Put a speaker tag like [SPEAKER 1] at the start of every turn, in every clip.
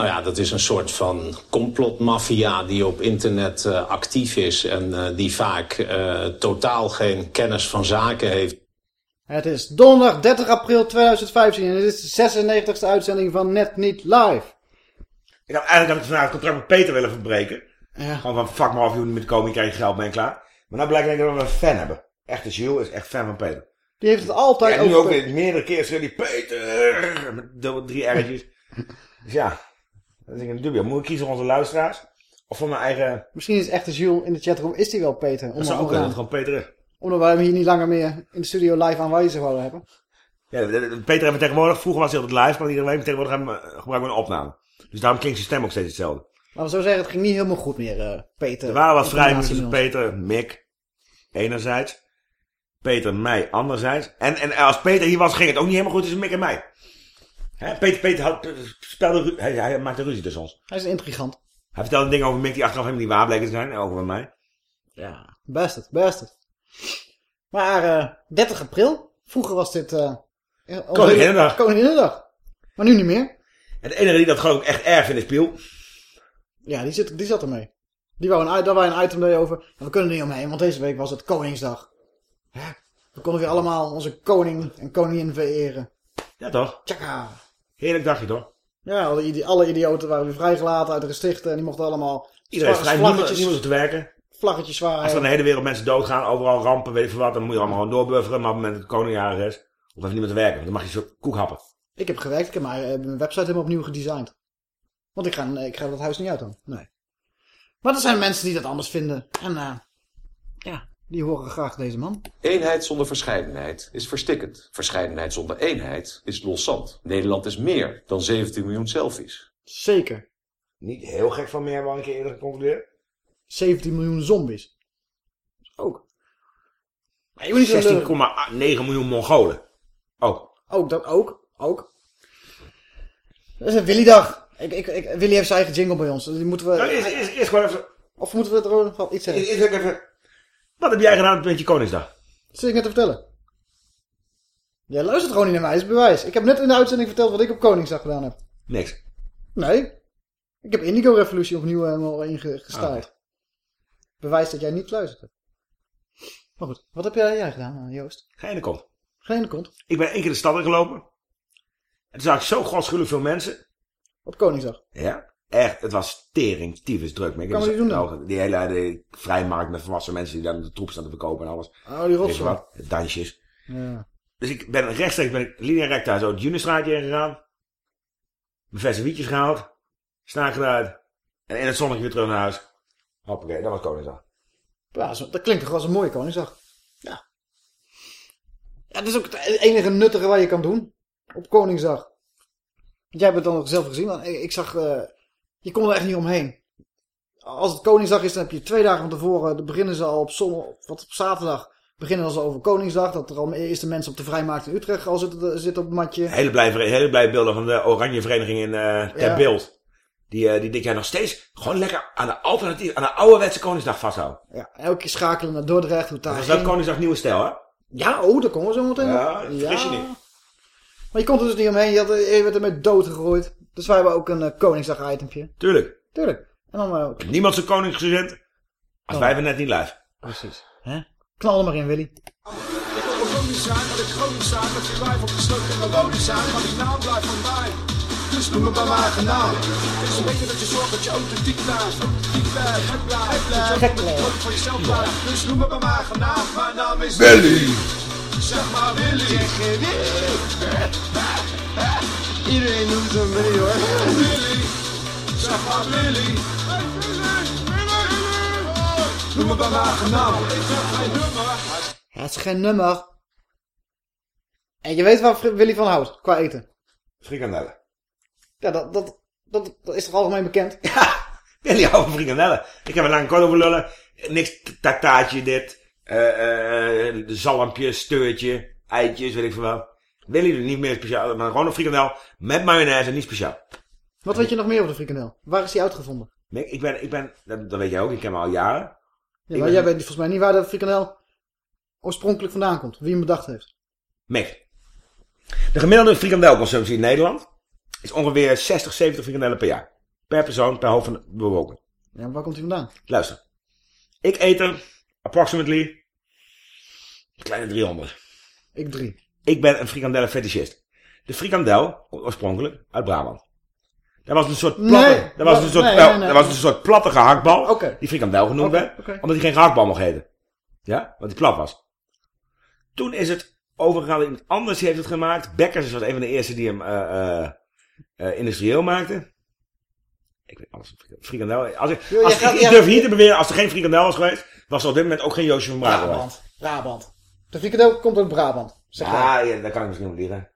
[SPEAKER 1] Nou ja, dat is een soort van complotmafia die op internet uh, actief is... en uh, die vaak uh, totaal geen kennis van zaken heeft.
[SPEAKER 2] Het is donderdag 30 april 2015 en dit is de 96e uitzending van Net Niet Live.
[SPEAKER 3] Ik had eigenlijk had ik vandaag het contract met Peter willen verbreken.
[SPEAKER 2] Ja.
[SPEAKER 3] Gewoon van fuck maar af, je moet met komen, je krijgt je geld, ben je klaar. Maar nou blijkt denk ik dat we een fan hebben. Echte Jules is echt fan van Peter.
[SPEAKER 2] Die heeft het altijd
[SPEAKER 3] En nu
[SPEAKER 2] over...
[SPEAKER 3] ook weer meerdere keer schreeuwt die Peter. Met drie R'tjes. dus ja, dat is een dubio. Moet ik kiezen voor onze luisteraars? Of voor mijn eigen...
[SPEAKER 2] Misschien is echte Jules in de chatroom, is die wel Peter?
[SPEAKER 3] Dat zou ook kunnen, dat gewoon Peter is.
[SPEAKER 2] Omdat wij hem hier niet langer meer in de studio live aanwezig wilden hebben.
[SPEAKER 3] Ja, Peter hebben tegenwoordig, vroeger was hij altijd live, maar iedere week tegenwoordig hebben we, gebruiken we een opname. Dus daarom klinkt zijn stem ook steeds hetzelfde.
[SPEAKER 2] Laten we zo zeggen, het ging niet helemaal goed meer, eh, Peter.
[SPEAKER 3] Er waren wat vrij tussen. Peter, Mick, enerzijds. Peter mij, anderzijds. En, en als Peter hier was, ging het ook niet helemaal goed tussen Mick en mij. Hè, Peter, Peter had, spelde, hij, hij maakte ruzie tussen ons.
[SPEAKER 2] Hij is een intrigant.
[SPEAKER 3] Hij vertelde dingen over Mick die achteraf helemaal niet waar bleken te zijn. Over mij.
[SPEAKER 2] Ja, best het, best het. Maar eh 30 april, vroeger was dit... eh eh, onze-
[SPEAKER 3] Koninginnedag.
[SPEAKER 2] Koninginnedag. Maar nu niet meer.
[SPEAKER 3] En de enige die dat gewoon echt erg vindt is Piel.
[SPEAKER 2] Ja, die, zit, die zat ermee. Die wou een, daar wou een item mee over. En we kunnen er niet omheen, want deze week was het Koningsdag. Ja, we konden weer allemaal onze koning en koningin vereren.
[SPEAKER 3] Ja toch?
[SPEAKER 2] Tjaka.
[SPEAKER 3] Heerlijk dagje toch?
[SPEAKER 2] Ja, alle, ide- alle idioten waren weer vrijgelaten uit de gestichten. En die mochten allemaal
[SPEAKER 3] Iedereen vrij, niemand,
[SPEAKER 2] vlaggetjes,
[SPEAKER 3] niemand te werken.
[SPEAKER 2] vlaggetjes zwaaien.
[SPEAKER 3] Als er in de hele wereld mensen doodgaan, overal rampen, weet ik veel wat, dan moet je allemaal gewoon doorbufferen. Maar op het moment dat de koning jarig is, hoeft even niemand te werken. Dan mag je zo koek happen.
[SPEAKER 2] Ik heb gewerkt, ik heb mijn, eh, mijn website helemaal opnieuw gedesigned. Want ik ga, nee, ik ga dat huis niet uit dan. Nee. Maar er zijn mensen die dat anders vinden. En eh, ja, die horen graag deze man.
[SPEAKER 4] Eenheid zonder verscheidenheid is verstikkend. Verscheidenheid zonder eenheid is loszand. Nederland is meer dan 17 miljoen selfies.
[SPEAKER 2] Zeker.
[SPEAKER 3] Niet heel gek van meer, een keer eerder geconcludeerd.
[SPEAKER 2] 17 miljoen zombies. Ook. Maar je moet niet zo lullig.
[SPEAKER 3] 16,9 miljoen Mongolen. Oh.
[SPEAKER 2] Ook, dat ook. Ook. Dat is een Willy-dag. Ik, ik, ik, Willy heeft zijn eigen jingle bij ons. Die moeten we...
[SPEAKER 3] Nou, eerst, eerst, eerst gewoon even...
[SPEAKER 2] Of moeten we het er nog wel iets zeggen?
[SPEAKER 3] Eerst, eerst even... Wat heb jij gedaan met je Koningsdag?
[SPEAKER 2] Dat zit ik net te vertellen. Jij luistert gewoon niet naar mij, dat is bewijs. Ik heb net in de uitzending verteld wat ik op Koningsdag gedaan heb.
[SPEAKER 3] Niks.
[SPEAKER 2] Nee. Ik heb Indigo Revolutie opnieuw helemaal ingestyled.
[SPEAKER 3] Ah,
[SPEAKER 2] Bewijs dat jij niet luistert. Maar goed, wat heb jij, gedaan, eh, Joost?
[SPEAKER 3] Geen kont.
[SPEAKER 2] Geen kont.
[SPEAKER 3] Ik ben één keer de stad ingelopen. En toen zag ik zo godschuwelijk veel mensen.
[SPEAKER 2] Op Koningsdag.
[SPEAKER 3] Ja. Echt, het was tering, tyfus druk. Maar ik
[SPEAKER 2] Kan die doen dan?
[SPEAKER 3] Die hele de vrijmarkt met volwassen mensen die dan de troep staan te verkopen en alles.
[SPEAKER 2] Oh, die rotzooi.
[SPEAKER 3] Dansjes.
[SPEAKER 2] Ja.
[SPEAKER 3] Dus ik ben rechtstreeks, ben ik linea recta zo het Junistraatje ingegaan. Mijn verse wietjes gehaald. Snaak eruit. En in het zonnetje weer terug naar huis. Hoppakee, dat was Koningsdag.
[SPEAKER 2] Ja, dat klinkt toch als een mooie Koningsdag. Ja. Ja, dat is ook het enige nuttige wat je kan doen. Op Koningsdag. Want jij hebt het dan nog zelf gezien. want Ik, ik zag, eh, je kon er echt niet omheen. Als het Koningsdag is, dan heb je twee dagen van tevoren, dan beginnen ze al op, zondag, wat op zaterdag, beginnen ze over Koningsdag. Dat er al eerste mensen op de Vrijmarkt in Utrecht al zitten, zitten op het matje.
[SPEAKER 3] Hele blij, hele blij beelden van de Oranje Vereniging in eh Ter
[SPEAKER 2] Ja.
[SPEAKER 3] Beeld. Die, eh, die dit jaar nog steeds gewoon lekker aan de alternatief, aan de ouderwetse Koningsdag vasthouden.
[SPEAKER 2] Ja, elke keer schakelen naar Dordrecht. Hoe daar
[SPEAKER 3] Dat was dat
[SPEAKER 2] ging.
[SPEAKER 3] Koningsdag nieuwe stijl, hè?
[SPEAKER 2] Ja, oh, daar komen we zo meteen
[SPEAKER 3] Ja,
[SPEAKER 2] op.
[SPEAKER 3] niet.
[SPEAKER 2] Maar je kon er dus niet omheen. Je, had, je werd ermee doodgegooid. Dus wij hebben ook een eh, Koningsdag-itempje.
[SPEAKER 3] Tuurlijk.
[SPEAKER 2] Tuurlijk. En dan... eh,
[SPEAKER 3] Niemand zijn koningsgezind. Als
[SPEAKER 2] Oh.
[SPEAKER 3] wij we net niet live.
[SPEAKER 2] Precies. Hè? Knal er maar in, Willy.
[SPEAKER 5] Ik wil zijn, dat je maar die naam blijft van mij.
[SPEAKER 6] Dus noem me bij mijn eigen naam. Het is een beetje dat je zorgt dat je authentiek blijft. Authentiek blijft, gek blijft. Gek blijft. Ook voor jezelf blijft. Dus noem me bij mijn eigen naam. Mijn naam is Willy. Zeg maar Willy. Zeg je Willy. Iedereen noemt hem Willy hoor. Willy. Zeg maar Willy. Noem me bij mijn eigen naam. Ik heb geen nummer.
[SPEAKER 2] Het is geen nummer. En je weet waar Willy van houdt, qua eten.
[SPEAKER 3] Frikandellen.
[SPEAKER 2] Ja, dat, dat, dat, dat is toch algemeen bekend?
[SPEAKER 3] Willy houdt van frikandellen. Ik heb er lang kort over lullen. Niks tataatje dit. Eh eh zalmpje, steurtje, eitjes, weet ik veel wel. Willy doet niet meer speciaal, maar gewoon een frikandel met mayonaise, niet speciaal.
[SPEAKER 2] Wat weet je nog meer over de frikandel? Waar is die uitgevonden?
[SPEAKER 3] Mick, ik ben, ik ben, dat, dat weet jij ook, ik ken hem al jaren.
[SPEAKER 2] Ja, maar
[SPEAKER 3] ben-
[SPEAKER 2] jij weet volgens mij niet waar de frikandel oorspronkelijk vandaan komt. Wie hem bedacht heeft.
[SPEAKER 3] Mick. De gemiddelde frikandelconsumptie in Nederland is ongeveer 60, 70 frikandellen per jaar. Per persoon, per hoofd van de bevolking.
[SPEAKER 2] Ja, maar waar komt hij vandaan?
[SPEAKER 3] Luister. Ik eet er approximately kleine 300.
[SPEAKER 2] Ik drie.
[SPEAKER 3] Ik ben een frikandellen fetischist. De frikandel, oorspronkelijk, uit Brabant. Dat was een soort platte,
[SPEAKER 2] Nee,
[SPEAKER 3] dat was een soort,
[SPEAKER 2] nee,
[SPEAKER 3] wel,
[SPEAKER 2] nee, nee.
[SPEAKER 3] dat was een soort platte gehaktbal. Die frikandel genoemd werd. Omdat hij geen gehaktbal mocht eten. Ja, want die plat was. Toen is het overgegaan. Iemand anders heeft het gemaakt. Bekkers was een van de eerste die hem eh, eh, industrieel maakte. Ik weet alles. Frikandel. Als ik, als, ik durf hier te beweren, als er geen frikandel was geweest, was er op dit moment ook geen Joosje van.
[SPEAKER 2] Brabant. Brabant. De frikandel komt uit Brabant. Zeg jij.
[SPEAKER 3] Ja, ja, daar kan ik misschien op liegen.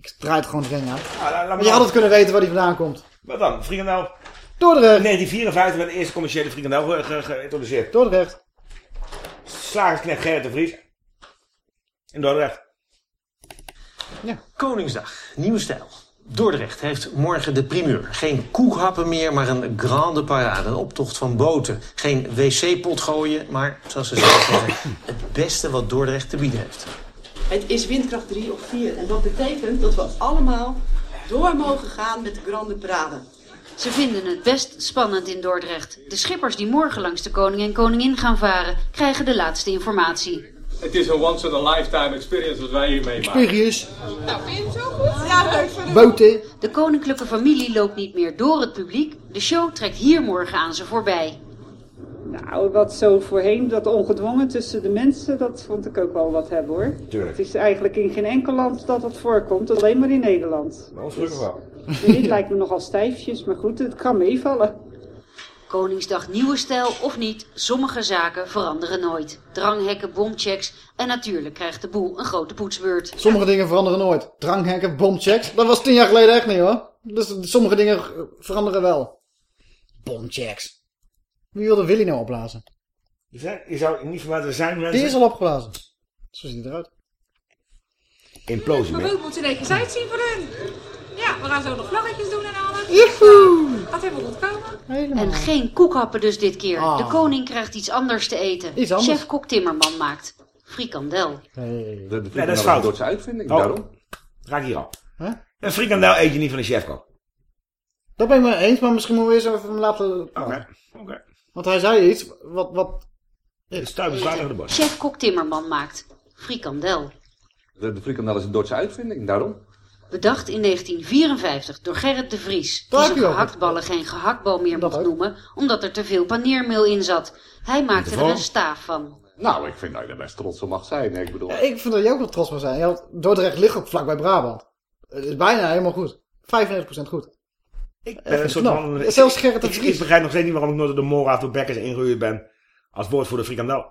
[SPEAKER 2] Ik draai het gewoon erin aan.
[SPEAKER 3] Ah,
[SPEAKER 2] Maar
[SPEAKER 3] me
[SPEAKER 2] je had
[SPEAKER 3] dan-
[SPEAKER 2] het kunnen weten waar die vandaan komt.
[SPEAKER 3] Wat dan? Frikandel?
[SPEAKER 2] Dordrecht.
[SPEAKER 3] In 1954 werd de eerste commerciële frikandel ge- ge- geïntroduceerd.
[SPEAKER 2] Dordrecht.
[SPEAKER 3] Slagersknecht Gerrit de Vries. In Dordrecht.
[SPEAKER 5] Koningsdag, nieuwe stijl. Dordrecht heeft morgen de primeur. Geen koehappen meer, maar een grande parade. Een optocht van boten. Geen wc-pot gooien, maar, zoals ze zelf zeggen... het beste wat Dordrecht te bieden heeft.
[SPEAKER 7] Het is windkracht 3 of 4 en dat betekent dat we allemaal door mogen gaan met de Grande Parade.
[SPEAKER 8] Ze vinden het best spannend in Dordrecht. De schippers die morgen langs de koning en koningin gaan varen, krijgen de laatste informatie.
[SPEAKER 9] Het is een once in a lifetime experience wat wij hier meemaken.
[SPEAKER 2] Experience.
[SPEAKER 7] Nou, vind je het zo goed? Ja, leuk voor de...
[SPEAKER 2] Boten.
[SPEAKER 8] De koninklijke familie loopt niet meer door het publiek. De show trekt hier morgen aan ze voorbij.
[SPEAKER 10] Nou, wat zo voorheen, dat ongedwongen tussen de mensen, dat vond ik ook wel wat hebben hoor.
[SPEAKER 3] Tuurlijk.
[SPEAKER 10] Het is eigenlijk in geen enkel land dat dat voorkomt, alleen maar in Nederland.
[SPEAKER 3] Maar ons gelukkig wel.
[SPEAKER 10] Dit lijkt me nogal stijfjes, maar goed, het kan meevallen.
[SPEAKER 8] Koningsdag nieuwe stijl of niet, sommige zaken veranderen nooit. Dranghekken, bomchecks en natuurlijk krijgt de boel een grote poetsbeurt.
[SPEAKER 2] Sommige dingen veranderen nooit. Dranghekken, bomchecks. Dat was tien jaar geleden echt niet hoor. Dus sommige dingen veranderen wel. Bomchecks. Wie wilde Willy nou opblazen?
[SPEAKER 3] Je zou- niet verwachten zijn mensen...
[SPEAKER 2] Die is al opgeblazen. Zo ziet hij eruit.
[SPEAKER 3] Implosie,
[SPEAKER 11] Maar we moeten netjes uitzien voor hun. Ja, we gaan zo nog vlaggetjes doen en alles.
[SPEAKER 8] Joehoe!
[SPEAKER 11] Dat hebben we ontkomen.
[SPEAKER 8] En geen koekhappen dus dit keer.
[SPEAKER 11] Ah.
[SPEAKER 8] De koning krijgt iets anders te eten.
[SPEAKER 2] Iets anders?
[SPEAKER 8] Chef-kok Timmerman maakt frikandel.
[SPEAKER 6] De, de
[SPEAKER 3] Nee, dat is fout.
[SPEAKER 6] Duitse uitvinding,
[SPEAKER 3] Oh,
[SPEAKER 6] daarom.
[SPEAKER 3] Raak hier al.
[SPEAKER 2] Huh?
[SPEAKER 3] Een frikandel eet je niet van een chefkok.
[SPEAKER 2] Dat ben ik me eens, maar misschien moeten we eerst even hem laten...
[SPEAKER 3] Oké, oké.
[SPEAKER 2] Want hij zei iets wat... wat...
[SPEAKER 3] De stuip is tegen de borst.
[SPEAKER 8] Chef-kok Timmerman maakt frikandel.
[SPEAKER 6] De, de frikandel is een Duitse uitvinding, daarom.
[SPEAKER 8] Bedacht in 1954 door Gerrit de Vries.
[SPEAKER 6] Daar
[SPEAKER 8] Die zijn gehaktballen geen gehaktbal meer mocht noemen, omdat er te veel paneermeel in zat. Hij maakte er een staaf van.
[SPEAKER 6] Nou, ik vind dat je er best trots op mag zijn. Ik bedoel...
[SPEAKER 2] Ja, ik vind dat je ook wel trots mag zijn. Je had, Dordrecht ligt ook vlak bij Brabant. Het is bijna helemaal goed. 95% goed.
[SPEAKER 3] Ik ben een soort
[SPEAKER 2] knap.
[SPEAKER 3] van...
[SPEAKER 2] Zelfs Gerrit de
[SPEAKER 3] ik, ik,
[SPEAKER 2] Vries.
[SPEAKER 3] ik begrijp nog steeds niet waarom ik nooit door de Mora door Bekkers ingehuurd ben. Als woordvoerder frikandel.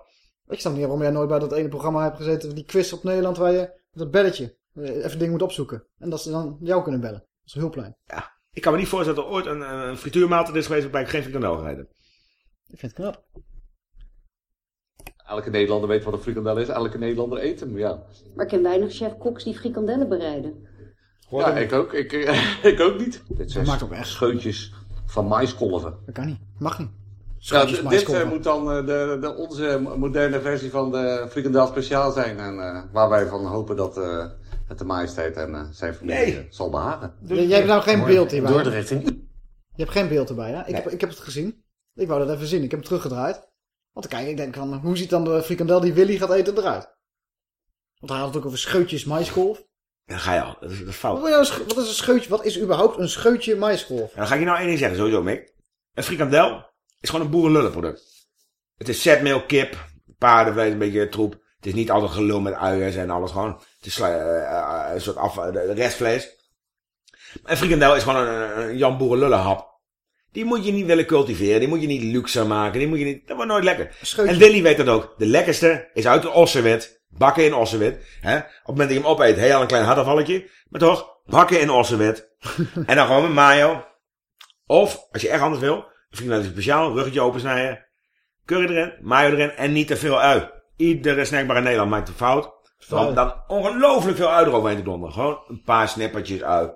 [SPEAKER 2] Ik snap niet waarom jij nooit bij dat ene programma hebt gezeten. Die quiz op Nederland waar je dat belletje eh, even dingen moet opzoeken. En dat ze dan jou kunnen bellen. Dat is hulplijn.
[SPEAKER 3] Ik kan me niet voorstellen dat er ooit een, een frituurmaaltijd is geweest waarbij ik geen frikandel heb.
[SPEAKER 2] Ik vind het knap.
[SPEAKER 6] Elke Nederlander weet wat een frikandel is. Elke Nederlander eet hem, ja.
[SPEAKER 8] Maar ik ken weinig chef-koks die frikandellen bereiden.
[SPEAKER 6] Ja, ik ook. Ik, eh, ik ook niet. Dit zijn
[SPEAKER 2] maakt ook echt.
[SPEAKER 6] scheutjes van maiskolven.
[SPEAKER 2] Dat kan niet. Mag niet.
[SPEAKER 6] Ja,
[SPEAKER 2] Scheutjes
[SPEAKER 6] dit eh, moet dan eh, de, de, onze moderne versie van de frikandel speciaal zijn. En eh, waar wij van hopen dat eh, het de majesteit en eh, zijn familie
[SPEAKER 2] Nee.
[SPEAKER 6] eh, zal behagen.
[SPEAKER 2] Jij jij hebt nou geen beeld hierbij.
[SPEAKER 5] Dordrecht in...
[SPEAKER 2] Je hebt geen beeld erbij, hè? Ik, heb, ik heb het gezien. Ik wou dat even zien. Ik heb het teruggedraaid. Want kijk, ik denk van, hoe ziet dan de frikandel die Willy gaat eten eruit? Want hij had het ook over scheutjes maiskolf.
[SPEAKER 3] dan ga je al. Dat is, dat is fout.
[SPEAKER 2] Wat, je nou wat is een scheutje? Wat is überhaupt een scheutje maiskolf?
[SPEAKER 3] En dan ga ik je nou één ding zeggen, sowieso, Mick. Een frikandel is gewoon een boerenlullenproduct. Het is zetmeel, kip, paardenvlees, een beetje troep. Het is niet altijd gelul met uien en alles gewoon. Het is eh, eh, een soort af, restvlees. Een frikandel is gewoon een, een Jan Boerenlullenhap. Die moet je niet willen cultiveren. Die moet je niet luxe maken. Die moet je niet, dat wordt nooit lekker. En Willy weet dat ook. De lekkerste is uit de ossenwit. Bakken in ossenwit. Hè? Op het moment dat je hem opeet, heel een klein hartafvalletje. Maar toch, bakken in ossenwit. en dan gewoon met mayo. Of, als je echt anders wil, een frikandel speciaal, ruggetje opensnijden. Curry erin, mayo erin en niet te veel ui. Iedere snackbar in Nederland maakt een fout. Dan ongelooflijk veel ui eroverheen te donderen. Gewoon een paar snippertjes ui.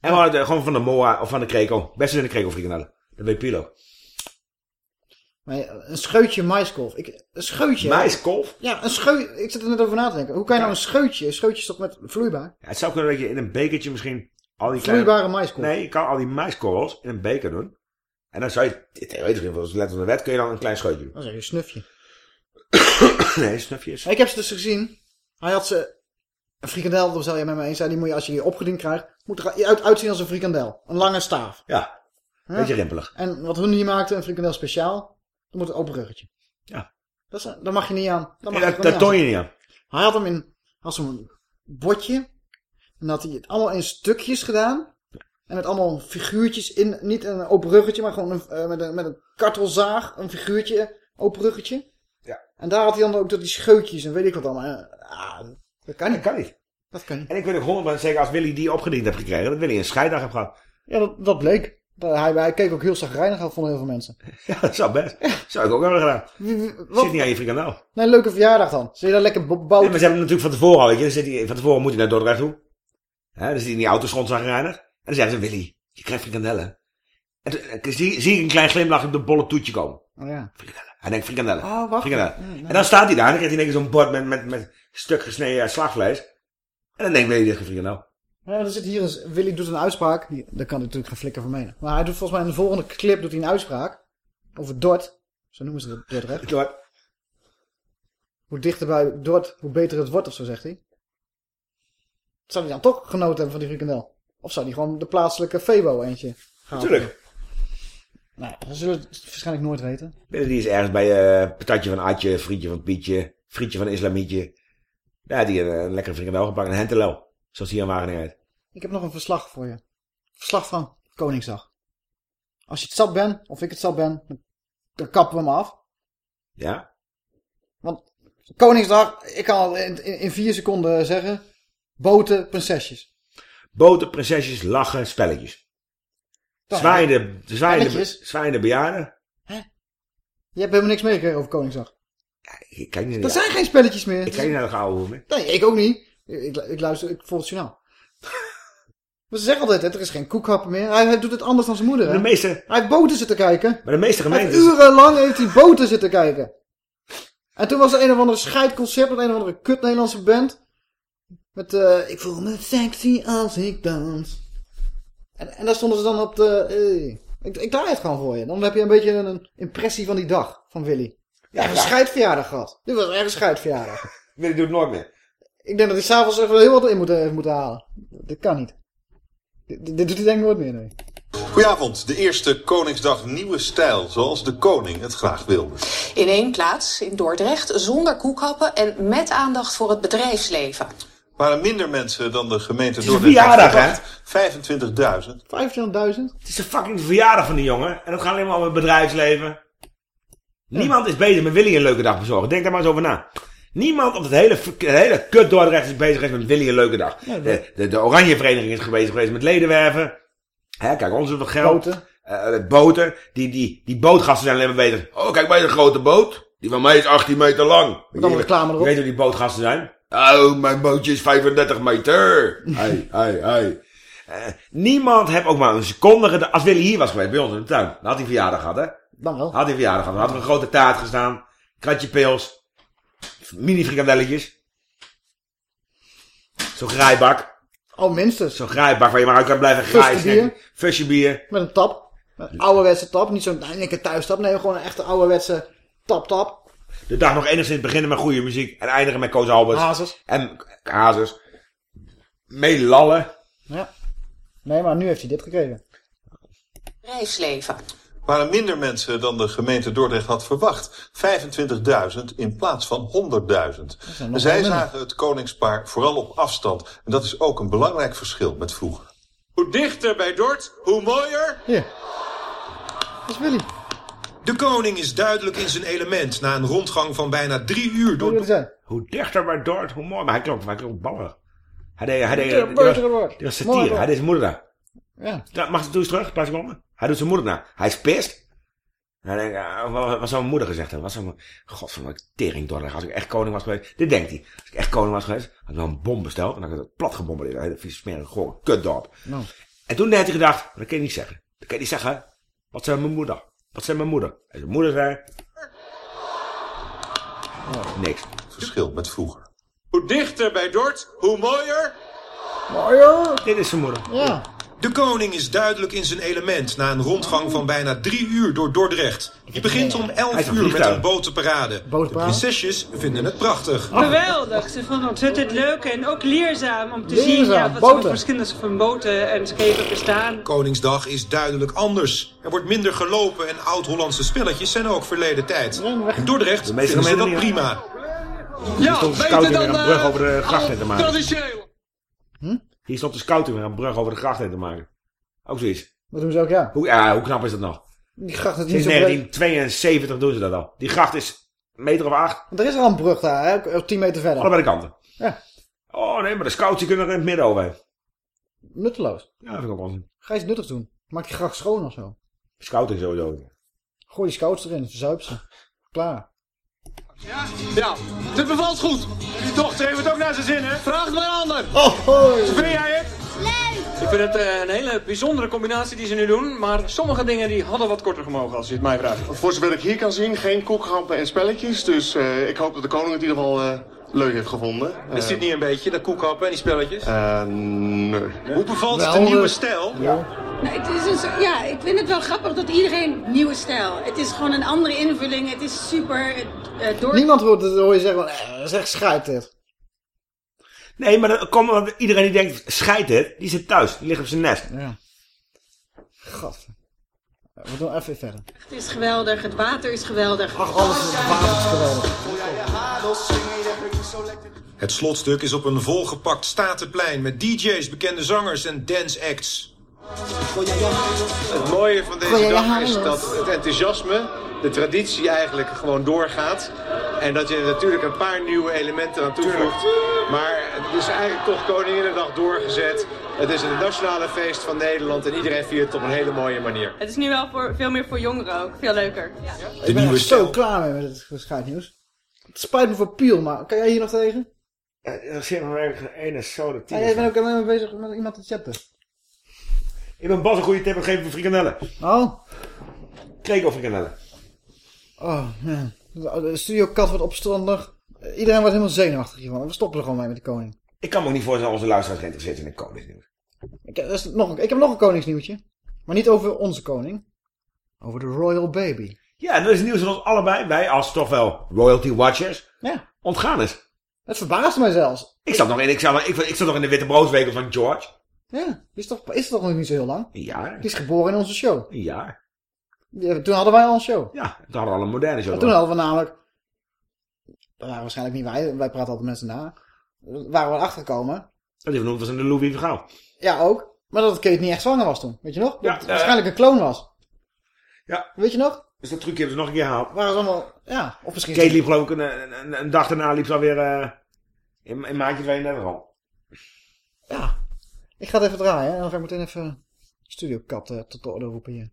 [SPEAKER 3] En gewoon, de- gewoon van de Moa of van de Krekel. Beste in de Krekel frikandellen. Dat weet Pilo.
[SPEAKER 2] Maar een scheutje maiskolf. Ik, een scheutje.
[SPEAKER 3] Maiskolf?
[SPEAKER 2] Ja, een scheutje. Ik zit er net over na te denken. Hoe kan je nou een scheutje? Een scheutje is toch met vloeibaar?
[SPEAKER 3] Ja, het zou kunnen dat je in een bekertje misschien al die kleine...
[SPEAKER 2] Vloeibare maiskorrel.
[SPEAKER 3] Nee, je kan al die maiskorrels in een beker doen. En dan zou je, theoretisch gezien, volgens let op de wet, kun je dan een klein scheutje doen.
[SPEAKER 2] Dan zeg je een snufje.
[SPEAKER 3] nee, snufjes.
[SPEAKER 2] Ik heb ze dus gezien. Hij had ze... Een frikandel, dat zal je met me eens zijn. Die moet je, als je die opgediend krijgt, moet er uit, uitzien als een frikandel. Een lange staaf.
[SPEAKER 3] Ja,
[SPEAKER 2] Huh?
[SPEAKER 3] beetje rimpelig.
[SPEAKER 2] En wat hun hier maakten, een frikandel speciaal, dan moet een open ruggetje.
[SPEAKER 3] Ja.
[SPEAKER 2] Dat is, daar mag je niet aan. Daar mag
[SPEAKER 3] Ja, dat- dat toon je niet aan.
[SPEAKER 2] Hij had hem in, had zo'n bordje. En had hij het allemaal in stukjes gedaan. En met allemaal figuurtjes in, niet een open ruggetje, maar gewoon een, eh, met, een, met een kartelzaag, een figuurtje, open ruggetje.
[SPEAKER 3] Ja.
[SPEAKER 2] En daar had hij dan ook dat die scheutjes en weet ik wat allemaal. Eh, Ah, dat kan niet.
[SPEAKER 3] Dat kan niet.
[SPEAKER 2] Dat kan niet.
[SPEAKER 3] En ik weet ook 100% zeker als Willy die opgediend heeft gekregen, dat Willy een scheiddag heeft gehad.
[SPEAKER 2] Ja, dat, dat bleek. Hij, hij keek ook heel zagrijnig af, vonden heel veel mensen.
[SPEAKER 3] Ja, dat zou best. Zou ik ook hebben gedaan. Zit niet aan je frikandel.
[SPEAKER 2] Nee, leuke verjaardag dan. Zul je daar lekker bo-
[SPEAKER 3] Nee, maar ze hebben hem natuurlijk van tevoren al, weet je. Dan zit hij, van tevoren moet hij naar Dordrecht toe. Hè, dan zit hij in die auto schondzagrijnig. En dan zeggen ze, Willy, je krijgt frikandellen. En toen toen zie, zie ik een klein glimlach op de bolle toetje komen.
[SPEAKER 2] Oh ja.
[SPEAKER 3] Hij denkt frikandellen.
[SPEAKER 2] Oh, wacht.
[SPEAKER 3] frikandellen.
[SPEAKER 2] Ja.
[SPEAKER 3] En dan staat hij daar en dan krijgt hij in één keer zo'n bord met, met, met stuk gesneden eh, slagvlees. En dan denkt is geen frikandel.
[SPEAKER 2] Ja, er zit hier een, Willy doet een uitspraak. Die- Daar kan hij natuurlijk geen flikker van menen. Maar hij doet volgens mij in de volgende clip doet hij een uitspraak. Over Dort. Zo noemen ze het Dordrecht.
[SPEAKER 3] Dort.
[SPEAKER 2] Hoe dichter bij Dort, hoe beter het wordt of zo, zegt hij. Zou hij dan toch genoten hebben van die frikandel? Of zou hij gewoon de plaatselijke Febo eentje gaan?
[SPEAKER 3] Natuurlijk.
[SPEAKER 2] Nou, we zullen het waarschijnlijk nooit weten.
[SPEAKER 3] Die is ergens bij eh patatje van Atje, frietje van Pietje, frietje van Islamietje. Ja, die heeft een lekkere frikandel gepakt. Een hentelel. Zoals hier in Wageningen heet.
[SPEAKER 2] Ik heb nog een verslag voor je. Verslag van Koningsdag. Als je het zat bent, of ik het zat ben, dan- dan kappen we hem af.
[SPEAKER 3] Ja?
[SPEAKER 2] Want Koningsdag, ik kan al in, in, in vier seconden zeggen, boten, prinsesjes.
[SPEAKER 3] Boten, prinsesjes, lachen, spelletjes. Zwaaiende, zwaaiende, zwaaiende bejaarden.
[SPEAKER 2] Je hebt helemaal niks meegekregen over Koningsdag.
[SPEAKER 3] Ik kijk niet
[SPEAKER 2] Er zijn geen spelletjes meer.
[SPEAKER 3] Ik kijk niet naar de gouden meer.
[SPEAKER 2] Nee, ik ook niet. Ik, ik luister, ik volg het journaal. Maar ze zeggen altijd, hè, er is geen koekhappen meer. Hij, hij doet het anders dan zijn moeder. Hè?
[SPEAKER 3] De meeste,
[SPEAKER 2] Hij heeft boten zitten kijken.
[SPEAKER 3] maar de meeste
[SPEAKER 2] Hij heeft
[SPEAKER 3] gemeentes...
[SPEAKER 2] urenlang heeft hij boten zitten kijken. En toen was er een of andere scheidconcept met een of andere kut Nederlandse band. Met, eh, ik voel me sexy als ik dans. En, en daar stonden ze dan op de... eh, ik, ik draai het gewoon voor je. Dan heb je een beetje een impressie van die dag van Willy. Ja, een scheidverjaardag gehad. Dit was echt een scheidverjaardag.
[SPEAKER 3] Willy doet het nooit meer.
[SPEAKER 2] Ik denk dat hij s'avonds even heel wat in moet, heeft moeten halen. Dit kan niet. Dit, dit doet hij denk ik nooit meer, nee.
[SPEAKER 12] Goedenavond, de eerste Koningsdag nieuwe stijl, zoals de koning het graag wilde.
[SPEAKER 13] In één plaats, in Dordrecht, zonder koekhappen en met aandacht voor het bedrijfsleven.
[SPEAKER 12] Waren minder mensen dan de gemeente
[SPEAKER 3] is een
[SPEAKER 12] Dordrecht had
[SPEAKER 3] verjaardag, hè?
[SPEAKER 12] verwacht. 25.000.
[SPEAKER 2] 25.000?
[SPEAKER 3] Het is de fucking verjaardag van die jongen. En dat gaat alleen maar om het bedrijfsleven. Niemand is bezig met Willy een leuke dag bezorgen. Denk daar maar eens over na. Niemand op het hele, het hele kut Dordrecht is bezig geweest met Willy een leuke dag.
[SPEAKER 2] Ja,
[SPEAKER 3] de, de, de Oranje Vereniging is bezig geweest met ledenwerven. Hè, kijk, ons wat geld.
[SPEAKER 2] Boten.
[SPEAKER 3] Eh, de boten. Die, die, die bootgasten zijn alleen maar bezig. Oh, kijk bij de grote boot. Die van mij is 18 meter lang.
[SPEAKER 2] Met allemaal reclame erop.
[SPEAKER 3] Je weet hoe die bootgasten zijn? Oh, mijn bootje is 35 meter. Hey, hey. Eh, niemand heeft ook maar een seconde gedaan. Als Willy hier was geweest bij ons in de tuin, dan had hij verjaardag gehad, hè?
[SPEAKER 2] Dan wel.
[SPEAKER 3] Had hij verjaardag gehad. Dan had er een grote taart gestaan. Kratje pils. Mini frikandelletjes. Zo'n graaibak.
[SPEAKER 2] Oh, minstens.
[SPEAKER 3] Zo'n graaibak waar je maar uit kan blijven graaien. Fusje bier.
[SPEAKER 2] Met een tap. Een ouderwetse tap. Niet zo'n eindelijke thuistap. Nee, gewoon een echte ouderwetse tap-tap.
[SPEAKER 3] De dag nog enigszins beginnen met goede muziek. En eindigen met Koos Albers.
[SPEAKER 2] Hazes.
[SPEAKER 3] En Hazes. meelallen.
[SPEAKER 2] Ja. Nee, maar nu heeft hij dit gekregen.
[SPEAKER 13] Bedrijfsleven.
[SPEAKER 12] waren minder mensen dan de gemeente Dordrecht had verwacht. 25.000 in plaats van 100.000. En zij zagen het koningspaar vooral op afstand. En dat is ook een belangrijk verschil met vroeger.
[SPEAKER 6] Hoe dichter bij Dort, hoe mooier.
[SPEAKER 2] Ja. Dat is Willy.
[SPEAKER 6] De koning is duidelijk in zijn element na een rondgang van bijna drie uur door...
[SPEAKER 3] Hoe dichter bij Dort, hoe mooi. Maar hij klonk, hij klonk ballig. Hij deed, hij deed, was- was
[SPEAKER 2] Mooi
[SPEAKER 3] satire. Hij deed zijn moeder na.
[SPEAKER 2] Ja.
[SPEAKER 3] Ja, mag ze doe eens terug, plaats komen. Hij doet zijn moeder na. Hij is pist. Hij denkt, ah, wat, wat zou mijn moeder gezegd hebben? Wat zou mijn... Godverdomme, tering Dordrecht. Als ik echt koning was geweest. Dit denkt hij. Als ik echt koning was geweest, had ik wel een bom besteld. En dan had ik het plat gebombardeerd. Hele vieze smerige, gewoon kutdorp.
[SPEAKER 2] Nou.
[SPEAKER 3] En toen heeft hij gedacht, dat kan je niet zeggen. Dat kan je niet zeggen. Wat zei mijn moeder? Wat zei mijn moeder? En zijn moeder zei... Niks.
[SPEAKER 12] Verschil met vroeger.
[SPEAKER 6] Hoe dichter bij Dort, hoe mooier.
[SPEAKER 2] Mooier.
[SPEAKER 3] Dit is zijn moeder.
[SPEAKER 2] Ja.
[SPEAKER 6] De koning is duidelijk in zijn element na een rondgang van bijna drie uur door Dordrecht. Die begint om
[SPEAKER 3] Hij
[SPEAKER 6] 11
[SPEAKER 3] is een
[SPEAKER 6] uur met een botenparade. De prinsesjes vinden het prachtig.
[SPEAKER 10] Geweldig, ze vonden het ontzettend leuk en ook leerzaam om te
[SPEAKER 6] Leerzaam,
[SPEAKER 10] zien ja, wat sommige verschillende van boten en schepen bestaan.
[SPEAKER 6] Koningsdag is duidelijk anders. Er wordt minder gelopen en oud-Hollandse spelletjes zijn ook verleden tijd. In Dordrecht vinden ze dat prima.
[SPEAKER 3] De scouting weer een brug over de gracht te maken.
[SPEAKER 6] Traditioneel.
[SPEAKER 3] Hier stond de scouting weer een brug over de gracht in te maken. Ook zoiets.
[SPEAKER 2] Dat doen ze ook, ja.
[SPEAKER 3] Hoe, ja, hoe knap is dat nog?
[SPEAKER 2] Die gracht is niet
[SPEAKER 3] Sinds
[SPEAKER 2] zo breed.
[SPEAKER 3] 1972 doen ze dat al. Die gracht is een meter of acht.
[SPEAKER 2] Want er is al een brug daar, hè? ook- ook 10 meter verder.
[SPEAKER 3] Allebei de kanten.
[SPEAKER 2] Ja.
[SPEAKER 3] Oh nee, maar de scouts die kunnen er in het midden overheen.
[SPEAKER 2] Nutteloos.
[SPEAKER 3] Ja, dat vind ik ook onzin.
[SPEAKER 2] Ga je iets nuttigs doen. Maak die gracht schoon of zo.
[SPEAKER 3] Scouting sowieso.
[SPEAKER 2] Gooi die scouts erin, verzuip ze. Klaar.
[SPEAKER 9] Ja, dit bevalt goed. Die dochter heeft het ook naar zijn zin, hè? Vraag het maar een ander.
[SPEAKER 2] Oh, hoi.
[SPEAKER 9] Vind jij het?
[SPEAKER 14] Ik vind het eh, een hele bijzondere combinatie die ze nu doen. Maar sommige dingen die hadden wat korter gemogen als je het mij vraagt.
[SPEAKER 15] Voor zover ik hier kan zien, geen koekhampen en spelletjes. Dus eh, ik hoop dat de koning het in ieder geval eh, leuk heeft gevonden.
[SPEAKER 6] Is dit niet een beetje, de koekhappen en die spelletjes?
[SPEAKER 15] Eh, nee.
[SPEAKER 6] Hoe bevalt
[SPEAKER 15] Wel,
[SPEAKER 6] de nieuwe
[SPEAKER 15] eh,
[SPEAKER 6] stijl?
[SPEAKER 7] Nou, het is een, zo- ja, ik vind het wel grappig dat iedereen nieuwe stijl. Het is gewoon een andere invulling. Het is super eh door.
[SPEAKER 2] Niemand hoort het, hoor je zeggen, van, eh, dat is echt schijt dit.
[SPEAKER 3] Nee, maar dat komt iedereen die denkt, scheidt het, die zit thuis. Die ligt op zijn nest.
[SPEAKER 2] Ja. God. We doen even verder.
[SPEAKER 7] Het is geweldig, het water is geweldig.
[SPEAKER 2] Ach, alles is water is geweldig.
[SPEAKER 6] Het slotstuk is op een volgepakt statenplein met DJ's, bekende zangers en dance acts.
[SPEAKER 16] Het mooie van deze dag is dat het enthousiasme, de traditie eigenlijk gewoon doorgaat. En dat je er natuurlijk een paar nieuwe elementen aan toevoegt. Maar het is eigenlijk toch Koninginnedag doorgezet. Het is een nationale feest van Nederland en iedereen viert het op een hele mooie manier.
[SPEAKER 17] Het is nu wel voor, veel meer voor jongeren ook. Veel leuker.
[SPEAKER 2] ik ben er zo klaar mee met het scheidnieuws. Het spijt me voor Piel, maar kan jij hier nog tegen?
[SPEAKER 3] Er zit nog ergens een ene soda
[SPEAKER 2] Ja, jij bent ook alleen maar bezig met iemand te chatten.
[SPEAKER 3] Ik ben Bas een goede tip geven voor frikandellen.
[SPEAKER 2] Oh?
[SPEAKER 3] Kreko frikandellen.
[SPEAKER 2] Oh, man. De studio kat wordt opstandig. Iedereen wordt helemaal zenuwachtig hiervan. We stoppen er gewoon mee met de koning.
[SPEAKER 3] Ik kan me ook niet voorstellen dat onze luisteraars geïnteresseerd zijn in koningsnieuws.
[SPEAKER 2] Ik, heb- dat is nog, een- ik heb nog een koningsnieuwtje. Maar niet over onze koning. Over de Royal Baby.
[SPEAKER 3] Ja, dat is nieuws van ons allebei. Wij als toch wel royalty watchers.
[SPEAKER 2] Ja.
[SPEAKER 3] Ontgaan is.
[SPEAKER 2] Het verbaasde mij zelfs.
[SPEAKER 3] Ik zat nog in, ik zat, nog- ik, ik zat nog in de witte broodsweken van George.
[SPEAKER 2] Ja, die is toch, is toch nog niet zo heel lang?
[SPEAKER 3] Ja.
[SPEAKER 2] Die is geboren in onze show.
[SPEAKER 3] Ja.
[SPEAKER 2] Die- toen hadden wij al een show.
[SPEAKER 3] Ja, toen hadden we al een moderne show.
[SPEAKER 2] En toen hadden we namelijk... Dat waren waarschijnlijk niet wij. Wij praten altijd mensen na. Waren we erachter gekomen.
[SPEAKER 3] Dat die vernoemd was in de Louis Vergaal.
[SPEAKER 2] Ja, ook. Maar dat Kate niet echt zwanger was toen. Weet je nog? Dat
[SPEAKER 3] Ja,
[SPEAKER 2] het waarschijnlijk een kloon was.
[SPEAKER 3] Ja.
[SPEAKER 2] Weet je nog?
[SPEAKER 3] Dus dat trucje hebben ze nog een keer gehaald.
[SPEAKER 2] Waren ze allemaal... Ja, of misschien...
[SPEAKER 3] Kate liep geloof ik een, een, een dag daarna liep ze alweer eh, in, in maandje 32 al.
[SPEAKER 2] Ja. Ik ga het even draaien. En dan ga ik meteen even Studio Kat tot de orde roepen hier.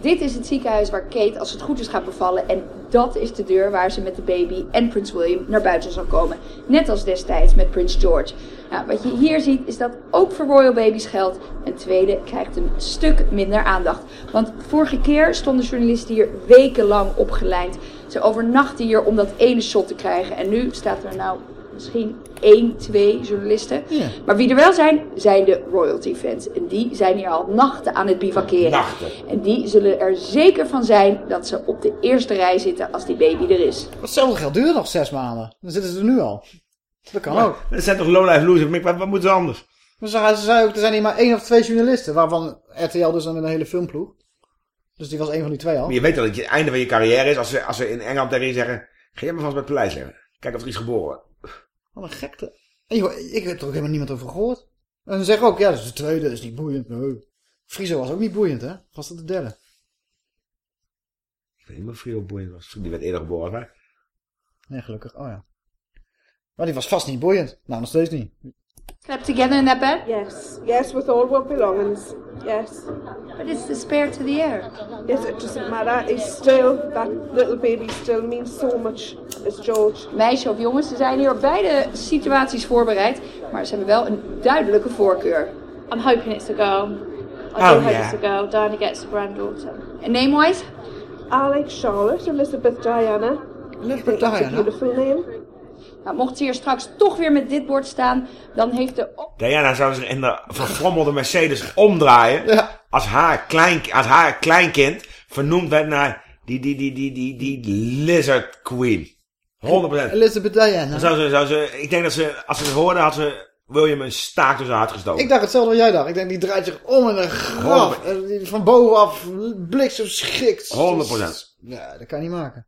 [SPEAKER 18] Dit is het ziekenhuis waar Kate, als het goed is, gaat bevallen. En dat is de deur waar ze met de baby en Prins William naar buiten zal komen. Net als destijds met Prins George. Nou, wat je hier ziet is dat ook voor Royal Babies geldt. Een tweede krijgt een stuk minder aandacht. Want vorige keer stonden journalisten hier wekenlang opgelijnd. Ze overnachten hier om dat ene shot te krijgen. En nu staat er nou misschien één, twee journalisten. Maar wie er wel zijn, zijn de royalty fans. En die zijn hier al nachten aan het bivakeren.
[SPEAKER 3] Nachten.
[SPEAKER 18] En die zullen er zeker van zijn dat ze op de eerste rij zitten als die baby er is.
[SPEAKER 2] Hetzelfde geld duurt nog zes maanden. Dan zitten ze er nu al. Dat kan
[SPEAKER 3] Maar
[SPEAKER 2] ook.
[SPEAKER 3] Dat zijn toch low-life losers? Wat, wat moeten ze anders?
[SPEAKER 2] Maar ze, ze zei ook, er zijn hier maar één of twee journalisten. Waarvan RTL dus dan met een hele filmploeg. Dus die was één van die twee al.
[SPEAKER 3] Maar je weet dat je het einde van je carrière is als ze, als ze in Engeland tegen je zeggen... Ga jij maar vast bij het paleis leggen. Kijk of er iets geboren wordt.
[SPEAKER 2] Wat een gekte. En joh, ik heb er ook helemaal niemand over gehoord. En ze zeggen ook, ja, dat is de tweede, dat is niet boeiend. Nee. Friso was ook niet boeiend, hè? Was dat de derde?
[SPEAKER 3] Ik weet niet of Frido boeiend was. Die werd eerder geboren wij.
[SPEAKER 2] Nee, gelukkig. Oh ja. Maar die was vast niet boeiend. Nou, nog steeds niet.
[SPEAKER 18] Slept together in that bed?
[SPEAKER 11] Yes, yes, with all our belongings. Yes.
[SPEAKER 18] But it's the spare to the air.
[SPEAKER 11] Yes, it doesn't matter. It's still, that little baby still means so much as George.
[SPEAKER 18] Meisje of jongens, ze zijn hier op beide situaties voorbereid. Maar ze hebben wel een duidelijke voorkeur.
[SPEAKER 17] I'm hoping it's a girl. I
[SPEAKER 18] Oh,
[SPEAKER 17] do hope
[SPEAKER 18] yeah.
[SPEAKER 17] it's a girl. Diana gets a granddaughter.
[SPEAKER 18] And name-wise?
[SPEAKER 11] Alex, Charlotte, Elizabeth, Diana.
[SPEAKER 2] Elizabeth
[SPEAKER 11] That's a
[SPEAKER 18] Diana.
[SPEAKER 11] beautiful name.
[SPEAKER 18] Nou, mocht ze hier straks toch weer met dit bord staan, dan heeft de...
[SPEAKER 3] Diana zou zich in de verfrommelde Mercedes omdraaien. Als, haar klein, als haar kleinkind vernoemd werd naar die, die, die, die, die, die Lizard Queen. 100%.
[SPEAKER 2] Elizabeth Diana.
[SPEAKER 3] Zou ze, zou ze, ik denk dat ze, als ze het hoorde, had ze William een staak tussen haar hart gestoken.
[SPEAKER 2] Ik dacht hetzelfde wat jij dacht. Ik denk, die draait zich om in een graf. Van bovenaf bliksem schikt.
[SPEAKER 3] 100%.
[SPEAKER 2] Ja, dat kan je niet maken.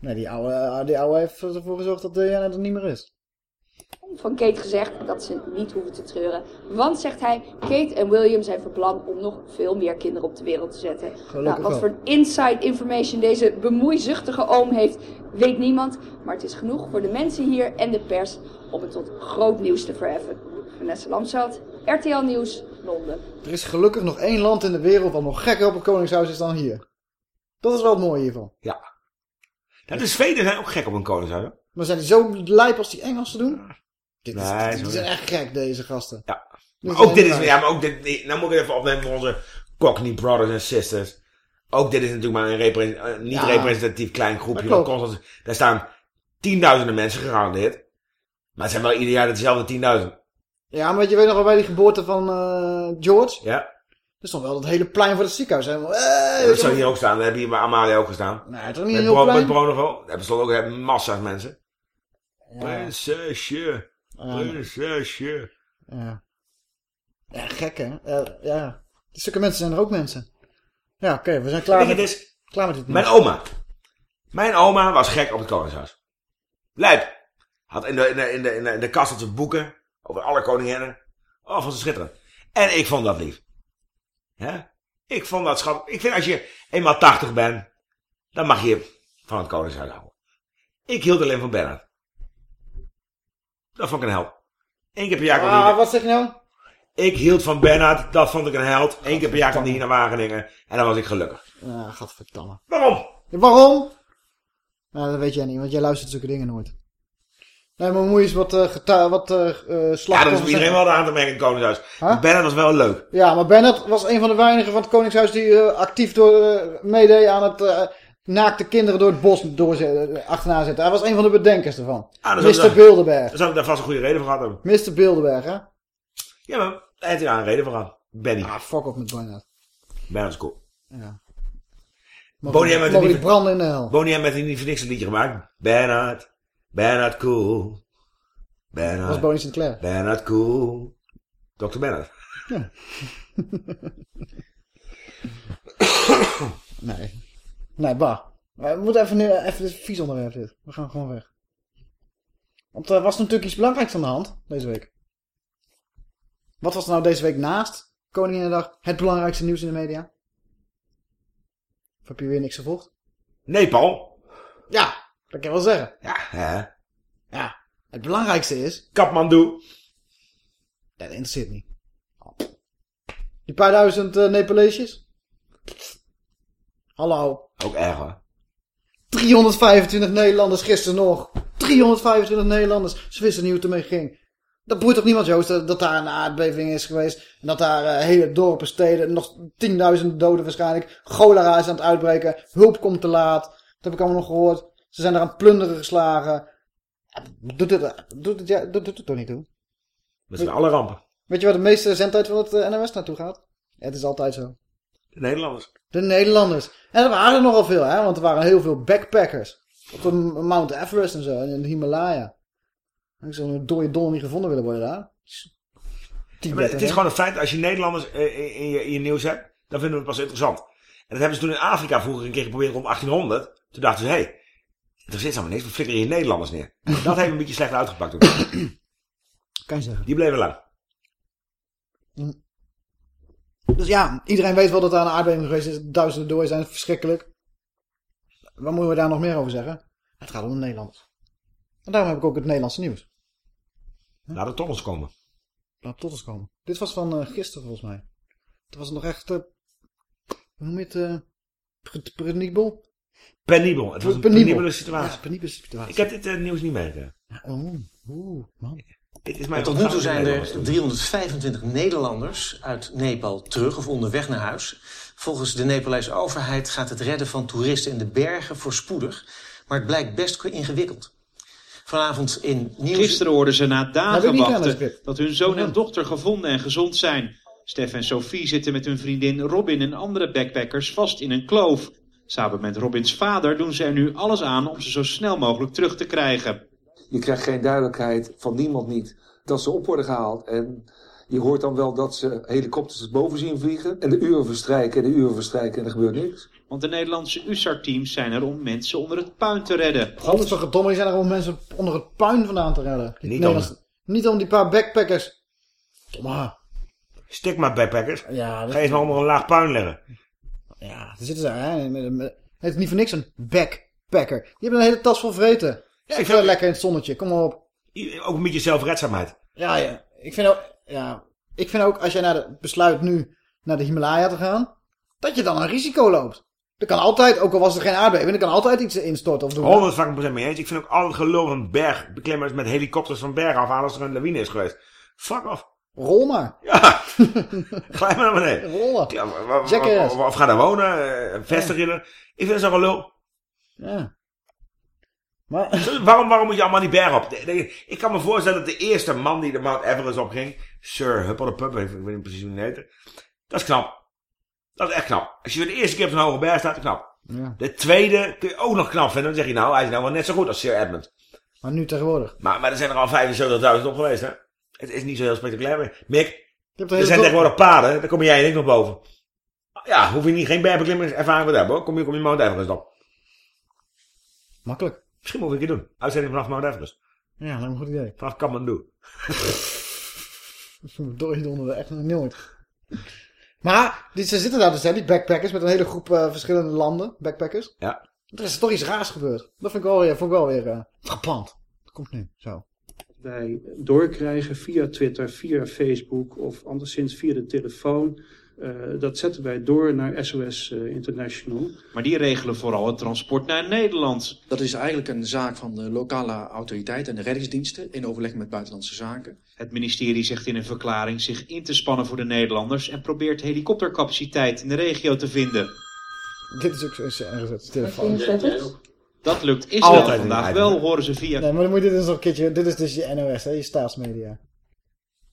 [SPEAKER 2] Nee, die oude, die oude heeft ervoor gezorgd dat Diana er niet meer is.
[SPEAKER 18] van Kate gezegd dat ze niet hoeven te treuren. Want, zegt hij, Kate en William zijn van plan om nog veel meer kinderen op de wereld te zetten. Nou, wat voor inside information deze bemoeizuchtige oom heeft, weet niemand. Maar het is genoeg voor de mensen hier en de pers om het tot groot nieuws te verheffen. Vanessa Lamsveld, RTL Nieuws, Londen.
[SPEAKER 2] Er is gelukkig nog één land in de wereld wat nog gekker op het Koningshuis is dan hier. Dat is wel het mooie hiervan.
[SPEAKER 3] Ja. Nou, de Zweden zijn ook gek op een koningshuis.
[SPEAKER 2] Maar zijn die zo lijp als die Engelsen doen? Dit is,
[SPEAKER 3] Nee,
[SPEAKER 2] zijn
[SPEAKER 3] niet.
[SPEAKER 2] echt gek, deze gasten.
[SPEAKER 3] Ja.
[SPEAKER 2] Dit
[SPEAKER 3] Maar ook dit is, ja, maar ook dit, dit- nou moet ik het even opnemen voor onze Cockney brothers en sisters. Ook dit is natuurlijk maar een repre- een niet
[SPEAKER 2] Ja.
[SPEAKER 3] representatief klein groepje.
[SPEAKER 2] Dat
[SPEAKER 3] constant, daar staan tienduizenden mensen gegarandeerd. Maar het zijn wel ieder jaar dezelfde tienduizend.
[SPEAKER 2] Ja, maar weet je weet nog wel bij die geboorte van eh, George?
[SPEAKER 3] Ja.
[SPEAKER 2] Er stond wel dat hele plein voor het ziekenhuis. Helemaal, hey,
[SPEAKER 3] dat zou hier ook staan. Dat heb je hier bij Amalia ook gestaan.
[SPEAKER 2] Nee, het is niet
[SPEAKER 3] met
[SPEAKER 2] een heel
[SPEAKER 3] Bro-
[SPEAKER 2] plein.
[SPEAKER 3] Met Bronovo. Daar stond ook eh, massa's mensen. Prinsesje.
[SPEAKER 2] Ja.
[SPEAKER 3] Prinsesje.
[SPEAKER 2] Ja. Ja, gek hè? Ja, ja. Die stukken mensen zijn er ook mensen. Ja, oké, we zijn klaar met, klaar met dit
[SPEAKER 3] Mijn oma. Mijn oma was gek op het koningshuis. Lijp. Had in de, in de, in de, in de, kast had ze boeken over alle koninginnen. Oh, vond ze schitterend. En ik vond dat lief. Ja? Ik vond dat schattig. Ik vind als je eenmaal 80 bent, dan mag je van het koningshuis houden. Ik hield alleen van Bernard. Dat vond ik een held. Eén keer per jaar kwam
[SPEAKER 2] Ah, wat zeg je nou?
[SPEAKER 3] Ik hield van Bernard, dat vond ik een held. Eén keer per jaar kwam hij hier naar Wageningen en dan was ik gelukkig.
[SPEAKER 2] Ja, gadverdamme.
[SPEAKER 3] Waarom?
[SPEAKER 2] Ja, waarom? Nou, dat weet jij niet, want jij luistert zulke dingen nooit. Nee, maar je eens wat, eh geta- wat eh,
[SPEAKER 3] Ja, dat is iedereen wel aan te merken in het koningshuis.
[SPEAKER 2] Huh?
[SPEAKER 3] Bernard was wel leuk.
[SPEAKER 2] Ja, maar Bernard was een van de weinigen van het Koningshuis die eh, actief door, meedeed aan het naakte kinderen door het bos eh, achterna zetten. Hij was een van de bedenkers ervan.
[SPEAKER 3] Ah,
[SPEAKER 2] Mr.
[SPEAKER 3] ik-
[SPEAKER 2] Bilderberg.
[SPEAKER 3] Zou ik daar vast een goede reden voor gehad hebben.
[SPEAKER 2] Mr. Bilderberg, hè?
[SPEAKER 3] Ja, maar daar heeft hij daar een reden voor gehad. Benny.
[SPEAKER 2] Ah, fuck op met Bernard.
[SPEAKER 3] Bernard is cool.
[SPEAKER 2] Ja.
[SPEAKER 3] Bonnie heeft een
[SPEAKER 2] die branden in de hel.
[SPEAKER 3] Bonnie heeft niet voor niks een liedje gemaakt. Bernard. Bernard cool. Bernard.
[SPEAKER 2] Dat was Bonnie Sinclair.
[SPEAKER 3] Bernard cool. Dr. Bernard.
[SPEAKER 2] Ja. nee. Nee, bah. We moeten even, nu, even dit vies onderwerp dit. We gaan gewoon weg. Want er was natuurlijk iets belangrijks aan de hand deze week. Wat was er nou deze week naast Koninginnedag het belangrijkste nieuws in de media? Of heb je weer niks gevolgd?
[SPEAKER 3] Nee, Paul.
[SPEAKER 2] Ja, dat kan je wel zeggen.
[SPEAKER 3] Ja, hè?
[SPEAKER 2] Ja, het belangrijkste is...
[SPEAKER 3] Kathmandu.
[SPEAKER 2] Dat interesseert niet. Die paar duizend eh Nepaleesjes? Hallo.
[SPEAKER 3] Ook erg hoor.
[SPEAKER 2] 325 Nederlanders gisteren nog. 325 Nederlanders. Ze wisten niet hoe het ermee ging. Dat boeit toch niemand, Joost, dat, dat daar een aardbeving is geweest. En dat daar eh, hele dorpen, steden, nog 10.000 doden waarschijnlijk. Cholera is aan het uitbreken. Hulp komt te laat. Dat heb ik allemaal nog gehoord. Ze zijn er aan het plunderen geslagen. Doet het, doet het, ja, doet, doet het toch niet toe?
[SPEAKER 3] Met z'n alle rampen.
[SPEAKER 2] Weet je waar de meeste zendtijd van het eh, NOS naartoe gaat? Ja, het is altijd zo.
[SPEAKER 3] De Nederlanders.
[SPEAKER 2] De Nederlanders. En er waren er nogal veel, hè? Want er waren heel veel backpackers. Op de Mount Everest en zo, en in de Himalaya. Ik zou een dode donder niet gevonden willen worden daar.
[SPEAKER 3] Ja, het is gewoon een feit, dat als je Nederlanders eh, in je, in je nieuws hebt, dan vinden we het pas interessant. En dat hebben ze toen in Afrika vroeger een keer geprobeerd rond 1800. Toen dachten ze, hé, hey, er zit allemaal niks, we flikkeren hier Nederlanders neer. Dat heeft een beetje slecht uitgepakt toen.
[SPEAKER 2] Kan je zeggen.
[SPEAKER 3] Die bleven lang.
[SPEAKER 2] Dus ja, iedereen weet wel dat er een aardbeving geweest is. Duizenden doden zijn verschrikkelijk. Wat moeten we daar nog meer over zeggen? Het gaat om de Nederlanders. En daarom heb ik ook het Nederlandse nieuws.
[SPEAKER 3] Laat het tot ons komen.
[SPEAKER 2] Laat het tot ons komen. Dit was van uh, gisteren volgens mij. Toen was het nog echt... Uh, hoe noem je het? Uh, penibel?
[SPEAKER 3] Het was een
[SPEAKER 2] penibel.
[SPEAKER 3] penibele situatie.
[SPEAKER 2] Ja, penibele situatie.
[SPEAKER 3] Ik heb dit uh, nieuws niet meegekregen.
[SPEAKER 2] Oh, oeh, man.
[SPEAKER 3] Dit is mijn
[SPEAKER 5] tot nu toe zijn er 325 Nederlanders uit Nepal terug of onderweg naar huis. Volgens de Nepalese overheid gaat het redden van toeristen in de bergen voorspoedig. Maar het blijkt best ingewikkeld. Vanavond in Nieuws...
[SPEAKER 19] Gisteren hoorden ze na dagen wachten dat hun zoon en dochter gevonden en gezond zijn. Stef en Sophie zitten met hun vriendin Robin en andere backpackers vast in een kloof. Samen met Robins vader doen ze er nu alles aan om ze zo snel mogelijk terug te krijgen.
[SPEAKER 20] Je krijgt geen duidelijkheid van niemand niet dat ze op worden gehaald. En je hoort dan wel dat ze helikopters boven zien vliegen. En de uren verstrijken en de uren verstrijken en er gebeurt niks.
[SPEAKER 19] Want de Nederlandse USAR-teams zijn er om mensen onder het puin te redden.
[SPEAKER 2] Godverdomme, die zijn er om mensen onder het puin vandaan te redden.
[SPEAKER 3] Niet
[SPEAKER 2] nee,
[SPEAKER 3] om-
[SPEAKER 2] niet om die paar backpackers. Maar,
[SPEAKER 3] Stik maar backpackers.
[SPEAKER 2] Ja, dat-
[SPEAKER 3] Ga eens maar onder een laag puin leggen.
[SPEAKER 2] Ja, daar zitten ze. Hè, met, met, het is niet voor niks een backpacker. Die hebben een hele tas vol vreten. Ja, ik vind het lekker in het zonnetje. Kom maar op.
[SPEAKER 3] Ook een beetje zelfredzaamheid.
[SPEAKER 2] Ja, ja. Ik vind ook, ja, ik vind ook als jij naar de, besluit nu naar de Himalaya te gaan, dat je dan een risico loopt. Er kan altijd, ook al was er geen aardbeving, er kan altijd iets instorten of doen.
[SPEAKER 3] 100 fucking procent mee eens. Ik vind ook al het gelul van bergbeklimmers met helikopters van bergen afhalen als er een lawine is geweest. Fuck off.
[SPEAKER 2] Rol maar.
[SPEAKER 3] Ja. Glij maar naar beneden.
[SPEAKER 2] Rollen.
[SPEAKER 3] Ja. Of, of ga daar wonen, eh, vestigen in. Ik vind het zo'n gelul.
[SPEAKER 2] Ja. Maar...
[SPEAKER 3] Zo, Waarom, waarom moet je allemaal die berg op? Ik kan me voorstellen dat de eerste man die de Mount Everest opging, Sir Huppel de Pup, ik weet niet precies hoe hij heette. Dat is knap. Dat is echt knap. Als je de eerste keer op zo'n hoge berg staat, knap.
[SPEAKER 2] Ja.
[SPEAKER 3] De tweede kun je ook nog knap vinden. Dan zeg je nou, hij is nou wel net zo goed als Sir Edmund.
[SPEAKER 2] Maar nu tegenwoordig.
[SPEAKER 3] Maar, maar er zijn er al 75.000 op geweest, hè? Het is niet zo heel spectaculair meer. Mick, er zijn tegenwoordig paden, daar kom jij en ik nog boven. Ja, hoef je niet geen bergbeklimmerservaring te hebben, hoor. Kom je, kom je Mount Everest op.
[SPEAKER 2] Makkelijk.
[SPEAKER 3] Misschien moet ik een keer doen. Uitzending vanaf Mount Everest.
[SPEAKER 2] Ja, lijkt me een goed idee.
[SPEAKER 3] Vanaf Kathmandu.
[SPEAKER 2] Door je onder echt nog nooit. Maar, die, ze zitten daar dus, hè, die backpackers, met een hele groep eh, verschillende landen, backpackers.
[SPEAKER 3] Ja.
[SPEAKER 2] Er is toch iets raars gebeurd. Dat vind ik wel weer, vond ik wel weer frappant. Dat komt nu, zo.
[SPEAKER 21] Wij doorkrijgen via Twitter, via Facebook of anderszins via de telefoon. Eh, dat zetten wij door naar SOS eh, International.
[SPEAKER 19] Maar die regelen vooral het transport naar Nederland.
[SPEAKER 22] Dat is eigenlijk een zaak van de lokale autoriteiten en de reddingsdiensten in overleg met buitenlandse zaken.
[SPEAKER 19] Het ministerie zegt in een verklaring zich in te spannen voor de Nederlanders en probeert helikoptercapaciteit in de regio te vinden.
[SPEAKER 2] Dit is ook zo gezet, telefoon.
[SPEAKER 19] Dat lukt Israël
[SPEAKER 2] Altijd
[SPEAKER 19] vandaag wel, horen ze via...
[SPEAKER 2] Nee, maar dan moet je dit eens nog een keertje... Dit is dus je NOS, hè, je staatsmedia.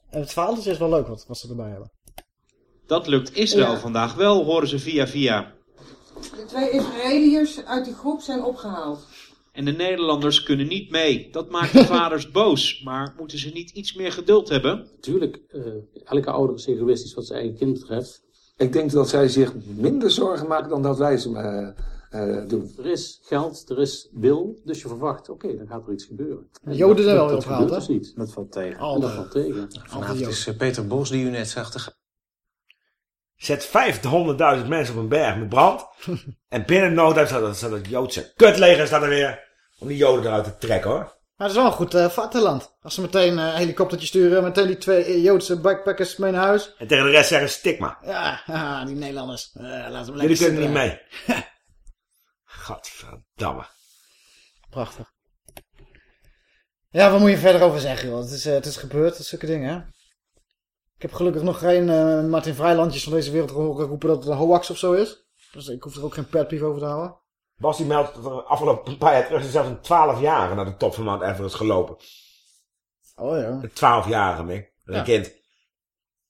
[SPEAKER 2] En het verhaal is wel leuk wat, wat ze erbij hebben.
[SPEAKER 19] Dat lukt Israël
[SPEAKER 7] Ja.
[SPEAKER 19] vandaag wel, horen ze via via.
[SPEAKER 7] De twee Israëliërs uit die groep zijn opgehaald.
[SPEAKER 19] En de Nederlanders kunnen niet mee. Dat maakt de vaders boos. Maar moeten ze niet iets meer geduld hebben?
[SPEAKER 23] Natuurlijk, eh, elke ouder is egoïstisch wat zijn eigen kind betreft.
[SPEAKER 20] Ik denk dat zij zich minder zorgen maken dan dat wij ze eh, eh, doen.
[SPEAKER 23] Er is geld, er is wil, dus je verwacht, oké, dan gaat er iets gebeuren. En
[SPEAKER 2] De Joden zijn
[SPEAKER 23] dat-
[SPEAKER 2] wel
[SPEAKER 23] dat
[SPEAKER 2] weer opgehaald,
[SPEAKER 23] gebeurt
[SPEAKER 2] hè?
[SPEAKER 23] dus niet.
[SPEAKER 5] Dat valt tegen.
[SPEAKER 23] En dat valt tegen.
[SPEAKER 5] Vanavond is eh, Peter Bos die u net zag te gaan.
[SPEAKER 3] Zet 500.000 mensen op een berg met brand. en binnen no time staat dat, staat dat Joodse kutleger staat er weer. Om die Joden eruit te trekken hoor.
[SPEAKER 2] Maar het is wel een goed uh, vaderland. Als ze meteen eh, een helikoptertje sturen, meteen die twee eh, Joodse backpackers mee naar huis.
[SPEAKER 3] En tegen de rest zeggen stigma.
[SPEAKER 2] Ja, die Nederlanders. Eh laten we
[SPEAKER 3] Jullie
[SPEAKER 2] lekker
[SPEAKER 3] kunnen niet mee. Godverdamme.
[SPEAKER 2] Prachtig. Ja, wat moet je verder over zeggen, joh? Het is, eh, het is gebeurd, zulke dingen, hè? Ik heb gelukkig nog geen eh, Martin Vrijlandjes van deze wereld gehoord roepen dat het een hoax of zo is. Dus ik hoef er ook geen petpief over te houden.
[SPEAKER 3] Bas die meldt dat er afgelopen paar jaar terug is zelfs een 12 jaar naar de top van Mount Everest gelopen.
[SPEAKER 2] Oh ja.
[SPEAKER 3] Een 12 jarige Mick. Een
[SPEAKER 2] Ja.
[SPEAKER 3] kind.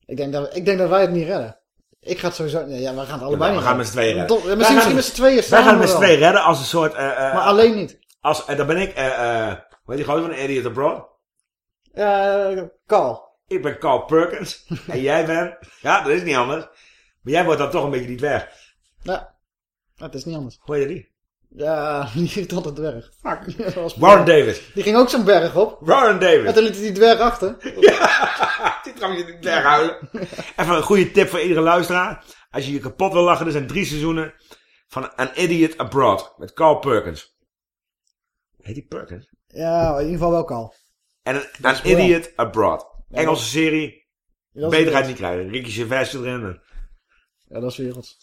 [SPEAKER 2] Ik denk, dat, ik denk dat wij het niet redden. Ik ga het sowieso... nee, Ja, wij gaan het allebei
[SPEAKER 3] we
[SPEAKER 2] niet
[SPEAKER 3] gaan met z'n tweeën redden. Wij
[SPEAKER 2] Misschien, misschien met z'n tweeën
[SPEAKER 3] Wij
[SPEAKER 2] samen
[SPEAKER 3] gaan met z'n tweeën redden als een soort... eh, eh,
[SPEAKER 2] Maar alleen niet.
[SPEAKER 3] Als, en dan ben ik... eh eh hoe heet die gozer van Idiot Abroad?
[SPEAKER 2] Uh, Carl.
[SPEAKER 3] Ik ben Carl Perkins. en jij bent... Ja, dat is niet anders. Maar jij wordt dan toch een beetje die dwerg.
[SPEAKER 2] Ja. Dat is niet anders.
[SPEAKER 3] Hoe heet die?
[SPEAKER 2] Ja, die ging tot het dwerg. Fuck.
[SPEAKER 3] Warren Davis.
[SPEAKER 2] Die ging ook zo'n berg op.
[SPEAKER 3] Warren Davis.
[SPEAKER 2] En toen liet hij die dwerg achter.
[SPEAKER 3] ja, die trouwens die dwerg huilen. Even een goede tip voor iedere luisteraar. Als je je kapot wil lachen, er zijn drie seizoenen van An Idiot Abroad. Met Carl Perkins. Heet die Perkins?
[SPEAKER 2] Ja, in ieder geval wel Carl.
[SPEAKER 3] En An Idiot Abroad. Engelse serie.
[SPEAKER 2] Ja,
[SPEAKER 3] Beter ga je niet krijgen. Ricky Gervais erin.
[SPEAKER 2] Ja, dat is wereld.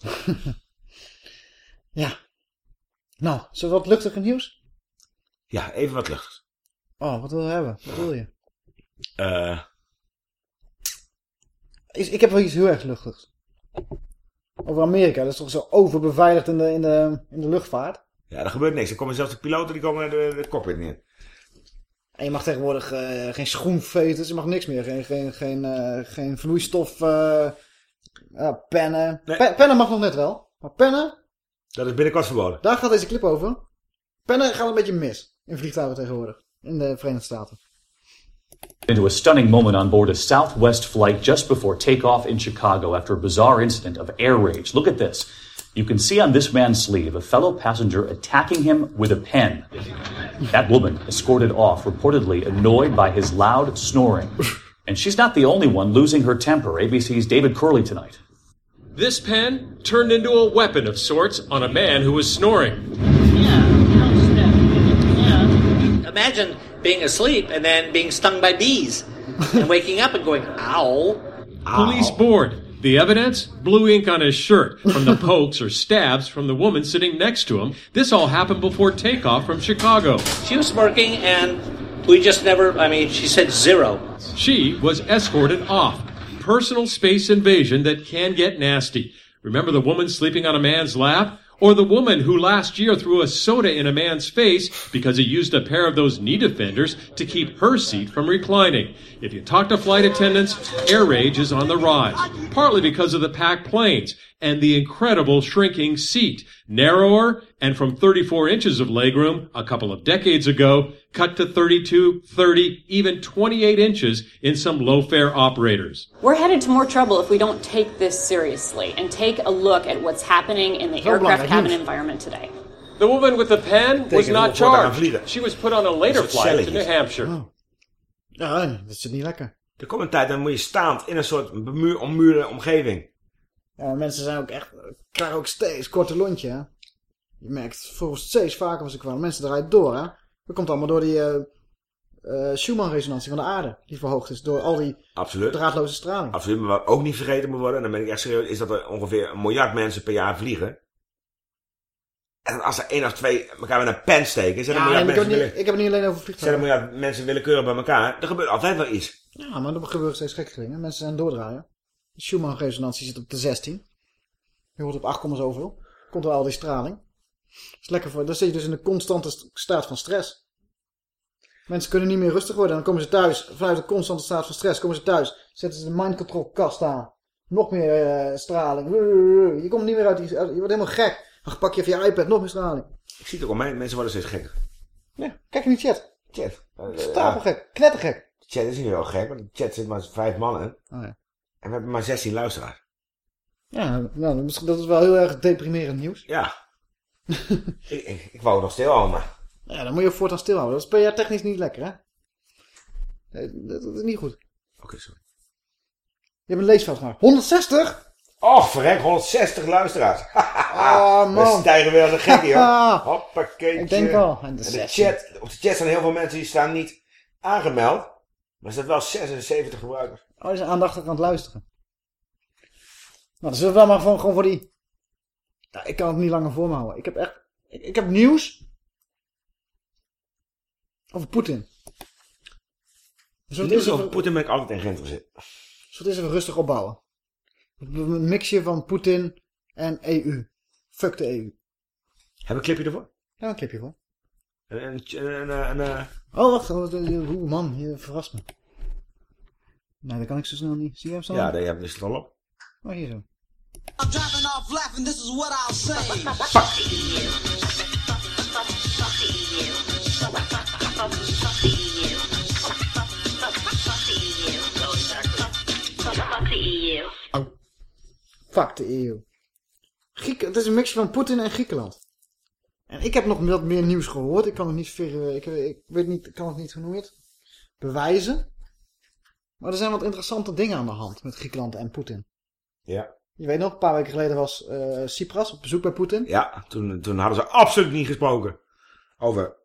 [SPEAKER 2] ja. Nou, we wat luchtiger nieuws?
[SPEAKER 3] Ja, even wat luchtigs.
[SPEAKER 2] Oh, wat wil je hebben? Wat wil je?
[SPEAKER 3] Eh...
[SPEAKER 2] Ik, ik heb wel iets heel erg luchtigs. Over Amerika, dat is toch zo overbeveiligd in de, in de, in de luchtvaart?
[SPEAKER 3] Ja, er gebeurt niks. Er komen zelfs de piloten die komen de, de cockpit neer.
[SPEAKER 2] En je mag tegenwoordig uh, geen schoenveters, je mag niks meer. Geen, geen, geen, uh, geen vloeistof, uh, pennen.
[SPEAKER 3] Nee.
[SPEAKER 2] Pe pennen mag nog net wel. Maar pennen...
[SPEAKER 3] Dat is binnenkort verboden.
[SPEAKER 2] Daar gaat deze clip over. Pennen gaat een beetje mis in vliegtuigen tegenwoordig. In de Verenigde Staten.
[SPEAKER 24] Into a stunning moment on board a Southwest flight just before takeoff in Chicago after a bizarre incident of air rage. Look at this. You can see on this man's sleeve a fellow passenger attacking him with a pen. That woman escorted off, reportedly annoyed by his loud snoring. And she's not the only one losing her temper. ABC's David Curley tonight.
[SPEAKER 25] This pen turned into a weapon of sorts on a man who was snoring. Yeah, yeah.
[SPEAKER 26] Imagine being asleep and then being stung by bees and waking up and going, ow.
[SPEAKER 25] Police board. The evidence? Blue ink on his shirt from the pokes or stabs from the woman sitting next to him. This all happened before takeoff from Chicago.
[SPEAKER 26] She was smirking and we just never, I mean, she said zero.
[SPEAKER 25] She was escorted off. Personal space invasion that can get nasty. Remember the woman sleeping on a man's lap? Or the woman who last year threw a soda in a man's face because he used a pair of those knee defenders to keep her seat from reclining. If you talk to flight attendants, air rage is on the rise, partly because of the packed planes and the incredible shrinking seat. Narrower and from 34 inches of legroom a couple of decades ago, cut to 32, 30, even 28 inches in some low-fare operators.
[SPEAKER 27] We're headed to more trouble if we don't take this seriously and take a look at what's happening in the aircraft cabin environment today.
[SPEAKER 25] The woman with the pen was not charged. She was put on a later
[SPEAKER 3] Dat is
[SPEAKER 25] flight to. New Hampshire.
[SPEAKER 2] Oh. Ja, dat is niet lekker.
[SPEAKER 3] Er komt een tijd, dan moet je staand in een soort bemuur, ommuurde omgeving.
[SPEAKER 2] Ja, maar mensen zijn ook echt, krijgen ook steeds korter lontje. Hè? Je merkt volgens steeds vaker als ik kwam. Mensen draaien door. Hè? Dat komt allemaal door die eh, eh, Schumann-resonantie van de aarde. Die verhoogd is door al die
[SPEAKER 3] Absoluut.
[SPEAKER 2] draadloze straling.
[SPEAKER 3] Absoluut, maar wat ook niet vergeten moet worden, en dan ben ik echt serieus, is dat er ongeveer een miljard mensen per jaar vliegen. En als er één of twee elkaar met een pen steken, zijn er
[SPEAKER 2] Ja,
[SPEAKER 3] een
[SPEAKER 2] en
[SPEAKER 3] miljard
[SPEAKER 2] ik, heb
[SPEAKER 3] mensen,
[SPEAKER 2] niet,
[SPEAKER 3] wille-
[SPEAKER 2] ik heb het niet alleen over
[SPEAKER 3] zijn er
[SPEAKER 2] vliegtuigen.
[SPEAKER 3] een miljard mensen willekeurig bij elkaar. Er gebeurt altijd wel iets.
[SPEAKER 2] Ja, maar er gebeuren steeds gekke dingen. Mensen zijn doordraaien. De Schumann-resonantie zit op de 16. Je hoort op 8, zoveel. Komt door al die straling. Dat is lekker voor. Dan zit je dus in een constante st- staat van stress. Mensen kunnen niet meer rustig worden. Dan komen ze thuis, vanuit een constante staat van stress, komen ze thuis. Zetten ze de mind control kast aan. Nog meer eh, straling. Je komt niet meer uit die... Je wordt helemaal gek. Dan pak je even je iPad, nog meer straling.
[SPEAKER 3] Ik zie het ook om mij, mensen worden steeds gekker.
[SPEAKER 2] Ja, kijk in die chat.
[SPEAKER 3] Chat.
[SPEAKER 2] Stapelgek, knettergek.
[SPEAKER 3] De chat is niet heel gek, want de chat zit maar vijf mannen.
[SPEAKER 2] Oh, ja.
[SPEAKER 3] En we hebben maar 16 luisteraars.
[SPEAKER 2] Ja, nou, misschien- dat is wel heel erg deprimerend nieuws.
[SPEAKER 3] Ja. ik, ik, ik wou nog stil al, maar...
[SPEAKER 2] Ja, dan moet je voortaan stilhouden. Dat is per jaar technisch niet lekker, hè? Nee, dat, dat is niet goed.
[SPEAKER 3] Oké, sorry.
[SPEAKER 2] Je hebt een leesveld gemaakt. 160?
[SPEAKER 3] Och, verrek, 160 luisteraars.
[SPEAKER 2] Oh, man.
[SPEAKER 3] We stijgen weer als een gekkie, hoor. Hoppakeetje.
[SPEAKER 2] Ik denk wel. En
[SPEAKER 3] En
[SPEAKER 2] de
[SPEAKER 3] de
[SPEAKER 2] 16.
[SPEAKER 3] chat, op de chat staan heel veel mensen die staan niet aangemeld. Maar er wel 76 gebruikers.
[SPEAKER 2] Oh, die zijn aandachtig aan het luisteren. Nou, dan zullen we wel maar gewoon, gewoon voor die... Ja, ik kan het niet langer voor me houden. Ik heb echt... Ik, ik heb nieuws... Over Poetin. Dus
[SPEAKER 3] Nieuws
[SPEAKER 2] is
[SPEAKER 3] over Poetin ben ik altijd in geïnteresseerd.
[SPEAKER 2] dus wat is even rustig opbouwen. Een mixje van Poetin en EU. Fuck de EU.
[SPEAKER 3] Heb je een clipje ervoor?
[SPEAKER 2] Ja, een clipje voor.
[SPEAKER 3] En, en, en,
[SPEAKER 2] Oh, wacht. Oh, oh, oh, man, je verrast me. Nee, dat kan ik zo snel niet. Zie je hem zo?
[SPEAKER 3] Ja, daar hebben we het al op.
[SPEAKER 2] Oh, hier zo.
[SPEAKER 6] I'm driving off laughing, this is what I'll say.
[SPEAKER 28] Fuck you.
[SPEAKER 2] Fuck you. Fuck you. EU. Oh. Fuck the EU. Het is een mix van Poetin en Griekenland. En ik heb nog wat meer nieuws gehoord. Ik kan het niet, ver, ik, ik weet niet, ik kan het niet, het? Bewijzen. Maar er zijn wat interessante dingen aan de hand met Griekenland en Poetin.
[SPEAKER 3] Ja.
[SPEAKER 2] Je weet nog, een paar weken geleden was uh, op bezoek bij Poetin.
[SPEAKER 3] Ja, toen, toen hadden ze absoluut niet gesproken over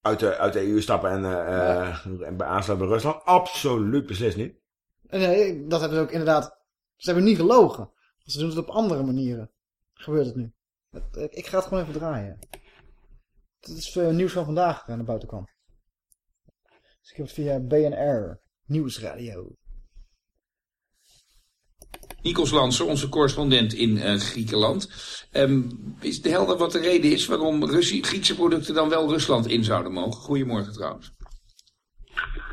[SPEAKER 3] uit de, uit de EU stappen en, uh, ja. en bij aansluiten bij Rusland. Absoluut beslist niet.
[SPEAKER 2] Nee, dat hebben ze ook inderdaad... Ze hebben niet gelogen. Ze doen het op andere manieren. Gebeurt het nu. Ik ga het gewoon even draaien. Het is uh, nieuws van vandaag naar buiten kwam. Dus ik heb het via BNR Nieuwsradio.
[SPEAKER 29] Nikos Lanser, onze correspondent in uh, Griekenland. Um, is de helder wat de reden is waarom Russie, Griekse producten dan wel Rusland in zouden mogen? Goedemorgen trouwens.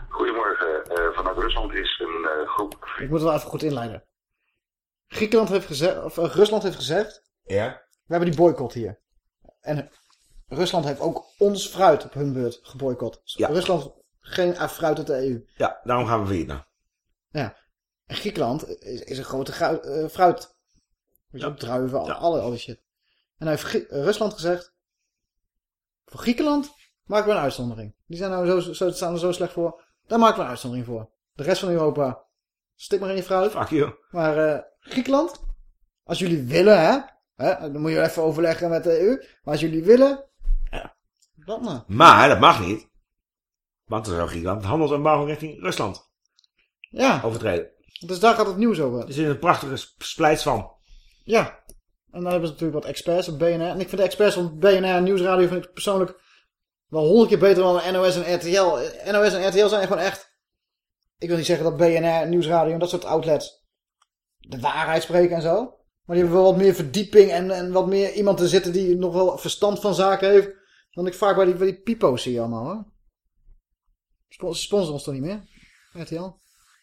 [SPEAKER 30] Goedemorgen. Uh, vanuit Rusland is een uh, groep...
[SPEAKER 2] Ik moet het wel even goed inleiden. Griekenland heeft gezegd, of Rusland heeft gezegd...
[SPEAKER 3] Ja?
[SPEAKER 2] We hebben die boycott hier. En Rusland heeft ook ons fruit op hun beurt geboycott.
[SPEAKER 3] Ja.
[SPEAKER 2] Rusland geen fruit uit de EU.
[SPEAKER 3] Ja, daarom gaan we Vietnam.
[SPEAKER 2] Ja. En Griekenland is, is een grote uh, fruit. Dus ja. druiven, ja. alle, alle shit. En hij heeft Rusland gezegd... Voor Griekenland maken we een uitzondering. Die zijn nou zo, zo, staan er zo slecht voor. Daar maken we een uitzondering voor. De rest van Europa... Stik maar in je fruit.
[SPEAKER 3] Fuck you.
[SPEAKER 2] Maar uh, Griekenland... Als jullie willen, hè... Hè? Dan moet je even overleggen met de EU. Maar als jullie willen... Ja, dat maar.
[SPEAKER 3] Maar dat mag niet. Want dan zou Griekenland het handelsembargo richting Rusland
[SPEAKER 2] ja.
[SPEAKER 3] overtreden.
[SPEAKER 2] Dus daar gaat het nieuws over.
[SPEAKER 3] Er zit een prachtige splijts van.
[SPEAKER 2] Ja. En dan hebben ze natuurlijk wat experts op BNR. En ik vind de experts van BNR Nieuwsradio vind ik persoonlijk wel honderd keer beter dan NOS en RTL. NOS en RTL zijn gewoon echt... Ik wil niet zeggen dat BNR Nieuwsradio en dat soort outlets de waarheid spreken en zo. Maar die hebben wel wat meer verdieping en, en wat meer iemand te zitten die nog wel verstand van zaken heeft. Dan ik vaak bij die, bij die pipo's zie allemaal hoor. Ze sponsoren ons toch niet meer? RTL?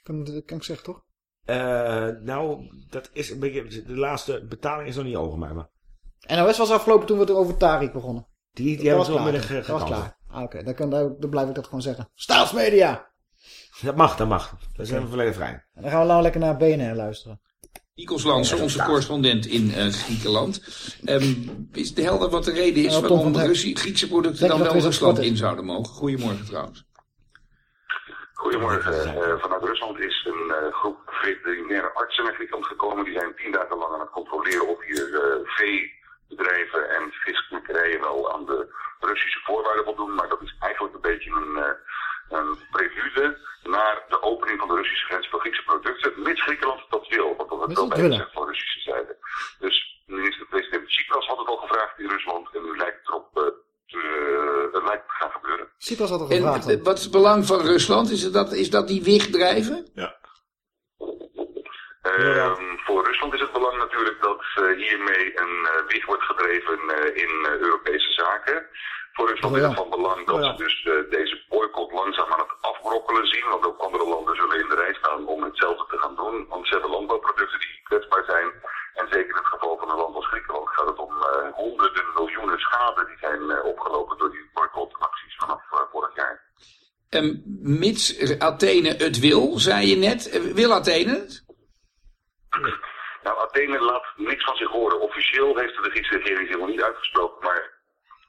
[SPEAKER 2] Kan, kan ik zeggen toch?
[SPEAKER 3] Uh, nou, dat is een beetje... De laatste betaling is nog niet overgemaakt. Maar...
[SPEAKER 2] NOS was afgelopen toen we het over Tariq begonnen.
[SPEAKER 3] Die, die hebben het wel
[SPEAKER 2] middag Dat was klaar. Ah, Oké, okay. dan, dan, dan blijf ik dat gewoon zeggen. Staatsmedia!
[SPEAKER 3] Dat mag, dat mag. Dat zijn we volledig vrij.
[SPEAKER 2] En dan gaan we nou lekker naar BNR luisteren.
[SPEAKER 29] Nikos Lanser, onze correspondent in uh, Griekenland. Um, is de helder wat de reden is waarom Russie, Griekse producten dan wel Rusland in zouden mogen? Goedemorgen trouwens.
[SPEAKER 30] Goedemorgen. Uh, vanuit Rusland is een uh, groep veterinaire artsen naar Griekenland gekomen. Die zijn tien dagen lang aan het controleren of hier veebedrijven en viskwekerijen wel aan de Russische voorwaarden voldoen. Maar dat is eigenlijk een beetje een, een prelude naar de opening van de Russische grens voor Griekse producten. Mits Griekenland dat wil, want dat is wel bij gezegd van Russische zijde. Dus minister-president Tsipras had het al gevraagd in Rusland en nu lijkt het erop uh, het lijkt te gaan gebeuren.
[SPEAKER 2] Tsipras had het gevraagd.
[SPEAKER 29] En wat is het belang van Rusland? Is dat, is dat die wicht drijven?
[SPEAKER 3] Ja.
[SPEAKER 30] Uh, voor Rusland is het belang natuurlijk dat uh, hiermee een uh, wicht wordt gedreven in Europese zaken. Voor het van belang dat ze dus deze boycott langzaam aan het afbrokkelen zien. Want ook andere landen zullen in de rij staan om hetzelfde te gaan doen. Want ze hebben landbouwproducten die kwetsbaar zijn. En zeker in het geval van een land als Griekenland gaat het om honderden miljoenen schade die zijn opgelopen door die boycottacties vanaf vorig jaar.
[SPEAKER 29] En mits Athene het wil, zei je net. Wil Athene het?
[SPEAKER 30] Nou, Athene laat niks van zich horen. Officieel heeft de Griekse regering zich nog niet uitgesproken, maar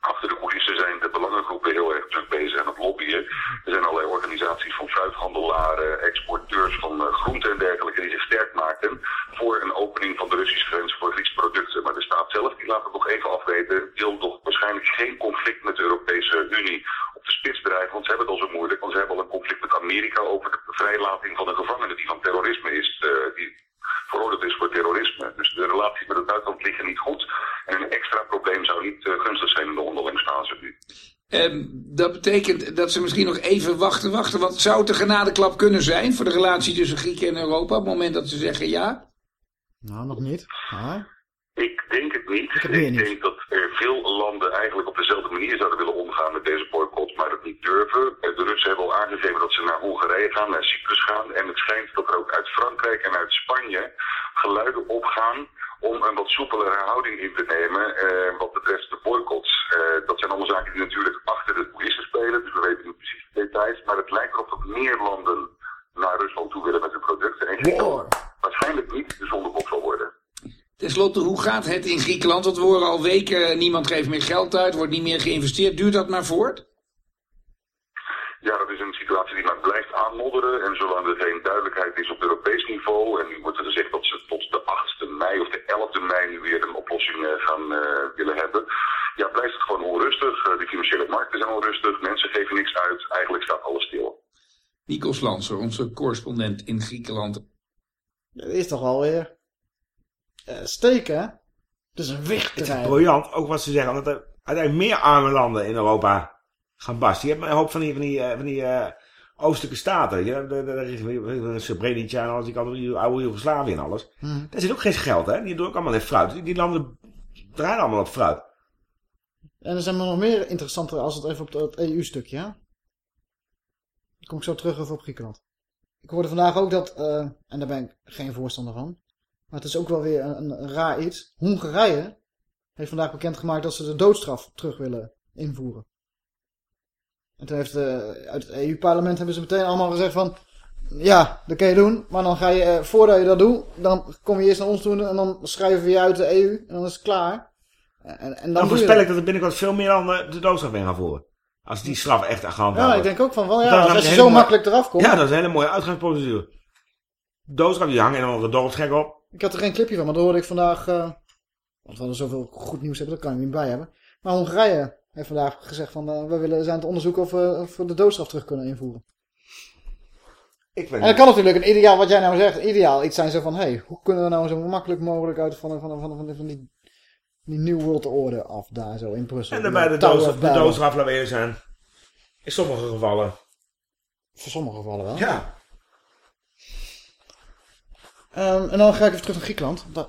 [SPEAKER 30] achter de coulissen zijn de belangengroepen heel erg druk bezig aan het lobbyen. Er zijn allerlei organisaties van fruithandelaren, exporteurs van uh, groenten en dergelijke die zich sterk maken voor een opening van de Russische grens voor Griekse producten. Maar de staat zelf, die laat het nog even afweten, wil toch waarschijnlijk geen conflict met de Europese Unie op de spits drijven, want ze hebben het al zo moeilijk, want ze hebben al een conflict met Amerika over de vrijlating van een gevangene die van terrorisme is, uh, die veroordeeld is voor terrorisme. Dus de relaties met het buitenland liggen niet goed. En een extra probleem zou niet uh, gunstig zijn in de ondernemingsfase nu.
[SPEAKER 29] Um, dat betekent dat ze misschien nog even wachten, wachten. Want zou het een genadeklap kunnen zijn voor de relatie tussen Grieken en Europa op het moment dat ze zeggen ja?
[SPEAKER 2] Nou, nog niet.
[SPEAKER 30] Ik denk het niet. Ik,
[SPEAKER 2] ik
[SPEAKER 30] denk dat er veel landen eigenlijk op dezelfde manier zouden willen omgaan met deze boycott, maar dat niet durven. De Russen hebben al aangegeven dat ze naar Hongarije gaan, naar Cyprus gaan. En het schijnt dat er ook uit Frankrijk en uit Spanje geluiden opgaan om een wat soepelere houding in te nemen eh, wat betreft de boycotts. Uh, dat zijn allemaal zaken die natuurlijk achter de coulissen spelen, dus we weten niet precies de details. Maar het lijkt erop dat meer landen naar Rusland toe willen met hun producten. En Griekenland waarschijnlijk
[SPEAKER 29] slotte, hoe gaat het in Griekenland? Want we horen al weken, niemand geeft meer geld uit, wordt niet meer geïnvesteerd. Duurt dat maar voort?
[SPEAKER 30] Ja, dat is een situatie die maar blijft aanmodderen. En zolang er geen duidelijkheid is op Europees niveau... en nu wordt er gezegd dat ze tot de 8e mei of de 11e mei nu weer een oplossing uh, gaan uh, willen hebben... ja, blijft het gewoon onrustig. De financiële markten zijn onrustig, mensen geven niks uit. Eigenlijk staat alles stil.
[SPEAKER 29] Nikos Lanser, onze correspondent in Griekenland.
[SPEAKER 2] Dat is toch alweer steken, hè? Het is een wicht.
[SPEAKER 3] Het is briljant, ook wat ze zeggen, dat er uiteindelijk meer arme landen in Europa gaan barsten. Je hebt een hoop van die, van die, van die uh, oostelijke staten. Ja, de Srebrenica en alles, die kan oude Joegoslavië en alles.
[SPEAKER 2] Hmm.
[SPEAKER 3] Daar zit ook geen geld, hè? Die doen ook allemaal in fruit. Die, die landen draaien allemaal op fruit.
[SPEAKER 2] En er zijn nog meer interessanter als het even op het EU-stukje, hè? Dan kom ik zo terug over op Griekenland. Ik hoorde vandaag ook dat, uh, en daar ben ik geen voorstander van, maar het is ook wel weer een, een raar iets. Hongarije heeft vandaag bekendgemaakt dat ze de doodstraf terug willen invoeren. En toen heeft de, uit het EU-parlement hebben ze meteen allemaal gezegd van... Ja, dat kan je doen, maar dan ga je, eh, voordat je dat doet, dan kom je eerst naar ons toe en dan schrijven we je uit de EU en dan is het klaar. En, en dan
[SPEAKER 3] dan voorspel ik dat er binnenkort veel meer dan de doodstraf weer gaan voeren. Als die straf echt aan gaan
[SPEAKER 2] Ja, ik denk ook van, wel ja, als je zo makkelijk eraf komt.
[SPEAKER 3] Ja, dat is een hele mooie uitgangsprocedure. Doodstraf, die hangen en dan de doodsgek op.
[SPEAKER 2] Ik had er geen clipje van, maar dat hoorde ik vandaag... Uh, want we hadden zoveel goed nieuws hebben, dat kan ik niet bij hebben. Maar Hongarije heeft vandaag gezegd van uh, we willen zijn te onderzoeken of we, of we de doodstraf terug kunnen invoeren.
[SPEAKER 3] Ik
[SPEAKER 2] en dat kan natuurlijk een ideaal, wat jij nou zegt, ideaal iets zijn zo van, hé, hey, hoe kunnen we nou zo makkelijk mogelijk uit van, van, van, van, van die, die New World Order af daar zo in Brussel.
[SPEAKER 3] En daarbij de doodstraf, de doodstraf laten zijn. In sommige gevallen.
[SPEAKER 2] Voor sommige gevallen wel.
[SPEAKER 3] Ja.
[SPEAKER 2] Um, en dan ga ik even terug naar Griekenland. Daar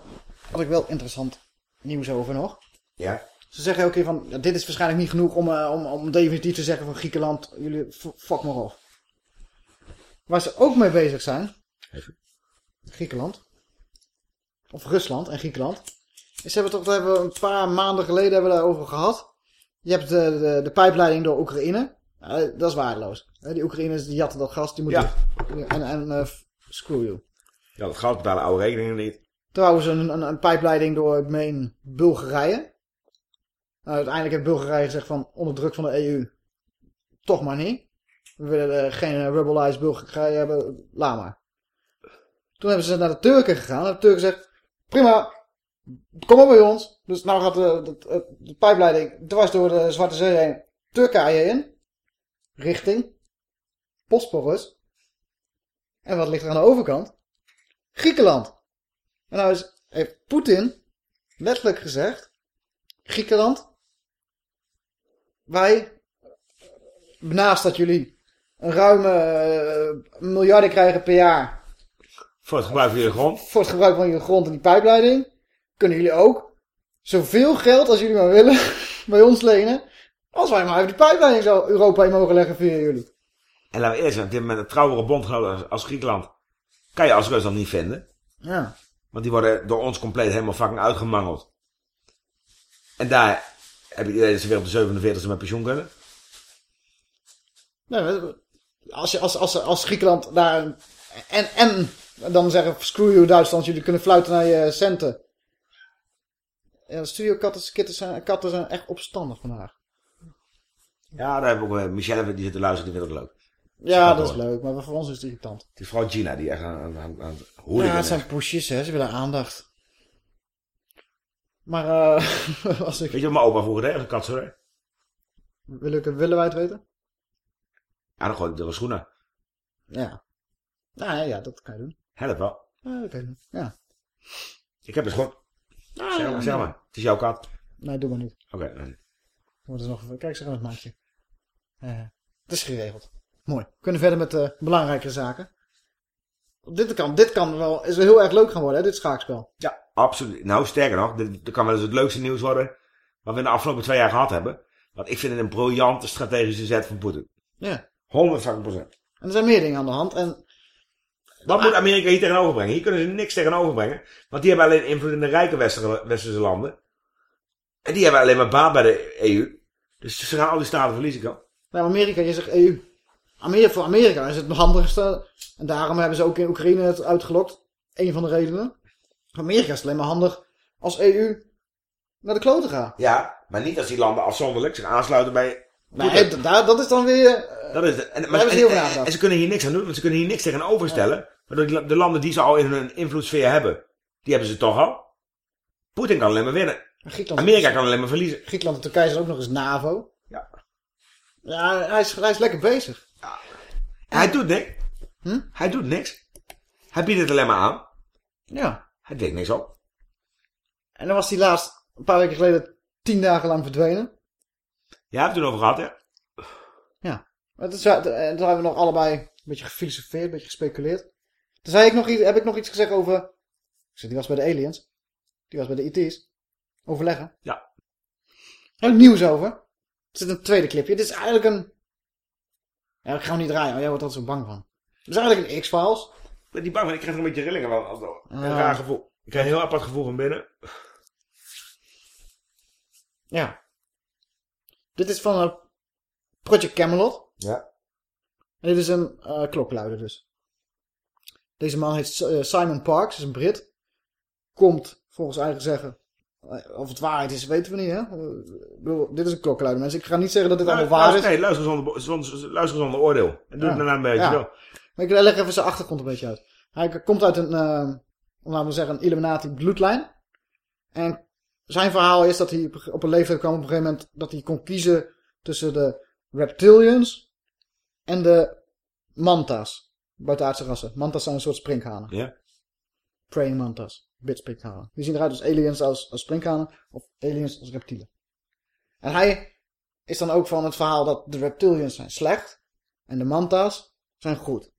[SPEAKER 2] had ik wel interessant nieuws over nog.
[SPEAKER 3] Ja.
[SPEAKER 2] Ze zeggen elke keer van, dit is waarschijnlijk niet genoeg om, uh, om, om definitief te zeggen van Griekenland, jullie fuck maar af. Waar ze ook mee bezig zijn,
[SPEAKER 3] Even.
[SPEAKER 2] Griekenland, of Rusland en Griekenland, is hebben we toch hebben we een paar maanden geleden hebben we daarover gehad. Je hebt de, de, de pijpleiding door Oekraïne, dat is waardeloos. Die Oekraïners die jatten dat gas, die moeten,
[SPEAKER 3] ja.
[SPEAKER 2] en, en uh, screw you.
[SPEAKER 3] Ja, dat geld betalen oude rekeningen niet.
[SPEAKER 2] Trouwens een, een, een pijpleiding door, ik meen, Bulgarije. Nou, uiteindelijk heeft Bulgarije gezegd van onder druk van de EU, toch maar niet. We willen uh, geen uh, rebelized Bulgarije hebben, laat maar. Toen hebben ze naar de Turken gegaan en de Turken zegt, prima, kom op bij ons. Dus nou gaat de, de, de, de pijpleiding dwars door de Zwarte Zee heen, Turkije in, richting Bosporus. En wat ligt er aan de overkant? Griekenland. En nou is, heeft Poetin letterlijk gezegd, Griekenland, wij, naast dat jullie een ruime uh, miljarden krijgen per jaar.
[SPEAKER 3] Voor het gebruik van jullie grond.
[SPEAKER 2] Voor het gebruik van jullie grond en die pijpleiding. Kunnen jullie ook zoveel geld als jullie maar willen bij ons lenen. Als wij maar even die pijpleiding zo Europa in mogen leggen via jullie.
[SPEAKER 3] En laten we eerst op dit moment een trouwere bondgenoot als Griekenland. Kan je als Rusland niet vinden.
[SPEAKER 2] Ja.
[SPEAKER 3] Want die worden door ons compleet helemaal fucking uitgemangeld. En daar heb je idee dat ze weer op de 47e met pensioen kunnen?
[SPEAKER 2] Nee, als, je, als, als, als Griekenland daar... En, en dan zeggen, screw you Duitsland, jullie kunnen fluiten naar je centen. Ja, de studiokatten zijn, katten zijn echt opstandig vandaag.
[SPEAKER 3] Ja, daar hebben we ook Michelle die zit te luisteren, die vindt het leuk.
[SPEAKER 2] Ja, dat is leuk, maar voor ons is het irritant.
[SPEAKER 3] Het is vooral Gina die echt aan, aan, aan
[SPEAKER 2] Ja, het zijn poesjes, hè. Ze willen aandacht. Maar, uh, als ik...
[SPEAKER 3] Weet je wat mijn opa vroeger deed als een?
[SPEAKER 2] Willen, willen wij het weten?
[SPEAKER 3] Ja, dan gooi ik de schoenen.
[SPEAKER 2] Ja. Nou ja, dat kan je doen.
[SPEAKER 3] Help wel.
[SPEAKER 2] Ja, dat kan je doen. Ja.
[SPEAKER 3] Ik heb het gewoon.
[SPEAKER 2] Ah,
[SPEAKER 3] zeg maar, zeg maar. Het is jouw kat.
[SPEAKER 2] Nee, doe maar niet.
[SPEAKER 3] Oké. Okay,
[SPEAKER 2] nog... Kijk, zeg aan het maatje. Uh, het is geregeld. Mooi. We kunnen verder met uh, belangrijke zaken. Op dit kan, dit kan wel, is wel heel erg leuk gaan worden, hè, dit schaakspel.
[SPEAKER 3] Ja, absoluut. Nou, sterker nog, dit, dit kan wel eens het leukste nieuws worden wat we in de afgelopen twee jaar gehad hebben. Want ik vind het een briljante strategische zet van Poetin.
[SPEAKER 2] Ja.
[SPEAKER 3] 100 procent.
[SPEAKER 2] En er zijn meer dingen aan de hand. En...
[SPEAKER 3] Wat moet Amerika hier tegenover brengen? Hier kunnen ze niks tegenover brengen. Want die hebben alleen invloed in de rijke westerse landen. En die hebben alleen maar baat bij de EU. Dus ze gaan al die staten verliezen, kan.
[SPEAKER 2] Nou, Amerika, je zegt EU. Amerika, voor Amerika is het nog handigste. En daarom hebben ze ook in Oekraïne het uitgelokt. Een van de redenen. Voor Amerika is het alleen maar handig als EU naar de kloten gaan.
[SPEAKER 3] Ja, maar niet als die landen afzonderlijk zich aansluiten bij...
[SPEAKER 2] Nee, dat, dat is dan weer... Uh,
[SPEAKER 3] dat is de, en, maar, en, en, en, ze kunnen hier niks aan doen, want ze kunnen hier niks tegenover stellen. Ja. Waardoor de landen die ze al in hun invloedssfeer hebben, die hebben ze toch al. Poetin kan alleen maar winnen. Amerika kan alleen maar verliezen.
[SPEAKER 2] Griekenland en Turkije zijn ook nog eens NAVO.
[SPEAKER 3] Ja.
[SPEAKER 2] Hij is, hij is lekker bezig.
[SPEAKER 3] Ja. Hij doet niks. Hm? Hij doet niks. Hij biedt het alleen maar aan.
[SPEAKER 2] Ja.
[SPEAKER 3] Hij deed niks op.
[SPEAKER 2] En dan was hij laatst, een paar weken geleden, tien dagen lang verdwenen.
[SPEAKER 3] Ja, we het over gehad, hè?
[SPEAKER 2] Ja. En toen hebben we nog allebei een beetje gefilosofeerd, een beetje gespeculeerd. Toen zei ik nog iets, heb ik nog iets gezegd over... Ik zeg, die was bij de aliens. Die was bij de IT's. Overleggen.
[SPEAKER 3] Ja.
[SPEAKER 2] Heb ik nieuws over. Er zit een tweede clipje. Dit is eigenlijk een... Ja, ik ga hem niet draaien, maar jij wordt er zo bang van. Het is eigenlijk een X-Files.
[SPEAKER 3] Ik ben niet bang van, ik krijg een beetje rillingen. Wel, een raar gevoel. Ik krijg een heel apart gevoel van binnen.
[SPEAKER 2] Ja. Dit is van uh, Project Camelot.
[SPEAKER 3] Ja.
[SPEAKER 2] En dit is een uh, klokluider dus. Deze man heet uh, Simon Parks, is een Brit. Komt, volgens eigen zeggen, of het waarheid is, weten we niet, hè? Bedoel, dit is een klokluider, mensen. Ik ga niet zeggen dat dit allemaal waar is.
[SPEAKER 3] Nee, luister zonder, zonder, luister zonder oordeel. En doe het daarna een beetje ja.
[SPEAKER 2] Maar ik leg even zijn achtergrond een beetje uit. Hij komt uit een, uh, laten we zeggen, een Illuminati bloedlijn. En zijn verhaal is dat hij op een leeftijd kwam op een gegeven moment dat hij kon kiezen tussen de reptilians en de manta's. Buitenaardse rassen. Manta's zijn een soort sprinkhanen.
[SPEAKER 3] Ja.
[SPEAKER 2] Praying mantas. Bitsprinkhanen. Die zien eruit als aliens als, als of aliens als reptielen. En hij is dan ook van het verhaal dat de reptilians zijn slecht en de manta's zijn goed.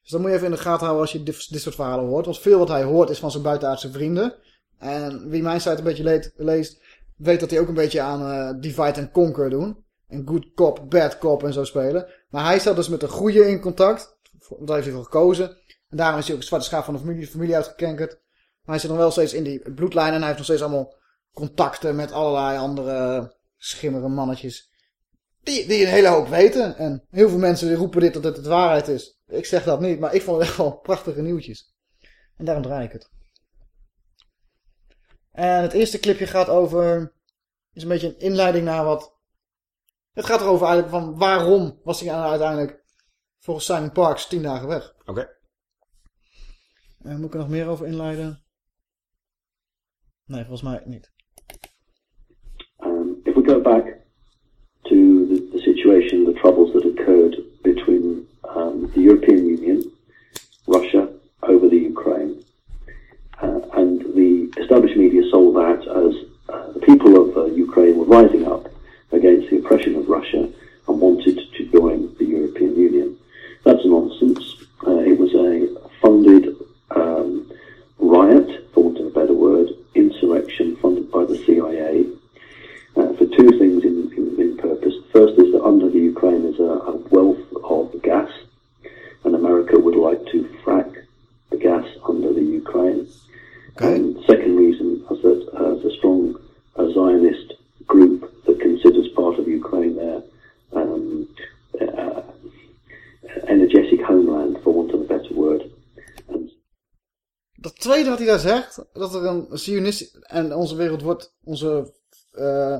[SPEAKER 2] Dus dat moet je even in de gaten houden als je dit, soort verhalen hoort. Want veel wat hij hoort is van zijn buitenaardse vrienden. En wie mijn site een beetje leest, weet dat hij ook een beetje aan uh, divide and conquer doen. En good cop, bad cop en zo spelen. Maar hij staat dus met de goede in contact. Daar heeft hij voor gekozen. En daarom is hij ook een zwarte schaap van de familie, familie uitgekenkerd. Hij zit nog wel steeds in die bloedlijn. En hij heeft nog steeds allemaal contacten met allerlei andere schimmere mannetjes. Die, die een hele hoop weten. En heel veel mensen roepen dit dat het de waarheid is. Ik zeg dat niet, maar ik vond het echt wel prachtige nieuwtjes. En daarom draai ik het. En het eerste clipje gaat over... Is een beetje een inleiding naar wat... Het gaat erover eigenlijk van waarom was hij uiteindelijk volgens Simon Parks tien dagen weg.
[SPEAKER 3] Oké. Okay.
[SPEAKER 2] Moet ik er nog meer over inleiden? Nee, volgens mij niet.
[SPEAKER 28] Um, if we go back to the, the situation, the troubles that occurred between um, the European Union, Russia, over the Ukraine, uh, and the established media sold that as uh, the people of uh, Ukraine were rising up against the oppression of Russia and wanted to join the European Union. That's nonsense. Uh, it was a funded um, riot, for want of a better word, insurrection funded by the CIA uh, for two things in, in, in, purpose. First is that under the Ukraine is a, a wealth of gas, and America would like to frack the gas under the Ukraine.
[SPEAKER 2] Okay.
[SPEAKER 28] And second reason is that uh, a strong uh, Zionist group that considers part of Ukraine their um, uh, energetic homeland, for want of a better word. And
[SPEAKER 2] dat tweede wat hij daar zegt, dat er een Zionist en onze wereld wordt, onze uh,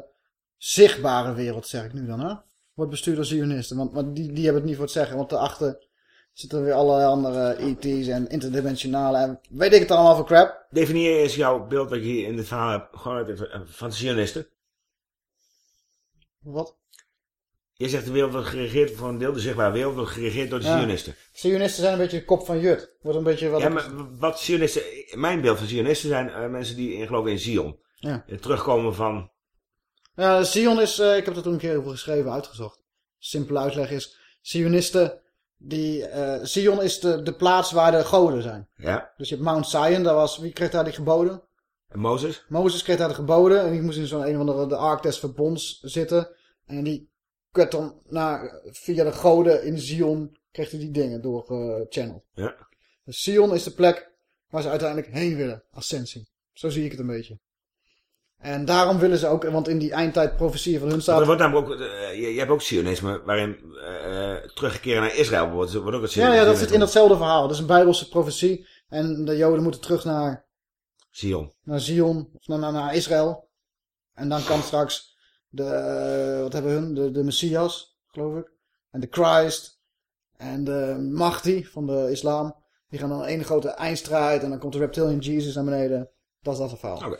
[SPEAKER 2] zichtbare wereld, zeg ik nu dan, hè? wordt bestuurd door Zionisten. Want, want die, die hebben het niet voor het zeggen, want daarachter zitten weer allerlei andere ET's en interdimensionale en weet ik het allemaal voor crap.
[SPEAKER 3] Definieer eens jouw beeld wat je hier in dit verhaal hebt, gewoon uit, van Zionisten.
[SPEAKER 2] Wat?
[SPEAKER 3] Je zegt de wereld wordt geregeerd voor een deel, de zichtbare wereld wordt geregeerd door de ja. Zionisten.
[SPEAKER 2] Zionisten zijn een beetje de kop van Jut. Wordt een beetje wat
[SPEAKER 3] ja, maar wat Zionisten, mijn beeld van Zionisten zijn uh, mensen die in, geloven in Zion.
[SPEAKER 2] Ja.
[SPEAKER 3] Terugkomen van...
[SPEAKER 2] Ja, Zion is, uh, ik heb er toen een keer over geschreven, uitgezocht. Simpele uitleg is, Zionisten, die, uh, Zion is de, de plaats waar de goden zijn.
[SPEAKER 3] Ja.
[SPEAKER 2] Dus je hebt Mount Zion, daar was, wie kreeg daar die geboden?
[SPEAKER 3] En Mozes?
[SPEAKER 2] Mozes kreeg daar de geboden en die moest in zo'n een of andere, de Ark des Verbonds zitten. En die werd dan naar, via de goden in Zion, kreeg hij die dingen door uh, channel.
[SPEAKER 3] Ja.
[SPEAKER 2] Dus Zion is de plek waar ze uiteindelijk heen willen, ascensie. Zo zie ik het een beetje. En daarom willen ze ook, want in die eindtijd profetieën van hun staat...
[SPEAKER 3] Er wordt namelijk ook, uh, je, je, hebt ook Zionisme, waarin uh, terugkeren naar Israël wordt, wordt ook het
[SPEAKER 2] Ja, ja, dat zit in datzelfde verhaal. Dat is een bijbelse profetie. En de joden moeten terug naar...
[SPEAKER 3] Zion.
[SPEAKER 2] Naar Zion, of naar, naar Israël. En dan kan straks de, wat hebben hun? De, de Messias, geloof ik. En de Christ. En de Mahdi van de islam. Die gaan dan een grote eindstrijd. En dan komt de Reptilian Jesus naar beneden. Dat is dat verhaal.
[SPEAKER 3] Oké.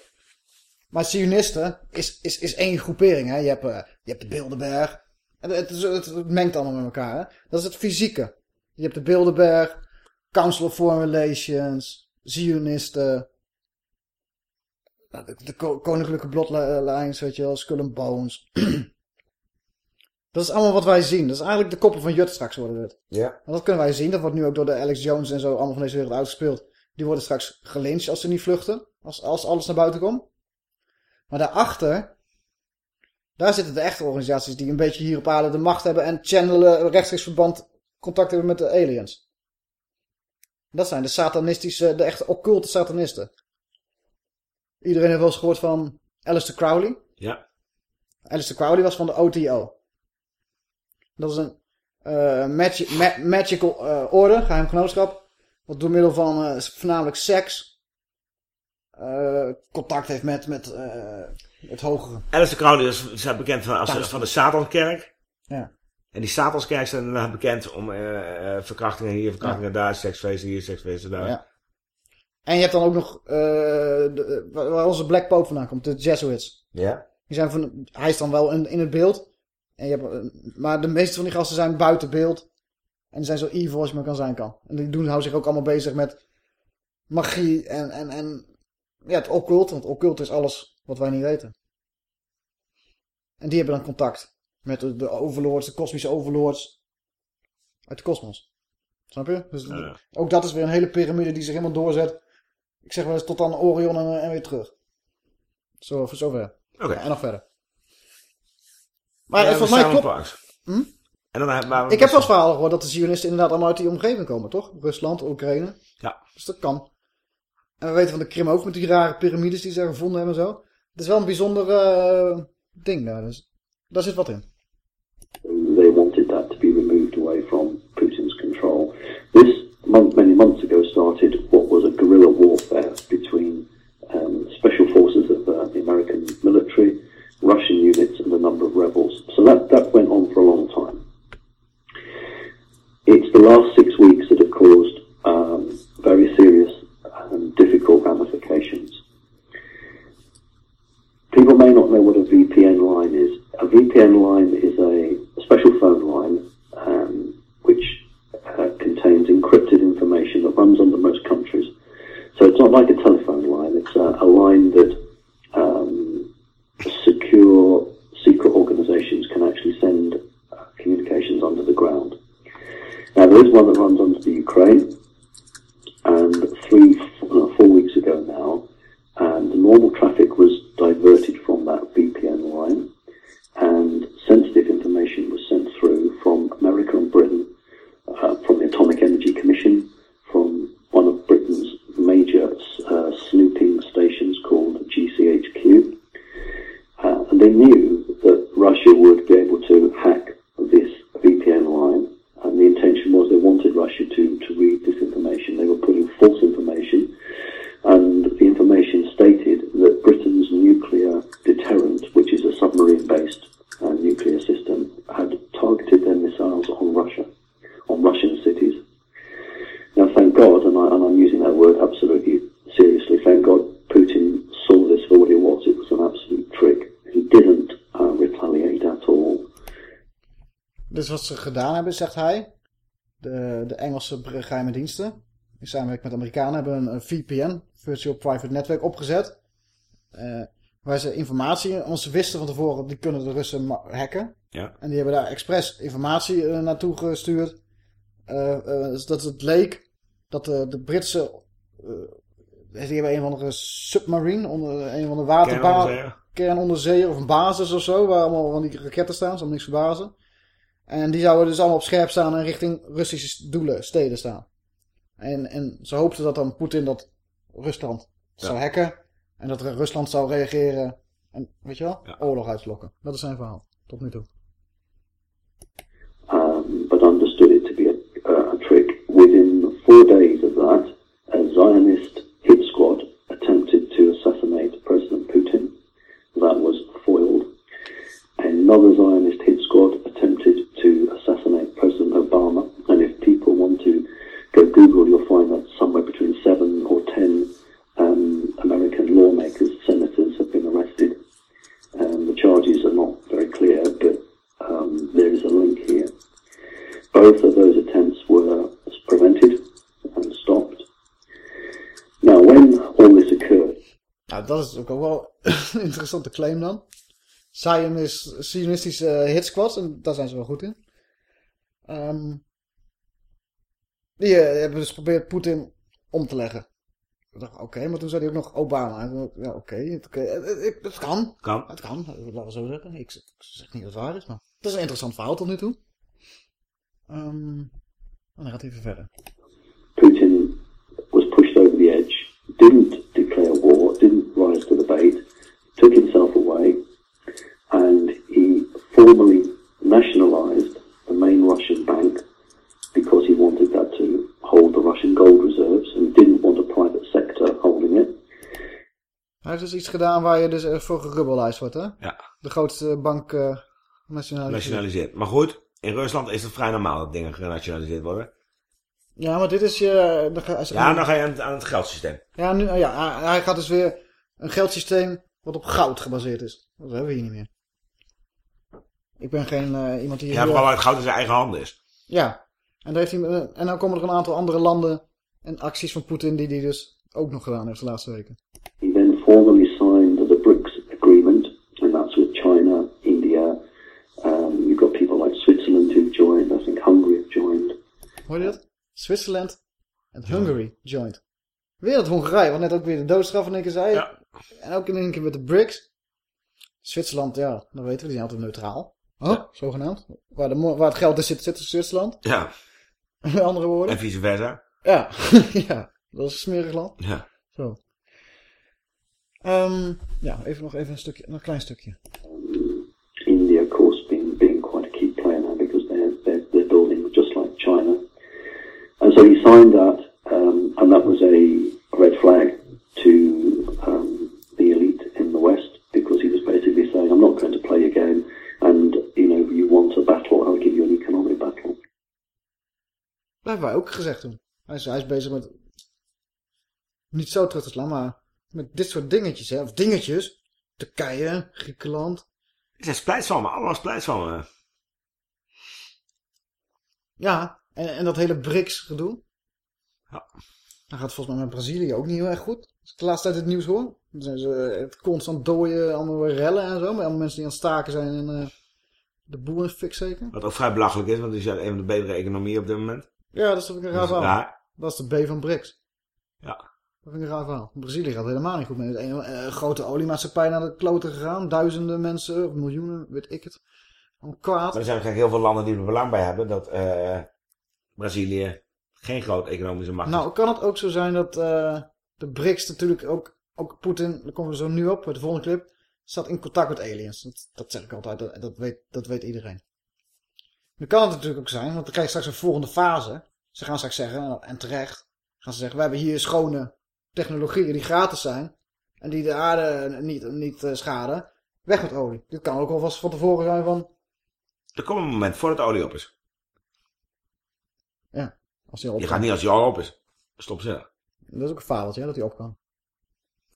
[SPEAKER 2] Maar Zionisten is, is, is één groepering. Hè? Je, hebt, uh, je hebt de Bilderberg. Het, het, het, het, mengt allemaal met elkaar. Hè? Dat is het fysieke. Je hebt de Bilderberg. Council of Foreign Relations. Zionisten. Nou, de, de koninklijke bloodlines, weet je wel. Skull and Bones. dat is allemaal wat wij zien. Dat is eigenlijk de koppen van Jut straks worden het.
[SPEAKER 3] Ja.
[SPEAKER 2] En dat kunnen wij zien. Dat wordt nu ook door de Alex Jones en zo allemaal van deze wereld uitgespeeld. Die worden straks gelyncht als ze niet vluchten. Als, als alles naar buiten komt. Maar daarachter, daar zitten de echte organisaties die een beetje hier op aarde de macht hebben en channelen, rechtstreeks verband, contact hebben met de aliens. Dat zijn de satanistische, de echte occulte satanisten. Iedereen heeft wel eens gehoord van Alistair Crowley.
[SPEAKER 3] Ja.
[SPEAKER 2] Alistair Crowley was van de OTO. Dat is een uh, magi ma magical uh, orde, geheim genootschap. Wat door middel van uh, voornamelijk seks contact heeft met, met uh, het hogere.
[SPEAKER 3] Alistair Crowley is, is bekend van, als, van de Satanskerk.
[SPEAKER 2] Ja.
[SPEAKER 3] En die Satanskerk zijn bekend om uh, verkrachtingen hier, verkrachtingen ja. daar, seksfeesten hier, seksfeesten daar. Ja.
[SPEAKER 2] En je hebt dan ook nog de, waar onze Black Pope vandaan komt, de Jesuits.
[SPEAKER 3] Ja.
[SPEAKER 2] Die zijn van, hij is dan wel in, in het beeld. En je hebt, maar de meeste van die gasten zijn buiten beeld. En zijn zo evil als je maar kan zijn kan. En die doen, houden zich ook allemaal bezig met magie en, en, en ja, het occult, want occult is alles wat wij niet weten. En die hebben dan contact met de, de overlords, de kosmische overlords uit de kosmos. Snap je? Dus
[SPEAKER 3] ja.
[SPEAKER 2] ook dat is weer een hele piramide die zich helemaal doorzet. Ik zeg wel eens tot aan Orion en, en weer terug. Zo, voor zover.
[SPEAKER 3] Oké.
[SPEAKER 2] Ja, en nog verder. Maar
[SPEAKER 3] ja,
[SPEAKER 2] volgens mij klopt... Hm?
[SPEAKER 3] En dan, maar,
[SPEAKER 2] ik heb wel verhalen gehoord dat de Zionisten inderdaad allemaal uit die omgeving komen, toch? Rusland, Oekraïne.
[SPEAKER 3] Ja.
[SPEAKER 2] Dus dat kan. En we weten van de Krim ook met die rare piramides die ze gevonden hebben en zo. Het is wel een bijzonder uh, ding daar. Dus daar zit wat in.
[SPEAKER 28] They wanted that to be removed away from Putin's control. This month, many months ago started what was a guerrilla warfare between um, special forces of uh, the American military, Russian units and a number of rebels. So that, that went on for a long time. It's the last People may not know what a VPN line is. A VPN line is a special phone line um, which uh, contains encrypted information that runs under most countries. So it's not like a telephone line, it's a, a line that um, secure secret organizations can actually send uh, communications under the ground. Now there is one that runs under the Ukraine, and three, uh, four weeks ago now, and the normal traffic was diverted from that VPN line, and sensitive information was sent through from America and Britain, uh, from the Atomic Energy Commission, from one of Britain's major uh, snooping stations called GCHQ, uh, and they knew that Russia would be able to hack this VPN line, and the intention was they wanted Russia to, to read this information. They were putting false
[SPEAKER 2] Dus wat ze gedaan hebben, zegt hij, de, de Engelse geheime diensten, in samenwerking met de Amerikanen, hebben een, VPN, Virtual Private Network, opgezet. Uh, waar ze informatie, want ze wisten van tevoren, die kunnen de Russen hacken.
[SPEAKER 3] Ja.
[SPEAKER 2] En die hebben daar expres informatie uh, naartoe gestuurd. Uh, dat het leek dat de, de Britse, die hebben een of andere submarine, onder, een van de waterbasis, kernonderzeeër of een basis of zo, waar allemaal van die raketten staan, zal niks verbazen. En die zouden dus allemaal op scherp staan en richting Russische doelen, steden staan. En, en ze hoopten dat dan Poetin dat Rusland zou hacken. En dat Rusland zou reageren en, weet je wel, oorlog uitlokken. Dat is zijn verhaal, tot nu toe.
[SPEAKER 28] Um, but understood it to be a, uh, a, trick. Within four days of that, a Zionist hit squad attempted to assassinate President Putin. That was foiled. Another Zionist hit squad go Google, you'll find that somewhere between seven or ten um, American lawmakers, senators, have been arrested. Um, the charges are not very clear, but um, there is a link here. Both of those attempts were prevented and stopped. Now, when all this occurred.
[SPEAKER 2] Nou, dat is ook wel een interessante claim dan. Zion is Zionistische uh, hitsquad en daar zijn ze wel goed in. Um, die eh, hebben dus geprobeerd Poetin om te leggen. Ik dacht, oké, maar toen zei hij ook nog Obama. Ja, oké, het, het, kan.
[SPEAKER 3] Kan.
[SPEAKER 2] Het kan, laten we zo zeggen. Ik, ik zeg niet dat het waar is, maar het is een interessant verhaal tot nu toe. Ehm, en dan gaat hij even verder.
[SPEAKER 28] Putin was pushed over the edge, didn't declare war, didn't rise to the bait, took himself away, and he formally nationalized the main Russian bank because he wanted that the Russian gold reserves and didn't want a private sector holding it.
[SPEAKER 2] Hij heeft dus iets gedaan waar je dus echt voor gerubbelijst wordt, hè?
[SPEAKER 3] Ja.
[SPEAKER 2] De grootste bank eh nationaliseert.
[SPEAKER 3] Nationaliseerd. Maar goed, in Rusland is het vrij normaal dat dingen genationaliseerd worden.
[SPEAKER 2] Ja, maar dit is je... dan ga- als-
[SPEAKER 3] Ja, dan ga je aan het, aan het geldsysteem.
[SPEAKER 2] Ja, nu, ja, hij- gaat dus weer een geldsysteem wat op goud gebaseerd is. Dat hebben we hier niet meer. Ik ben geen eh, iemand die...
[SPEAKER 3] Ja, vooral waar het goud in zijn eigen handen is.
[SPEAKER 2] Ja. En, daar heeft hij, eh, en dan komen er een aantal andere landen en acties van Poetin die hij dus ook nog gedaan heeft de laatste weken.
[SPEAKER 28] He then formally signed the BRICS agreement, and that's with China, India. Um, you've got people like Switzerland who've joined. I think Hungary have joined.
[SPEAKER 2] Hoor je dat? Zwitserland en Hungary joined. Weer het Hongarije, wat net ook weer de doodstraf in één keer zei. En ook in één keer met de BRICS. Zwitserland, ja, dat weten we, die zijn altijd neutraal. Oh, zogenaamd. Waar, de, waar het geld is zit, zit Zwitserland.
[SPEAKER 3] Ja.
[SPEAKER 2] Met andere woorden.
[SPEAKER 3] En vice versa.
[SPEAKER 2] Ja, ja, dat is een smerig land.
[SPEAKER 3] Ja.
[SPEAKER 2] Zo. Ehm, ja, even nog even een stukje, nog een klein stukje.
[SPEAKER 28] India, of course, being being quite a key player now because they're they're, they're building just like China. And so he signed that, um, and that was a red flag to
[SPEAKER 2] Dat hebben wij ook gezegd toen. Hij is, hij is bezig met... Niet zo terug te slaan, maar met dit soort dingetjes, hè. Of dingetjes. Turkije, Griekenland.
[SPEAKER 3] Het zijn splijtswammen, allemaal splijtswammen.
[SPEAKER 2] Ja, en, en dat hele BRICS-gedoe.
[SPEAKER 3] Ja.
[SPEAKER 2] Dan gaat volgens mij met Brazilië ook niet heel erg goed. Als ik de laatste tijd het nieuws hoor. Dan zijn ze eh, het constant dooien, allemaal rellen en zo. Maar allemaal mensen die aan het staken zijn en eh, de boel in fik zeker.
[SPEAKER 3] Wat ook vrij belachelijk is, want het is een van de betere economieën op dit moment.
[SPEAKER 2] Ja, dat is toch een raar verhaal. Dat is de B van BRICS.
[SPEAKER 3] Ja.
[SPEAKER 2] Dat vind ik een raar verhaal. Brazilië gaat helemaal niet goed mee. Een eh, grote oliemaatschappij naar de kloten gegaan. Duizenden mensen, of miljoenen, weet ik het. Allemaal kwaad.
[SPEAKER 3] Maar er zijn waarschijnlijk heel veel landen die er belang bij hebben dat eh, Brazilië geen groot economische macht is.
[SPEAKER 2] Nou, kan het ook zo zijn dat eh, de BRICS natuurlijk ook, ook Poetin, daar komen we zo nu op, bij de volgende clip, staat in contact met aliens. Dat, dat zeg ik altijd, dat, dat, weet, dat weet iedereen. Nu kan het natuurlijk ook zijn, want dan krijg je straks een volgende fase. Ze gaan straks zeggen, en terecht, gaan ze zeggen, we hebben hier schone technologieën die gratis zijn, en die de aarde niet, niet eh, schaden. Weg met olie. Dit kan ook alvast van tevoren zijn van,
[SPEAKER 3] Er komt een moment voordat de olie op is.
[SPEAKER 2] ja, als die op
[SPEAKER 3] Je gaat niet als die al op is. Stop zitten.
[SPEAKER 2] Dat is ook een fabeltje, hè, dat die op kan.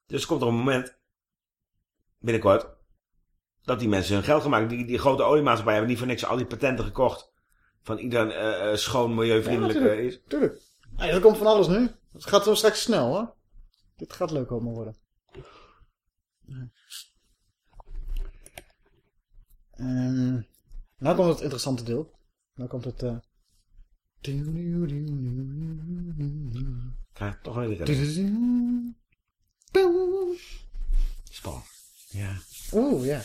[SPEAKER 3] Dus er komt er een moment, binnenkort, dat die mensen hun geld maken. Die, die grote oliemaatschappijen hebben niet voor niks al die patenten gekocht. Van ieder eh, eh, schoon, milieuvriendelijk
[SPEAKER 2] Ja,
[SPEAKER 3] eh, is.
[SPEAKER 2] Tuurlijk. Er komt van alles nu. Het gaat zo straks snel, hoor. Dit gaat leuk allemaal worden. Ehm, nou komt het interessante deel. Nou komt het... eh
[SPEAKER 3] Krijg toch wel weer Spannend.
[SPEAKER 2] Ja. Oeh, ja.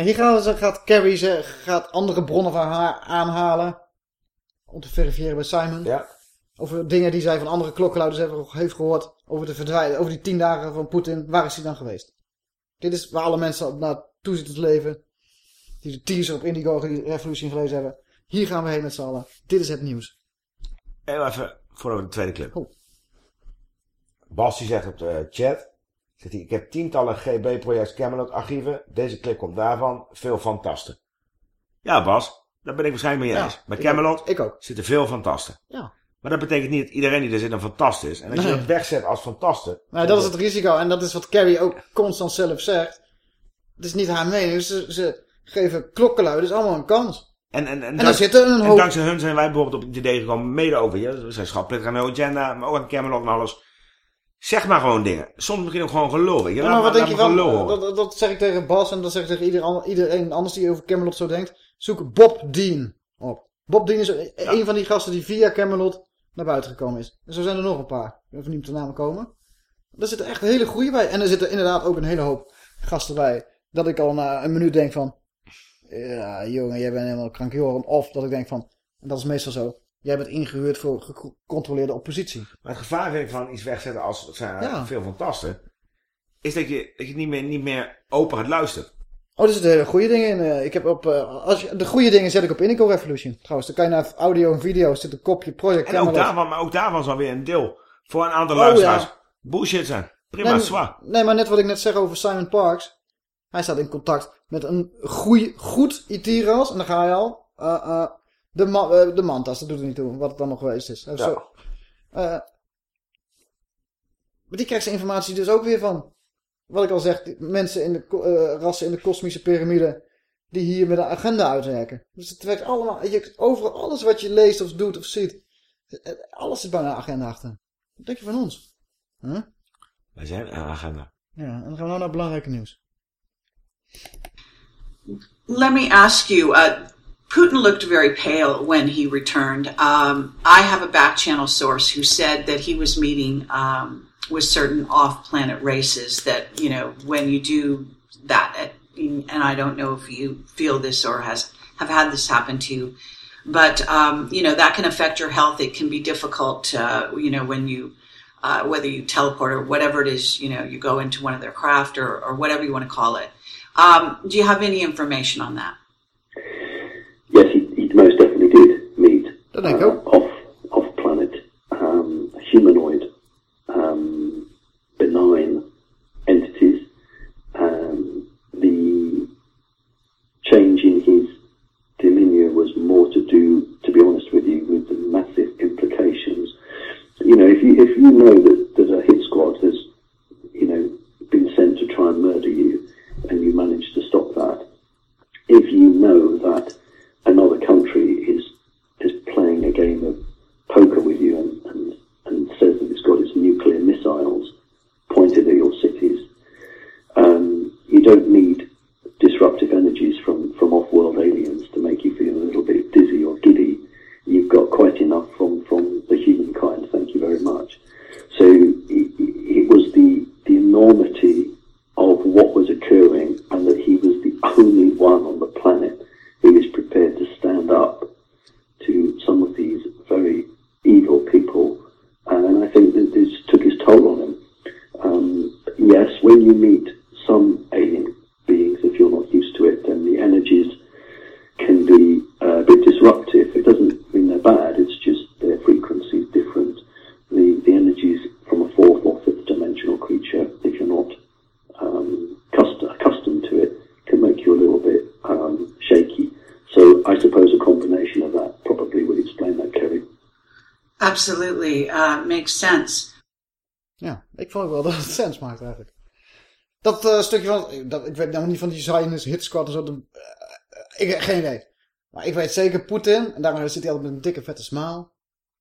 [SPEAKER 2] Nou, hier gaat, gaat Carrie ze, gaat andere bronnen van haar aanhalen. Om te verifiëren bij Simon.
[SPEAKER 3] Ja.
[SPEAKER 2] Over dingen die zij van andere klokkenluiders hebben, heeft gehoord. Over, de verdwijnen, over die tien dagen van Poetin. Waar is hij dan geweest? Dit is waar alle mensen op naartoe zitten te leven. Die de teaser op Indigo Revolution gelezen hebben. Hier gaan we heen met z'n allen. Dit is het nieuws.
[SPEAKER 3] Even, we de tweede clip.
[SPEAKER 2] Oh.
[SPEAKER 3] Bas die zegt op de chat. Zegt hij, ik heb tientallen GB-project Camelot archieven. Deze clip komt daarvan. Veel fantasten. Ja Bas, daar ben ik waarschijnlijk mee
[SPEAKER 2] Ja,
[SPEAKER 3] eens. Bij
[SPEAKER 2] ik
[SPEAKER 3] Camelot
[SPEAKER 2] ook. Ik ook.
[SPEAKER 3] zitten veel fantasten.
[SPEAKER 2] Ja.
[SPEAKER 3] Maar dat betekent niet dat iedereen die er zit een fantast is. En als je dat wegzet als fantasten.
[SPEAKER 2] Maar dat is het risico. En dat is wat Carrie ook constant zelf zegt. Het is niet haar mening. Ze, ze geven klokkenluiders allemaal een kans.
[SPEAKER 3] En, en, en,
[SPEAKER 2] en daar zitten een hoop...
[SPEAKER 3] En dankzij hun zijn wij bijvoorbeeld op het idee gekomen, mede over, ja, we zijn schappelijk aan de agenda, maar ook aan Camelot en alles. Zeg maar gewoon dingen. Soms misschien ook gewoon gelul, je.
[SPEAKER 2] Ja, maar wat denk je van, dat, dat, zeg ik tegen Bas en dat zeg ik tegen iedereen, iedereen anders die over Camelot zo denkt. Zoek Bob Dean op. Bob Dean is een van die gasten die via Camelot naar buiten gekomen is. En zo zijn er nog een paar. Ik weet niet de namen komen. Er zitten echt hele goede bij. En er zitten inderdaad ook een hele hoop gasten bij. Dat ik al na een minuut denk van... Ja, jongen, jij bent helemaal krankjoren. Of dat ik denk van... En dat is meestal zo. Jij bent ingehuurd voor gecontroleerde oppositie.
[SPEAKER 3] Maar het gevaar vind ik van iets wegzetten als het zijn ja. veel fantasten. Is dat je, dat je niet, meer, niet meer open gaat luisteren.
[SPEAKER 2] Oh, er zitten hele goede dingen in. Eh, ik heb op, uh, als je, de goede dingen zet ik op Indico Revolution. Trouwens, dan kan je naar audio en video zit een kopje project.
[SPEAKER 3] En ook daarvan, maar ook daarvan is alweer een deel voor een aantal oh, luisteraars ja. bullshit zijn. Prima,
[SPEAKER 2] nee,
[SPEAKER 3] zwaar.
[SPEAKER 2] Nee, maar net wat ik net zeg over Simon Parks. Hij staat in contact met een goeie, goed IT-ras. En dan ga je al. Uh, de, ma de mantas, dat doet er niet toe. Wat het dan nog geweest is. Ja. Zo, maar die krijgt zijn informatie dus ook weer van wat ik al zeg, mensen in de uh, rassen in de kosmische piramide die hier met een agenda uitwerken. Dus het werkt allemaal, je, overal alles wat je leest of doet of ziet, alles zit bijna een agenda achter. Wat denk je van ons? Huh?
[SPEAKER 3] Wij zijn een agenda.
[SPEAKER 2] Ja, en dan gaan we nou naar belangrijke nieuws.
[SPEAKER 31] Let me ask you, uh, Putin looked very pale when he returned. Um, I have a back channel source who said that he was meeting um, with certain off-planet races that you know when you do that and i don't know if you feel this or has have had this happen to you but um, you know that can affect your health. It can be difficult uh, you know when you uh, whether you teleport or whatever it is you know you go into one of their craft or, or whatever you want to call it. Um, do you have any information on that
[SPEAKER 28] most definitely did meet
[SPEAKER 2] uh, off
[SPEAKER 28] off planet um, humanoid um, benign entities. Um, the change in his demeanour was more to do, to be honest with you, with the massive implications. You know, if you if you know that, that a hit squad has, you know, been sent to try and murder you, and you manage to stop that, if you know that another country is is playing a game of poker with you and, and and says that it's got its nuclear missiles pointed at your cities. Um, you don't need disruptive energies from, from off-world aliens to make you feel a little bit dizzy or giddy. You've got quite enough from, from the humankind, thank you very much. So it, it was the, the enormity of what was occurring and that he was the only one on the planet who is prepared to stand up to some of these very evil people and I think that this took its toll on him. Um, yes, when you meet some alien beings, if you're not used to it, then the energies can be uh, a bit disruptive. It doesn't mean they're bad, it's just their frequency is different. The, the energies from a fourth or fifth dimensional creature, if you're not um, accustomed to it, can make you a little bit um, shaky. So I suppose a combination of that probably would explain that, Kerry.
[SPEAKER 31] Absolutely, uh, makes sense.
[SPEAKER 2] Ja, ik vond ook wel dat het sens maakt eigenlijk. Dat uh, stukje van, dat, ik weet nou niet van die Zionist hit squad en zo, de, uh, ik geen idee. Maar ik weet zeker, Poetin, en daarom zit hij altijd met een dikke vette smaal.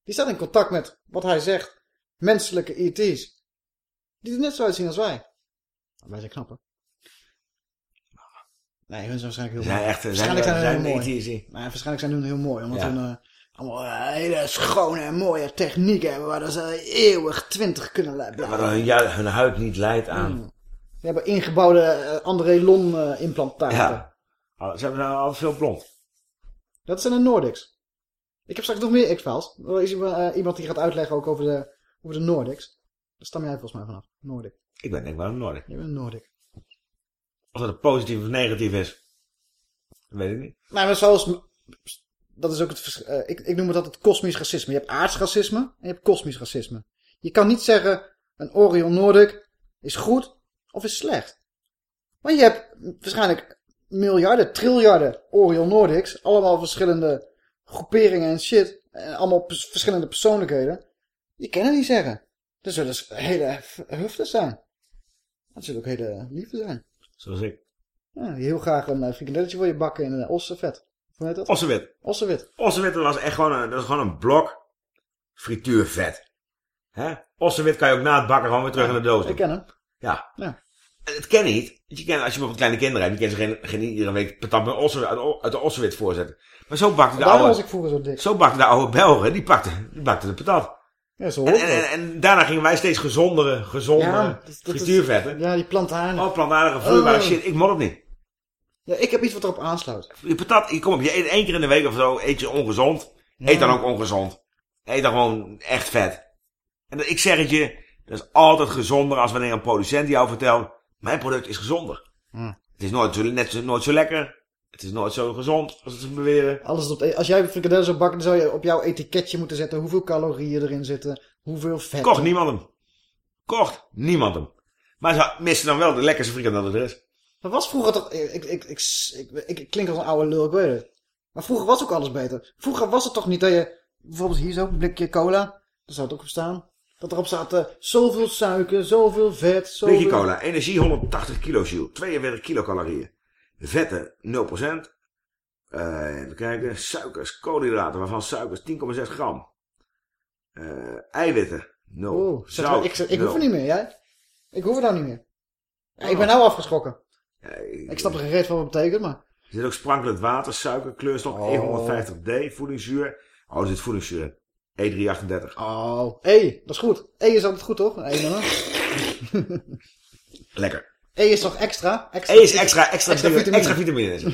[SPEAKER 2] Die staat in contact met, wat hij zegt, menselijke ET's. Die er net zo uitzien als wij. Wij zijn knapper. Nee, hun zijn waarschijnlijk heel
[SPEAKER 3] mooi. Echt, waarschijnlijk zijn, zijn, zijn heel mooi.
[SPEAKER 2] Nee, waarschijnlijk zijn hun heel mooi, omdat ja. hun... Allemaal hele schone en mooie techniek hebben... waar ze eeuwig twintig kunnen.
[SPEAKER 3] Ja, waar hun, ja, hun huid niet leidt aan... Mm.
[SPEAKER 2] Ze hebben ingebouwde uh, André Lon uh, implantaten.
[SPEAKER 3] Ja. Oh, ze hebben nou al veel blond.
[SPEAKER 2] Dat zijn de Nordics. Ik heb straks nog meer X-Files. Er is iemand die gaat uitleggen ook over de, over de Nordics. Daar stam jij volgens mij vanaf. Nordic.
[SPEAKER 3] Ik ben denk ik wel een Nordic.
[SPEAKER 2] Je bent een Nordic.
[SPEAKER 3] Of dat positief of negatief is. Dat weet ik niet.
[SPEAKER 2] Nee, maar zoals dat is ook het uh, ik, ik noem het altijd kosmisch racisme. Je hebt aards racisme en je hebt kosmisch racisme. Je kan niet zeggen een Orion Nordic is goed of is slecht. Maar je hebt waarschijnlijk miljarden, triljarden Orion Nordics. Allemaal verschillende groeperingen en shit. En allemaal verschillende persoonlijkheden. Je kan het niet zeggen. Er zullen dus hele huften zijn. Dat zullen ook hele liefde zijn.
[SPEAKER 3] Zoals ik.
[SPEAKER 2] Ja, heel graag een frikandelletje voor je bakken in een ossenvet. Heet dat?
[SPEAKER 3] Ossewit.
[SPEAKER 2] Ossewit.
[SPEAKER 3] Ossewit was echt gewoon een, dat is gewoon een blok frituurvet. Hè? Ossewit kan je ook na het bakken gewoon weer terug in de doos doen.
[SPEAKER 2] Ik ken hem.
[SPEAKER 3] Ja.
[SPEAKER 2] Ja.
[SPEAKER 3] Het ken niet. Je kan, als je bijvoorbeeld kleine kinderen hebt, die kunnen ze geen, geen iedere week patat met osse, uit, de- ossewit voorzetten. Maar zo bakte de oude...
[SPEAKER 2] was ik vroeger zo dik.
[SPEAKER 3] Zo bakte de oude Belgen, die bakte, die de patat.
[SPEAKER 2] Ja, zo
[SPEAKER 3] En, en,
[SPEAKER 2] het.
[SPEAKER 3] en, en daarna gingen wij steeds gezondere, gezondere
[SPEAKER 2] Ja, dat- dat is-
[SPEAKER 3] frituurvetten.
[SPEAKER 2] Ja, die plantaardige.
[SPEAKER 3] Oh, plantaardige, vloeibare
[SPEAKER 2] Oh.
[SPEAKER 3] shit. Ik mod het niet.
[SPEAKER 2] Ja, ik heb iets wat erop aansluit.
[SPEAKER 3] Je patat, je, kom op, je eet één keer in de week of zo, eet je ongezond. Eet dan ook ongezond. Eet dan gewoon echt vet. En ik zeg het je, dat is altijd gezonder als wanneer een producent jou vertelt, mijn product is gezonder.
[SPEAKER 2] Hm.
[SPEAKER 3] Het is nooit zo, net zo, nooit zo lekker. Het is nooit zo gezond als ze beweren.
[SPEAKER 2] Alles op de, als jij frikadellen zou bakken, dan zou je op jouw etiketje moeten zetten hoeveel calorieën erin zitten, hoeveel vet.
[SPEAKER 3] Kocht niemand hem. Kocht niemand hem. Maar ze misten dan wel de lekkerste frikandel er is.
[SPEAKER 2] Dat was vroeger toch... Ik, ik, ik, ik, klink als een oude lul, ik weet het. Maar vroeger was ook alles beter. Vroeger was het toch niet dat je... Bijvoorbeeld hier zo, een blikje cola. Daar zou het ook op staan. Dat erop staat eh, zoveel suiker, zoveel vet, zoveel...
[SPEAKER 3] Blikje cola. Energie 180 kilojoule. 42 kilocalorieën. Vetten 0%. Eh even kijken. Suikers, koolhydraten, waarvan suikers 10,6 gram. Eh eiwitten 0.
[SPEAKER 2] Oeh, zeg
[SPEAKER 3] Zout,
[SPEAKER 2] maar, ik, ik hoef er niet meer, jij? Ik hoef er nou niet meer. Ja, ik ben nou afgeschrokken. Ik snap er geen reet van wat het betekent, maar...
[SPEAKER 3] Er zit ook sprankelend water, suiker, kleurstof,
[SPEAKER 2] Oh.
[SPEAKER 3] E150D, voedingszuur. Oh, er zit voedingszuur in. E338.
[SPEAKER 2] Oh, E, dat is goed. E is altijd goed, toch? E.
[SPEAKER 3] Lekker.
[SPEAKER 2] E is toch extra? extra
[SPEAKER 3] E is extra, extra,
[SPEAKER 2] extra vitamine.
[SPEAKER 3] extra vitamine. is.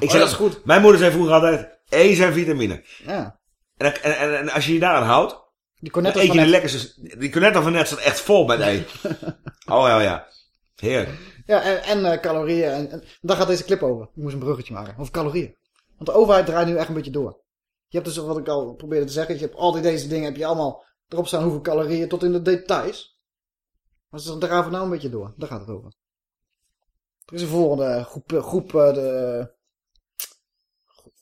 [SPEAKER 3] Ik
[SPEAKER 2] Oh,
[SPEAKER 3] zeg
[SPEAKER 2] dat is goed.
[SPEAKER 3] Mijn moeder zei vroeger altijd, E zijn vitamine.
[SPEAKER 2] Ja.
[SPEAKER 3] En, en, en, en als je je daaraan houdt,
[SPEAKER 2] Die cornetto
[SPEAKER 3] eet je de lekkerste... Die cornetto van net staat echt vol met E. oh ja, ja. Heerlijk.
[SPEAKER 2] Ja, en, en eh, calorieën. En, en daar gaat deze clip over. Ik moest een bruggetje maken. Over calorieën. Want de overheid draait nu echt een beetje door. Je hebt dus, wat ik al probeerde te zeggen, je hebt al die deze dingen, heb je allemaal erop staan hoeveel calorieën tot in de details. Maar ze draven nou een beetje door. Daar gaat het over. Er is een volgende groep, eh, groep eh, de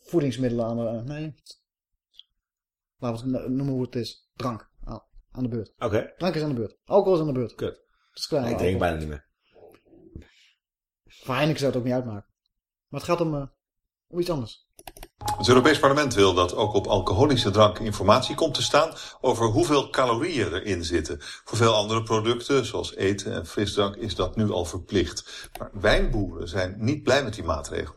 [SPEAKER 2] voedingsmiddelen aan de, nee. Laten we het noemen hoe het is. Drank. Aan- Aan de beurt.
[SPEAKER 3] Oké.
[SPEAKER 2] Drank is aan de beurt. Alcohol is aan de beurt.
[SPEAKER 3] Kut.
[SPEAKER 2] Dat is klein.
[SPEAKER 3] ik drink bijna niet meer.
[SPEAKER 2] Voor Heineken zou het ook niet uitmaken. Maar het gaat om, eh, om iets anders.
[SPEAKER 32] Het Europees Parlement wil dat ook op alcoholische drank informatie komt te staan over hoeveel calorieën erin zitten. Voor veel andere producten, zoals eten en frisdrank, is dat nu al verplicht. Maar wijnboeren zijn niet blij met die maatregel.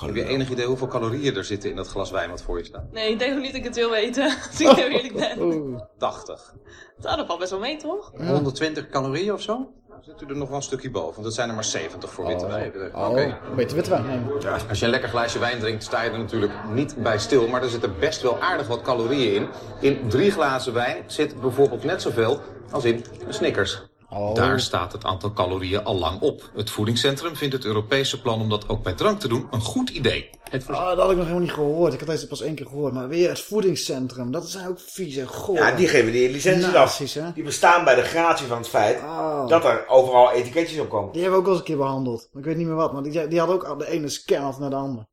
[SPEAKER 33] Heb je enig idee hoeveel calorieën er zitten in dat glas wijn wat voor je staat?
[SPEAKER 34] Nee, ik denk ook niet dat ik het wil weten. Als ik heel eerlijk ben.
[SPEAKER 33] 80.
[SPEAKER 34] Nou, dat valt best wel mee, toch?
[SPEAKER 33] 120 calorieën of zo? Dan zit u er nog wel een stukje boven, want dat zijn er maar 70 voor witte wijn.
[SPEAKER 2] Oh, beter witte wijn nemen.
[SPEAKER 33] Als je een lekker glaasje wijn drinkt, sta je er natuurlijk niet bij stil. Maar er zitten best wel aardig wat calorieën in. In drie glazen wijn zit bijvoorbeeld net zoveel als in een Snickers.
[SPEAKER 32] Daar staat het aantal calorieën al lang op. Het voedingscentrum vindt het Europese plan om dat ook bij drank te doen een goed idee. Het
[SPEAKER 2] Oh, dat had ik nog helemaal niet gehoord. Ik had deze pas één keer gehoord. Maar weer het voedingscentrum. Dat zijn ook vieze goh.
[SPEAKER 3] Ja, die geven die licenties af.
[SPEAKER 2] Hè?
[SPEAKER 3] Die bestaan bij de gratie van het feit
[SPEAKER 2] Oh.
[SPEAKER 3] dat er overal etiketjes op komen.
[SPEAKER 2] Die hebben we ook al eens een keer behandeld. Ik weet niet meer wat. Maar die, die had ook de ene scam af naar de andere.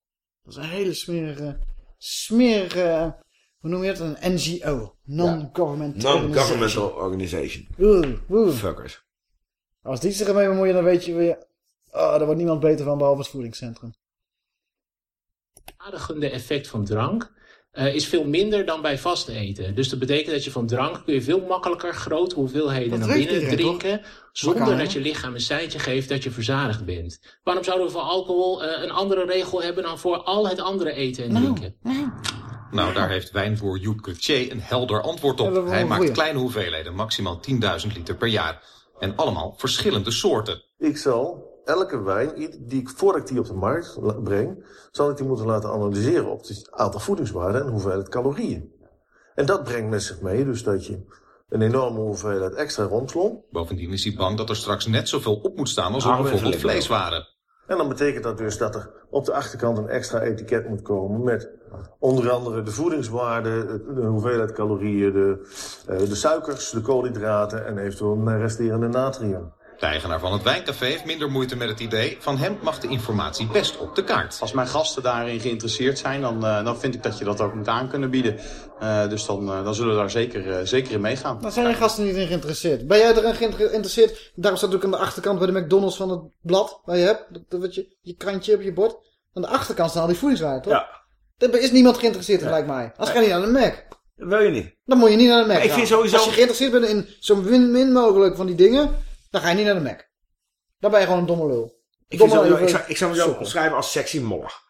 [SPEAKER 2] Dat is een hele smerige... Smerige... Hoe noem je het? Een NGO. Non-governmental
[SPEAKER 3] Non-governmental organization.
[SPEAKER 2] Oeh, oeh.
[SPEAKER 3] Fuckers.
[SPEAKER 2] Als die zich ermee bemoeien, dan weet je weer... Oh, daar wordt niemand beter van behalve het voedingscentrum.
[SPEAKER 35] verzadigende effect van drank eh, is veel minder dan bij vast eten. Dus dat betekent dat je van drank kun je veel makkelijker grote hoeveelheden
[SPEAKER 2] Dat
[SPEAKER 35] naar binnen
[SPEAKER 2] iedereen,
[SPEAKER 35] drinken, zonder dat je lichaam een seintje geeft dat je verzadigd bent. Waarom zouden we voor alcohol eh, een andere regel hebben dan voor al het andere eten en drinken?
[SPEAKER 32] Nou, daar heeft wijnboer Joep Coutier een helder antwoord op. Hij maakt kleine hoeveelheden, maximaal 10.000 liter per jaar. En allemaal verschillende soorten.
[SPEAKER 36] Ik zal elke wijn, die ik, voordat ik die op de markt breng, zal ik die moeten laten analyseren op het aantal voedingswaarden en hoeveelheid calorieën. En dat brengt met zich mee dus dat je een enorme hoeveelheid extra romslomp.
[SPEAKER 32] Bovendien is hij bang dat er straks net zoveel op moet staan als er bijvoorbeeld vleeswaren.
[SPEAKER 36] En dan betekent dat dus dat er op de achterkant een extra etiket moet komen met onder andere de voedingswaarde, de hoeveelheid calorieën, de, eh, de suikers, de koolhydraten en eventueel een resterende natrium.
[SPEAKER 32] De eigenaar van het wijncafé heeft minder moeite met het idee. Van hem mag de informatie best op de kaart.
[SPEAKER 33] Als mijn gasten daarin geïnteresseerd zijn, dan, eh, dan vind ik dat je dat ook moet aan kunnen bieden. Eh, dus dan, eh, dan zullen we daar zeker, eh, zeker in meegaan.
[SPEAKER 2] Daar zijn je gasten niet in geïnteresseerd. Ben jij erin geïnteresseerd? Daarom staat ook aan de achterkant bij de McDonald's van het blad waar je hebt. Dat, dat wat je, je krantje op je bord. Aan de achterkant staan al die voedingswaarden, toch?
[SPEAKER 3] Ja.
[SPEAKER 2] Er is niemand geïnteresseerd, lijkt mij. Als ga je niet naar de Mac.
[SPEAKER 3] Dat wil je niet.
[SPEAKER 2] Dan moet je niet naar de Mac
[SPEAKER 3] Maar ik vind sowieso-
[SPEAKER 2] Als je geïnteresseerd bent in zo min, min mogelijk van die dingen, dan ga je niet naar de Mac. Dan ben je gewoon een domme lul.
[SPEAKER 3] Ik,
[SPEAKER 2] Domme even
[SPEAKER 3] ik zou, ik zou mezelf omschrijven als sexy mollig.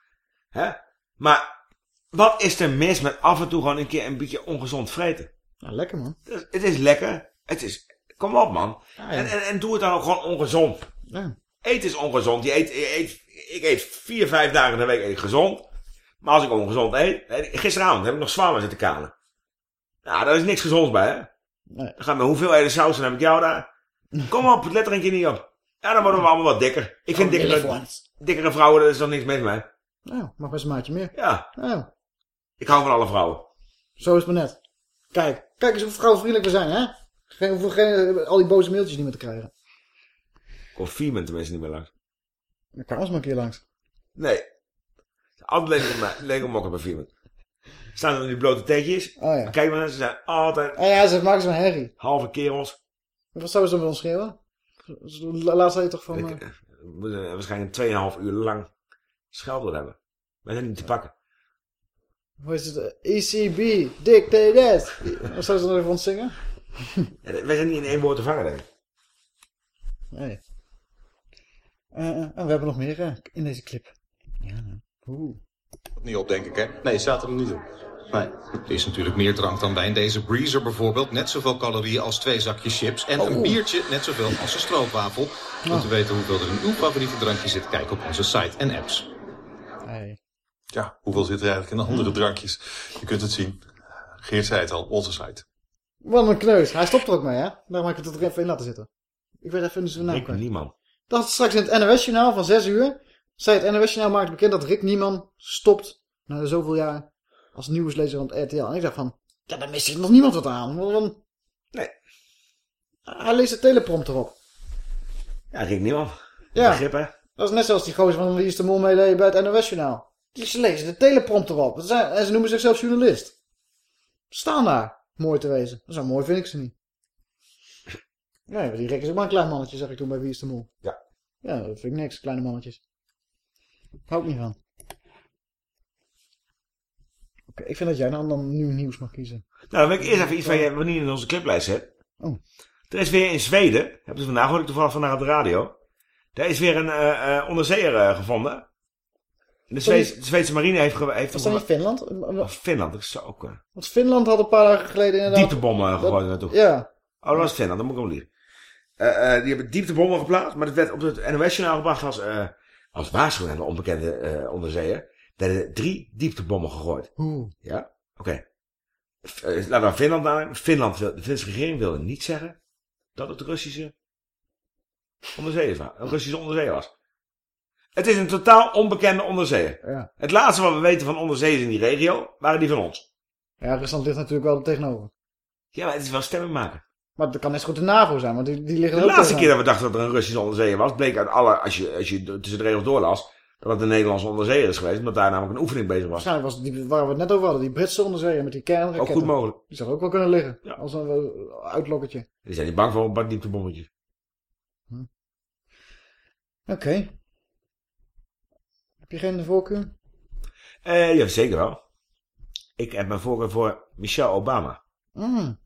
[SPEAKER 3] Hè? Maar wat is er mis met af en toe gewoon een keer een beetje ongezond vreten?
[SPEAKER 2] Nou, lekker man.
[SPEAKER 3] Het is, het is lekker. Het is, kom op man.
[SPEAKER 2] Ja, ja.
[SPEAKER 3] En, en, en doe het dan ook gewoon ongezond.
[SPEAKER 2] Ja.
[SPEAKER 3] Eten is ongezond. Je eet, je eet, ik eet vier, vijf dagen in de week eet ik gezond. Maar als ik ongezond eet... Gisteravond heb ik nog zwamen zitten kalen. Nou, daar is niks gezonds bij, hè?
[SPEAKER 2] Nee.
[SPEAKER 3] Dan gaan we hoeveelheden saus en heb ik jou daar. Kom op, let er een keer niet op. Ja, dan worden we allemaal wat dikker. Ik vind
[SPEAKER 2] Oh,
[SPEAKER 3] dikkere, dikkere vrouwen, dat is dan niks mis mee.
[SPEAKER 2] Nou, mag best een maatje meer.
[SPEAKER 3] Ja,
[SPEAKER 2] Nou,
[SPEAKER 3] ik hou van alle vrouwen.
[SPEAKER 2] zo is het maar net. Kijk, kijk eens hoe vrouwenvriendelijk we zijn, hè? Geen, hoeven geen, al die boze mailtjes niet meer te krijgen.
[SPEAKER 3] Of Viemen tenminste niet meer langs.
[SPEAKER 2] Dan kan ons maar een keer langs.
[SPEAKER 3] Nee. Altijd Lego, Lego mokken bij Viemen. Staan er die blote teetjes.
[SPEAKER 2] Oh ja.
[SPEAKER 3] Kijk maar, ze zijn altijd
[SPEAKER 2] Ah ja, ze maken zo'n herrie.
[SPEAKER 3] halve kerels.
[SPEAKER 2] Wat zouden ze dan bij ons schreeuwen? Laatst zei je toch van...
[SPEAKER 3] Ik,
[SPEAKER 2] eh,
[SPEAKER 3] eh, we moeten waarschijnlijk 2,5 uur lang scheldwoord hebben. Wij zijn niet te pakken.
[SPEAKER 2] hoe is het? ECB, dictators. Wat zouden ze dan even ons zingen?
[SPEAKER 3] Ja, Wij zijn niet in één woord te vangen, denk ik.
[SPEAKER 2] Nee. En we hebben nog meer in deze clip. Ja. Oeh.
[SPEAKER 33] Niet op, denk ik, hè? Nee, staat er niet op. Nee. Er is natuurlijk meer drank dan wijn. Deze Breezer bijvoorbeeld, net zoveel calorieën als twee zakjes chips. En een biertje net zoveel als een stroopwafel. Om te weten hoeveel er in uw favoriete drankje zit, kijk op onze site en apps.
[SPEAKER 2] Hey.
[SPEAKER 32] Ja, hoeveel zit er eigenlijk in andere drankjes? Je kunt het zien. Geert zei het al, onze site.
[SPEAKER 2] Wat een kneus. Hij stopt er ook mee, hè? Daarom heb ik het er even in laten zitten. Ik weet even zijn naam
[SPEAKER 3] niemand.
[SPEAKER 2] Dat straks in het NOS-journaal van 6 uur. Zei het NOS-journaal maakt bekend dat Rick Nieman stopt na zoveel jaar als nieuwslezer van het RTL. En ik dacht van, ja, daar mist nog niemand wat aan. Want
[SPEAKER 3] Nee.
[SPEAKER 2] Hij leest de teleprompter op.
[SPEAKER 3] Ja, Rick niemand.
[SPEAKER 2] Ja.
[SPEAKER 3] Begrip, hè?
[SPEAKER 2] Dat is net zoals die gozer van Wie is de Mol meeleden bij het NOS-journaal. Die ze lezen de teleprompter op. Zijn, en ze noemen zichzelf journalist. Staan daar. Mooi te wezen. Zo mooi vind ik ze niet. Nee, die Rick is ook maar een klein mannetje, zag ik toen bij Wie is de Mol.
[SPEAKER 3] Ja.
[SPEAKER 2] Ja, dat vind ik niks, kleine mannetjes. Hou ik niet van. Oké, ik vind dat jij dan, dan nu nieuws mag kiezen.
[SPEAKER 3] Nou, dan wil ik eerst even iets waar je wat niet in onze cliplijst zet.
[SPEAKER 2] Oh.
[SPEAKER 3] Er is weer in Zweden, hebben ze vandaag, hoorde ik toevallig vandaag op de radio. Daar is weer een eh, onderzeeër eh, gevonden. De Zweedse, de Zweedse marine heeft... heeft
[SPEAKER 2] Was dat niet Finland?
[SPEAKER 3] Oh, Finland, dat is ook...
[SPEAKER 2] Want Finland had een paar dagen geleden inderdaad...
[SPEAKER 3] dieptebommen
[SPEAKER 2] Dat-
[SPEAKER 3] gegooid naartoe.
[SPEAKER 2] Ja.
[SPEAKER 3] Oh, dat was Finland, dat moet ik wel liegen. Die hebben dieptebommen geplaatst, maar dat werd op het NOS-journaal gebracht als, als waarschuwing aan de onbekende onderzeeër. Werden drie dieptebommen gegooid.
[SPEAKER 2] Oeh.
[SPEAKER 3] Ja, oké. F- eh, Laten we Finland aannemen. Finland, wil- de Finse regering wilde niet zeggen dat het Russische onderzeeër was. Een Russische onderzeeër was. Het is een totaal onbekende onderzeeër.
[SPEAKER 2] Ja.
[SPEAKER 3] Het laatste wat we weten van onderzeeërs in die regio waren die van ons.
[SPEAKER 2] Ja, Rusland ligt natuurlijk wel er tegenover.
[SPEAKER 3] Ja, maar het is wel stemming maken.
[SPEAKER 2] Maar dat kan net goed de NAVO zijn, want die, die liggen
[SPEAKER 3] De laatste keer dat we dachten dat er een Russische onderzeeër was, bleek uit alle, als je, als je tussen de regels doorlas, dat het een Nederlandse onderzeeër is geweest, omdat daar namelijk een oefening bezig was.
[SPEAKER 2] Waarschijnlijk was die, waar we het net over hadden, die Britse onderzeeër met die kernraketten.
[SPEAKER 3] Ook goed mogelijk.
[SPEAKER 2] Die zou ook wel kunnen liggen, als een uh, uitlokkertje.
[SPEAKER 3] Die zijn niet bang voor een dieptebommetjes.
[SPEAKER 2] Oké. Heb je geen voorkeur?
[SPEAKER 3] Eh, ja, zeker wel. Ik heb mijn voorkeur voor Michelle Obama.
[SPEAKER 2] Mm.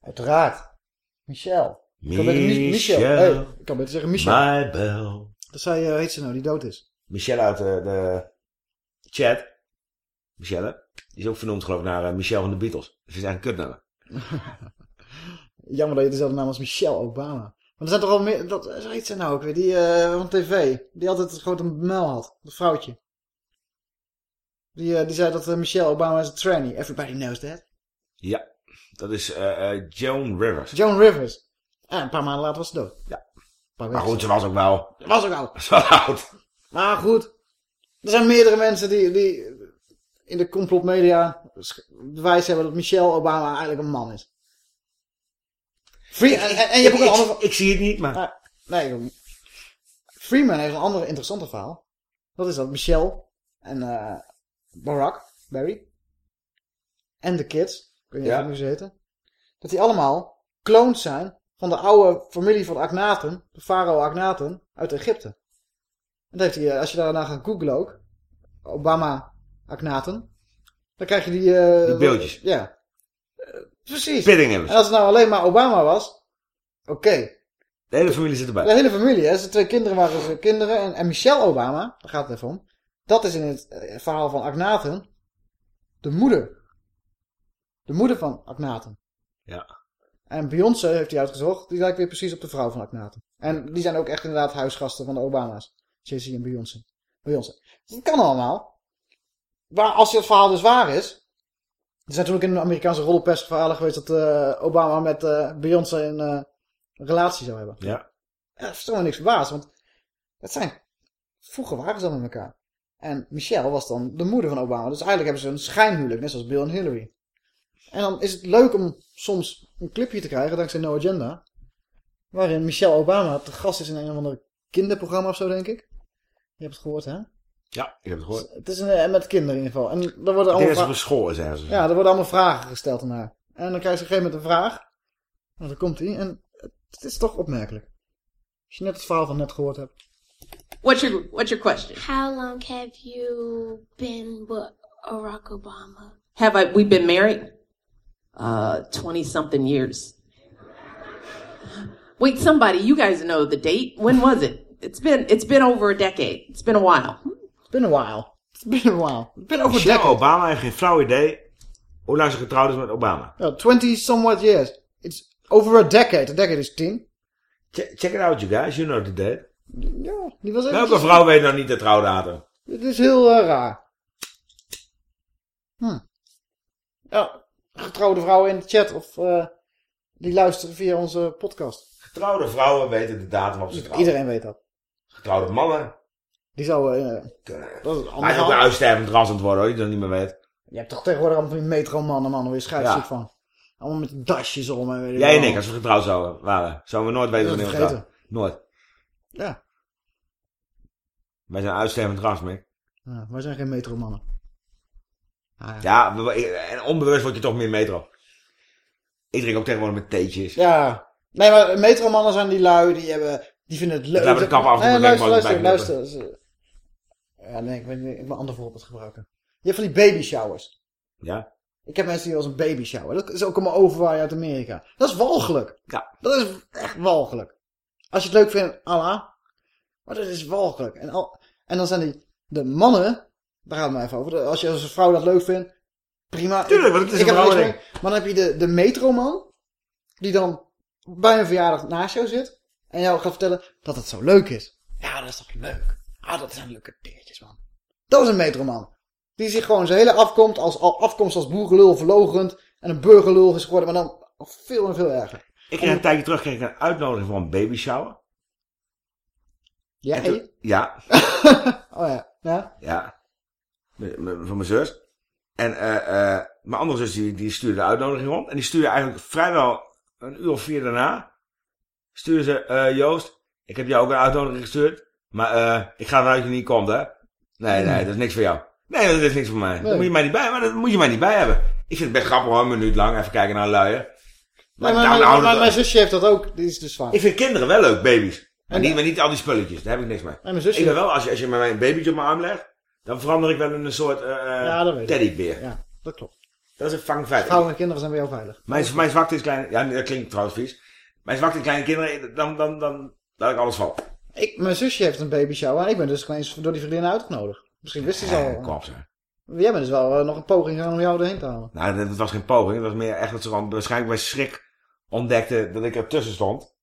[SPEAKER 2] Uiteraard.
[SPEAKER 3] Michelle.
[SPEAKER 2] Hey, ik kan beter zeggen Michel.
[SPEAKER 3] My bell.
[SPEAKER 2] Dat zei, uh, heet ze nou, die dood is.
[SPEAKER 3] Michelle uit de, de chat. Michelle. Die is ook vernoemd geloof ik naar eh, Michelle van de Beatles. Dus is eigenlijk een.
[SPEAKER 2] Jammer dat je dezelfde naam als Michelle Obama. Want er zijn toch al meer... Dat, heet ze nou ook weer. Die eh, van tv. Die altijd een grote mel had. Dat vrouwtje. Die, eh, die zei dat eh, Michelle Obama is een tranny. Everybody knows that.
[SPEAKER 3] Ja. Dat is eh, eh, Joan Rivers.
[SPEAKER 2] Joan Rivers. En een paar maanden later was ze dood.
[SPEAKER 3] Ja. Maar goed, ze was ook wel...
[SPEAKER 2] Ze was ook oud.
[SPEAKER 3] Ze was oud.
[SPEAKER 2] Maar goed. Er zijn meerdere mensen die, die in de complotmedia bewijs hebben dat Michelle Obama eigenlijk een man is. Free, en, en, en je hebt ook een
[SPEAKER 3] ik,
[SPEAKER 2] andere...
[SPEAKER 3] ik zie het niet, maar...
[SPEAKER 2] Ah, nee. Freeman heeft een ander interessante verhaal. Dat is dat Michelle en eh, Barack, Barry, en de kids, weet niet
[SPEAKER 3] Ja.
[SPEAKER 2] hoe ze heten, dat die allemaal clones zijn van de oude familie van Akhenaten, de farao Akhenaten, uit Egypte. En dat heeft hij, eh, als je daarna gaat googlen ook, Obama-agnaten, dan krijg je die... eh,
[SPEAKER 3] Die beeldjes.
[SPEAKER 2] Ja. Eh, precies. En als het nou alleen maar Obama was, oké.
[SPEAKER 3] De hele familie zit erbij.
[SPEAKER 2] De hele familie, hè. Zijn twee kinderen waren zijn kinderen. En, en Michelle Obama, daar gaat het even om. Dat is in het verhaal van Agnaten de moeder. De moeder van Agnaten.
[SPEAKER 3] Ja.
[SPEAKER 2] En Beyoncé heeft hij uitgezocht. Die lijkt weer precies op de vrouw van Agnaten. En die zijn ook echt inderdaad huisgasten van de Obama's. Jay-Z en Beyoncé. Beyoncé. Dat kan allemaal. Maar als het verhaal dus waar is... Er zijn toen ook in de Amerikaanse roddelpers verhalen geweest... dat eh, Obama met eh, Beyoncé een eh, relatie zou hebben.
[SPEAKER 3] Ja.
[SPEAKER 2] Ja, dat is toch wel niks verbaasd, want het zijn... Vroeger waren ze dan met elkaar. En Michelle was dan de moeder van Obama. Dus eigenlijk hebben ze een schijnhuwelijk, net zoals Bill en Hillary. En dan is het leuk om soms een clipje te krijgen, dankzij No Agenda. Waarin Michelle Obama te gast is in een of ander kinderprogramma of zo, denk ik. Je hebt het gehoord, hè?
[SPEAKER 3] Ja, ik heb het gehoord.
[SPEAKER 2] Het is een, eh, met kinderen in ieder geval. En er worden allemaal,
[SPEAKER 3] dat ze
[SPEAKER 2] vra-
[SPEAKER 3] op school is ergens.
[SPEAKER 2] ja, er worden allemaal vragen gesteld aan haar. En dan krijgt ze op een gegeven moment een vraag. En dan komt hij. En het is toch opmerkelijk. Als je net het verhaal van net gehoord hebt.
[SPEAKER 37] What's your What's your question?
[SPEAKER 38] How long have you been with Barack Obama?
[SPEAKER 37] Have I? We've been married. Uh, twenty something years. Wait, somebody, you guys know the date. When was it? It's been It's been over a decade. It's been a while.
[SPEAKER 2] It's been a while. It's been a while. It's been over a decade.
[SPEAKER 3] Obama heeft geen flauw idee hoe lang ze getrouwd is met Obama.
[SPEAKER 2] Ja, 20 somewhat years. It's over a decade. A decade is 10.
[SPEAKER 3] Check, check it out, you guys. You know the date.
[SPEAKER 2] Ja, die was
[SPEAKER 3] Welke
[SPEAKER 2] eventjes-
[SPEAKER 3] vrouw weet nou niet de trouwdatum?
[SPEAKER 2] Het is heel eh, raar. Hm. Ja, getrouwde vrouwen in de chat of eh, die luisteren via onze podcast.
[SPEAKER 3] Getrouwde vrouwen weten de datum ze trouwen.
[SPEAKER 2] Iedereen weet dat.
[SPEAKER 3] Getrouwde mannen.
[SPEAKER 2] Die zou... eh, dat is
[SPEAKER 3] hij is ook een uitstervend ras aan het worden, hoor. Die dat niet meer weet.
[SPEAKER 2] Je hebt toch tegenwoordig allemaal van die metromannen, man. Word je scheidsziek
[SPEAKER 3] Ja.
[SPEAKER 2] van. Allemaal met dasjes om. En weet
[SPEAKER 3] Jij en ik, als we getrouwd zouden waren, zouden we nooit weten wanneer we trouwen. Nooit.
[SPEAKER 2] Ja.
[SPEAKER 3] Wij zijn uitstervend ras, Mick.
[SPEAKER 2] ja. Wij zijn geen metromannen. Ah,
[SPEAKER 3] Ja, en onbewust word je toch meer metro. Ik drink ook tegenwoordig met theetjes.
[SPEAKER 2] Ja. Nee, maar metromannen zijn die lui, die hebben... Die vinden het leuk.
[SPEAKER 3] Laten we de kap af en
[SPEAKER 2] Nee, luister, luister,
[SPEAKER 3] maar
[SPEAKER 2] luister. Ja, nee, ik weet niet. Ik wil een ander voorbeeld gebruiken. Je hebt van die baby showers.
[SPEAKER 3] Ja.
[SPEAKER 2] Ik heb mensen die als een baby shower. Dat is ook allemaal overwaaien uit Amerika. Dat is walgelijk.
[SPEAKER 3] Ja.
[SPEAKER 2] Dat is echt walgelijk. Als je het leuk vindt, Allah. Maar dat is walgelijk. En, al, en dan zijn die, de mannen, daar gaat het maar even over. Als je als een vrouw dat leuk vindt, prima.
[SPEAKER 3] Tuurlijk, want het is
[SPEAKER 2] ik
[SPEAKER 3] een vrouwending.
[SPEAKER 2] Maar dan heb je de, de metroman, die dan bij een verjaardag naast jou zit. En jou gaat vertellen dat het zo leuk is. Ja, dat is toch leuk. Ah, dat zijn leuke dingetjes, man. Dat is een metroman. Die zich gewoon zijn hele afkomst als, al- afkomst als boergelul verlogend. En een burgerlul is geworden, maar dan nog veel en veel erger.
[SPEAKER 3] Ik kreeg een tijdje terug kreeg een uitnodiging voor een baby shower.
[SPEAKER 2] Ja,
[SPEAKER 3] toen- ja.
[SPEAKER 2] oh ja. Ja?
[SPEAKER 3] Ja. Van mijn zus. En eh eh mijn andere zus die, die stuurde de uitnodiging rond. En die stuurde eigenlijk vrijwel een uur of vier daarna. Stuurde ze, eh Joost, ik heb jou ook een uitnodiging gestuurd. Maar eh ik ga eruit dat je niet komt, hè. Nee, nee, dat is niks voor jou. Nee, dat is niks voor mij.
[SPEAKER 2] Nee.
[SPEAKER 3] Dat moet je mij niet bij, maar dat moet je mij niet bij hebben. Ik vind het best grappig hoor, een minuut lang even kijken naar een luier.
[SPEAKER 2] Nee,
[SPEAKER 3] Maar,
[SPEAKER 2] maar, maar- maar mijn zusje heeft dat ook. Die is dus zwaar.
[SPEAKER 3] ik vind kinderen wel leuk, baby's. Maar
[SPEAKER 2] En
[SPEAKER 3] niet, maar niet al die spulletjes, daar heb ik niks mee.
[SPEAKER 2] mijn zusje-
[SPEAKER 3] Ik ben wel, als je, als je met mij een babytje op mijn arm legt, dan verander ik wel in een soort eh
[SPEAKER 2] dat ik.
[SPEAKER 3] teddybeer.
[SPEAKER 2] Ja, dat klopt.
[SPEAKER 3] Dat is een vangfeit.
[SPEAKER 2] Vrouwen en kinderen zijn bij jou veilig.
[SPEAKER 3] Mijn, mijn zwakte is klein, ja, dat klinkt trouwens vies. Mijn zwakte in kleine kinderen, dan, dan, dan laat ik alles vallen.
[SPEAKER 2] Ik, mijn zusje heeft een baby shower en ik ben dus gewoon eens door die vriendin uitgenodigd. Misschien wist hij ze
[SPEAKER 3] Eh,
[SPEAKER 2] al.
[SPEAKER 3] kom op, zeg.
[SPEAKER 2] Jij bent dus wel eh, nog een poging gedaan om jou erheen te halen.
[SPEAKER 3] Nou, dat, dat was geen poging. Het was meer echt dat ze gewoon waarschijnlijk bij schrik ontdekte dat ik ertussen stond.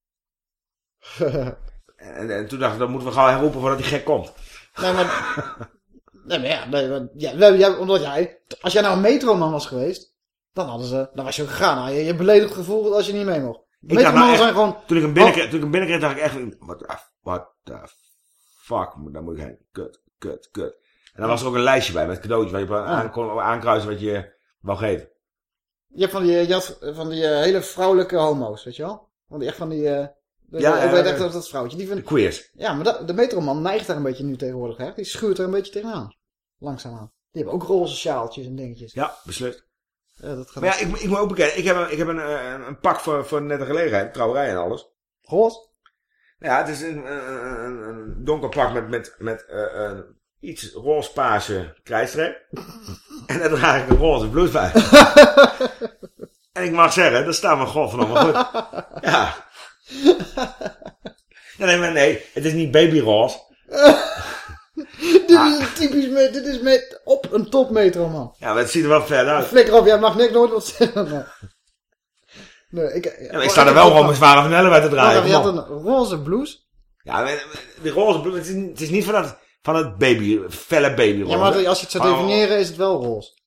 [SPEAKER 3] En, en toen dacht ik, dan moeten we gauw herroepen voordat die gek komt.
[SPEAKER 2] nee, maar... Nee, maar ja, nee, maar, ja, ja, omdat jij... Als jij nou een metroman was geweest, dan hadden ze... Dan was je gegaan. Nou, je, je beledigd gevoel als je niet mee mocht.
[SPEAKER 3] Nou
[SPEAKER 2] Metromannen
[SPEAKER 3] echt,
[SPEAKER 2] zijn gewoon...
[SPEAKER 3] toen ik hem binnenkreeg, toen ik hem binnenkreeg dacht ik echt, what the, fuck, daar moet ik heen. Kut, kut, kut. En dan was er ook een lijstje bij met cadeautjes waar je op aan, kon aankruisen wat je wou geven.
[SPEAKER 2] Je hebt van die, je had van die eh, hele vrouwelijke homo's, weet je wel? Van die echt van die... eh de-
[SPEAKER 3] Ja,
[SPEAKER 2] ik weet echt dat dat vrouwtje. Die vind,
[SPEAKER 3] Queers.
[SPEAKER 2] Ja, maar dat- de metroman neigt daar een beetje nu tegenwoordig. Hè? Die schuurt er een beetje tegenaan. Langzaamaan. Die hebben ook roze sjaaltjes en dingetjes.
[SPEAKER 3] Ja, beslist.
[SPEAKER 2] Ja, dat gaat
[SPEAKER 3] Maar ja, ik, ik moet ook bekennen, ik heb een, ik heb een, eh, een, een pak voor, voor nette gelegenheid, trouwerij en alles.
[SPEAKER 2] Roze?
[SPEAKER 3] Ja, het is een, een, donker pak met, met, met uh, een iets roze paarse krijtstreep. en daar draag ik een roze blouse bij. en ik mag zeggen, dat staat me godverdomme goed. Ja. Nee, maar nee, het is niet babyroze.
[SPEAKER 2] dit is typisch met, dit is met op een topmetro, man.
[SPEAKER 3] Ja, maar het ziet er wel ver uit.
[SPEAKER 2] Flikker op, jij mag niks nooit wat zeggen, man. Nee, ik,
[SPEAKER 3] ja, maar ik sta er wel gewoon met zware vanellen bij te draaien.
[SPEAKER 2] je had een roze blouse.
[SPEAKER 3] Ja, die roze blouse, het is, het is niet van het, van het baby, felle babyroze.
[SPEAKER 2] Ja, maar als je het zou definiëren, is het wel roze.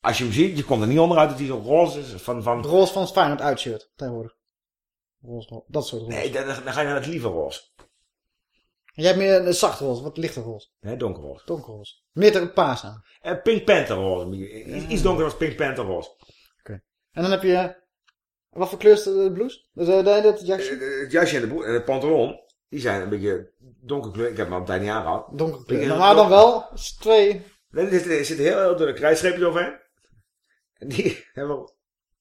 [SPEAKER 3] Als je hem ziet, je komt er niet onderuit dat hij zo roze is. Van, van...
[SPEAKER 2] Roze van het Feyenoord uitshirt, tegenwoordig. Roze, dat soort roze.
[SPEAKER 3] Nee, dan, dan ga je naar het lieve roze.
[SPEAKER 2] Jij hebt meer een zacht roze, wat lichter roze.
[SPEAKER 3] Nee, donkerroze.
[SPEAKER 2] Donkerroze. Meer tegen paas aan.
[SPEAKER 3] En Pink Panther roze. Iets, donkerder als Pink Panther roze.
[SPEAKER 2] Oké. Okay. En dan heb je... Wat voor kleur is de blouse? Dat jasje?
[SPEAKER 3] Uh, het jasje en de, en de pantalon, die zijn een beetje donkerkleur. Ik heb hem al een tijd niet aangehad.
[SPEAKER 2] Donkerkleur. Maar dan wel twee...
[SPEAKER 3] Nee, er zit, zit heel, heel door de krijtstreepjes overheen. En die hebben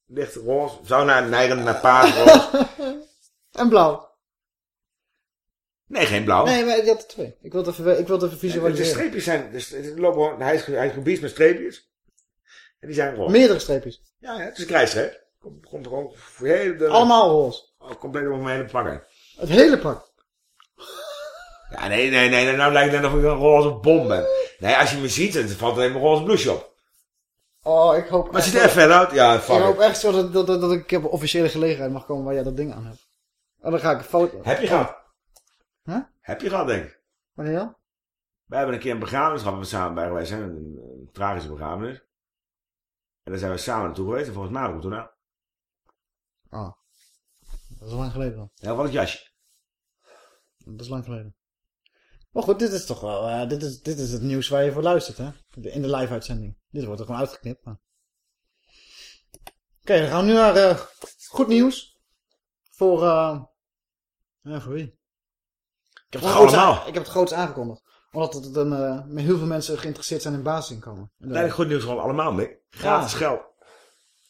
[SPEAKER 3] licht roze. Zou naar neigen naar paars roze.
[SPEAKER 2] en blauw.
[SPEAKER 3] Nee, geen blauw.
[SPEAKER 2] Nee, maar je had er twee. Ik wil het even, ik wil het even visualiseren.
[SPEAKER 3] De streepjes zijn... De, lopen, hij, is, hij is gebied met streepjes. En die zijn roze.
[SPEAKER 2] Meerdere streepjes?
[SPEAKER 3] Ja, ja het is een krijtstreep. Komt, komt gewoon. De,
[SPEAKER 2] Allemaal roze?
[SPEAKER 3] Oh, compleet op mijn hele pak heen.
[SPEAKER 2] Het hele pak?
[SPEAKER 3] Ja, nee, nee, nee. Nou lijkt het net of ik een roze bom ben. Nee, als je me ziet, dan valt er even een roze blouseje op.
[SPEAKER 2] Oh, ik hoop...
[SPEAKER 3] Maar ziet er echt uit? Ja, fuck
[SPEAKER 2] Ik hoop echt zo dat, dat, dat, dat ik op een officiële gelegenheid mag komen waar jij dat ding aan hebt. En dan ga ik een foto...
[SPEAKER 3] Heb je gehad? Heb je gehad, denk ik.
[SPEAKER 2] Wanneer dan?
[SPEAKER 3] Wij hebben een keer een begrafenis gehad we samen bij geweest zijn. Een, een, tragische begrafenis. En daar zijn we samen naartoe geweest. En volgens mij we toen.
[SPEAKER 2] Oh. Dat is lang geleden dan.
[SPEAKER 3] Ja, wat het jasje.
[SPEAKER 2] Dat is lang geleden. Maar goed, dit is toch wel... Uh, dit, is, dit is het nieuws waar je voor luistert, hè? In de live-uitzending. Dit wordt er gewoon uitgeknipt, maar... Oké, dan gaan we nu naar uh, goed nieuws. Voor... Uh... Ja, voor wie? Ik heb het,
[SPEAKER 3] allemaal.
[SPEAKER 2] ik heb het groots aangekondigd. Omdat het een, uh, met heel veel mensen geïnteresseerd zijn in basisinkomen.
[SPEAKER 3] Nee, goed nieuws gewoon allemaal mee. Gratis ja. geld.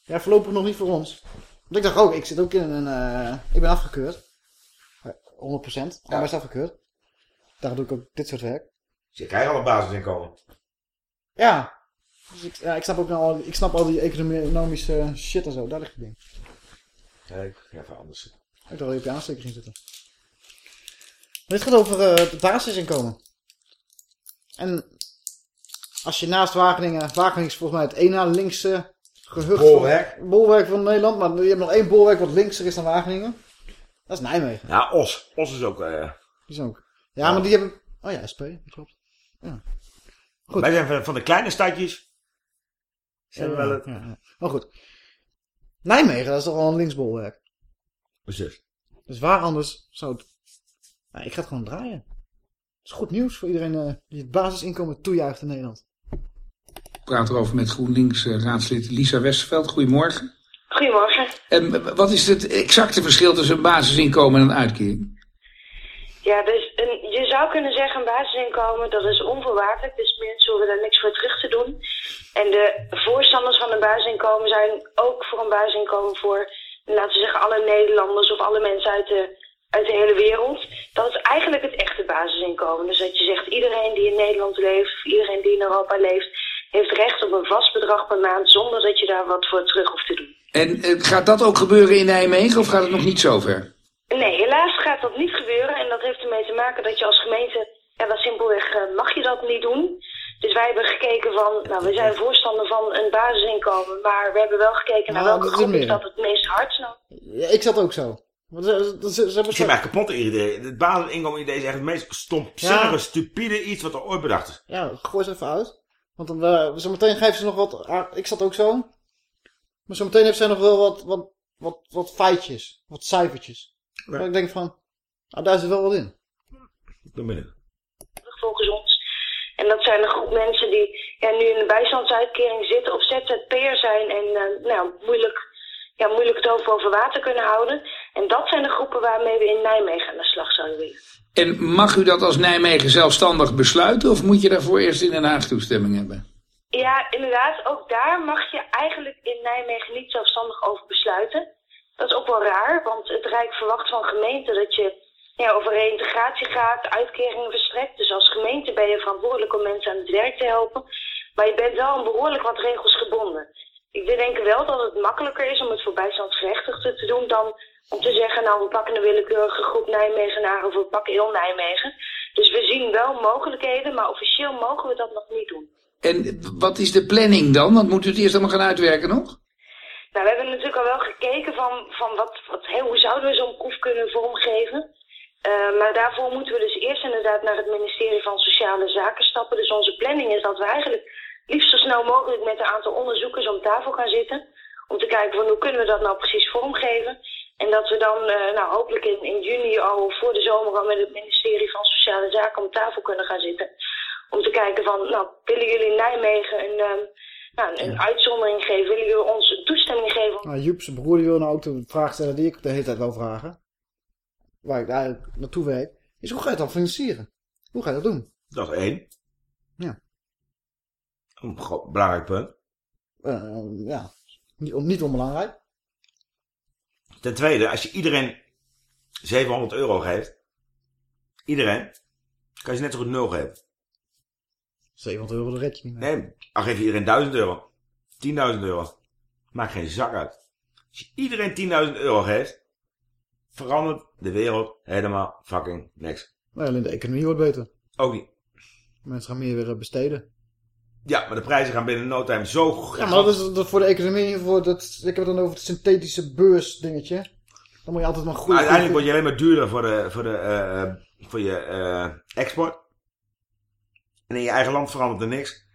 [SPEAKER 2] Ja, voorlopig nog niet voor ons. Want ik dacht ook, ik zit ook in een... Uh, ik ben afgekeurd. 100%. Allemaal is afgekeurd. Daar doe ik ook dit soort werk.
[SPEAKER 3] Dus je krijgt al een basisinkomen.
[SPEAKER 2] Ja. Dus ik, ja, ik snap ook nou al, ik snap al die economische shit en zo. Daar ligt het ding.
[SPEAKER 3] Ja, ik ga even anders zitten.
[SPEAKER 2] Ik dacht dat je op je aansteker ging zitten. Dit gaat over uh, het basisinkomen. En als je naast Wageningen... Wageningen is volgens mij het na linkse gehucht
[SPEAKER 3] bolwerk.
[SPEAKER 2] Van, bolwerk van Nederland. Maar je hebt nog één bolwerk wat linkser is dan Wageningen. Dat is Nijmegen.
[SPEAKER 3] Ja, Os. Os is ook... Uh...
[SPEAKER 2] Die is ook. Ja, ja, maar die hebben... Oh ja, SP. Klopt. Ja.
[SPEAKER 3] Goed. Wij zijn van de kleine stadjes. Zijn
[SPEAKER 2] ja,
[SPEAKER 3] wel het...
[SPEAKER 2] Ja. Maar goed. Nijmegen, dat is toch wel een linksbolwerk.
[SPEAKER 3] Precies.
[SPEAKER 2] Dus waar anders zou het... Nou, ik ga het gewoon draaien. Dat is goed nieuws voor iedereen uh, die het basisinkomen toejuicht in Nederland.
[SPEAKER 29] Ik praat erover met GroenLinks uh, raadslid Lisa Westerveld. Goedemorgen.
[SPEAKER 39] Goedemorgen.
[SPEAKER 29] En wat is het exacte verschil tussen een basisinkomen en een uitkering?
[SPEAKER 39] Ja, dus een, je zou kunnen zeggen een basisinkomen, dat is onvoorwaardelijk. Dus mensen hoeven daar niks voor terug te doen. En de voorstanders van een basisinkomen zijn ook voor een basisinkomen voor, laten we zeggen, alle Nederlanders of alle mensen uit de, uit de hele wereld. Dat is eigenlijk het echte basisinkomen. Dus dat je zegt, iedereen die in Nederland leeft, of iedereen die in Europa leeft, heeft recht op een vast bedrag per maand zonder dat je daar wat voor terug hoeft te doen.
[SPEAKER 29] En uh, gaat dat ook gebeuren in Nijmegen of gaat het nog niet zover?
[SPEAKER 39] Nee, helaas gaat dat niet gebeuren. En dat heeft ermee te maken dat je als gemeente, ja, dat simpelweg uh, mag je dat niet doen. Dus wij hebben gekeken van, nou, we zijn voorstander van een basisinkomen, maar we hebben wel gekeken naar
[SPEAKER 2] Nou,
[SPEAKER 39] welke
[SPEAKER 2] is
[SPEAKER 39] groep is dat het meest hard snap.
[SPEAKER 2] Ja, ik zat ook zo. Ze, ze, ze, ze hebben
[SPEAKER 3] Ik zit mij kapot idee. Het basisinkomen idee is echt het meest stomzinnige,
[SPEAKER 2] Ja.
[SPEAKER 3] stupide iets wat er ooit bedacht is.
[SPEAKER 2] Ja, gooi ze even uit. Want dan, uh, zometeen geven ze nog wat... ah, ik zat ook zo. Maar zometeen heeft zij nog wel wat, wat, wat, wat feitjes. Wat cijfertjes.
[SPEAKER 3] Ja.
[SPEAKER 2] Waar ik denk van... Nou, daar zit wel wat in.
[SPEAKER 3] Doe maar
[SPEAKER 39] volgens ons. En dat zijn een groep mensen die ja, nu in de bijstandsuitkering zitten of ZZP'er zijn en eh, nou, moeilijk, ja, moeilijk het boven water kunnen houden. En dat zijn de groepen waarmee we in Nijmegen aan de slag zouden willen.
[SPEAKER 29] En mag u dat als Nijmegen zelfstandig besluiten of moet je daarvoor eerst in Den Haag toestemming hebben?
[SPEAKER 39] Ja, inderdaad, ook daar mag je eigenlijk in Nijmegen niet zelfstandig over besluiten. Dat is ook wel raar, want het Rijk verwacht van gemeenten dat je ja, over reïntegratie gaat, uitkeringen verstrekt. Dus als gemeente ben je verantwoordelijk om mensen aan het werk te helpen. Maar je bent wel aan behoorlijk wat regels gebonden. Ik denk wel dat het makkelijker is om het voor bijstandsgerechtigden te doen dan om te zeggen, nou we pakken een willekeurige groep Nijmegenaren of we pakken heel Nijmegen. Dus we zien wel mogelijkheden, maar officieel mogen we dat nog niet doen.
[SPEAKER 29] En wat is de planning dan? Want moet u het eerst allemaal gaan uitwerken nog?
[SPEAKER 39] Nou, we hebben natuurlijk al wel gekeken van, van wat, wat, hè, hoe zouden we zo'n proef kunnen vormgeven. Uh, maar daarvoor moeten we dus eerst inderdaad naar het ministerie van Sociale Zaken stappen. Dus onze planning is dat we eigenlijk liefst zo snel mogelijk met een aantal onderzoekers om tafel gaan zitten. Om te kijken van hoe kunnen we dat nou precies vormgeven. En dat we dan uh, nou, hopelijk in, in juni al voor de zomer al met het ministerie van Sociale Zaken om tafel kunnen gaan zitten. Om te kijken van, nou, willen jullie in Nijmegen een, uh, nou, een uitzondering geven? Willen jullie ons toestemming geven?
[SPEAKER 2] Nou, Joep, zijn broer, die wil nou ook de vraag stellen die ik de hele tijd wil vragen. Waar ik eigenlijk naartoe weet. Is hoe ga je het dan financieren? Hoe ga je dat doen?
[SPEAKER 3] Dat is één.
[SPEAKER 2] Ja.
[SPEAKER 3] Een belangrijk punt.
[SPEAKER 2] Uh, ja, niet, niet onbelangrijk.
[SPEAKER 3] Ten tweede, als je iedereen 700 euro geeft, iedereen, kan je ze net zo goed nul geven.
[SPEAKER 2] 700 euro, dat red je niet meer.
[SPEAKER 3] Nee, dan geef je iedereen 1000 euro. 10.000 euro. Maakt geen zak uit. Als je iedereen 10.000 euro geeft, verandert de wereld helemaal fucking niks.
[SPEAKER 2] Nee, alleen de economie wordt beter.
[SPEAKER 3] Ook niet.
[SPEAKER 2] Mensen gaan meer weer besteden.
[SPEAKER 3] Ja, maar de prijzen gaan binnen no time zo...
[SPEAKER 2] Ja, maar dat is dat voor de economie, voor dat, ik heb het dan over het synthetische beursdingetje. Dan moet je altijd maar goed...
[SPEAKER 3] Maar uiteindelijk word je alleen maar duurder voor, de, voor, de, uh, voor je uh, export. En in je eigen land verandert er niks.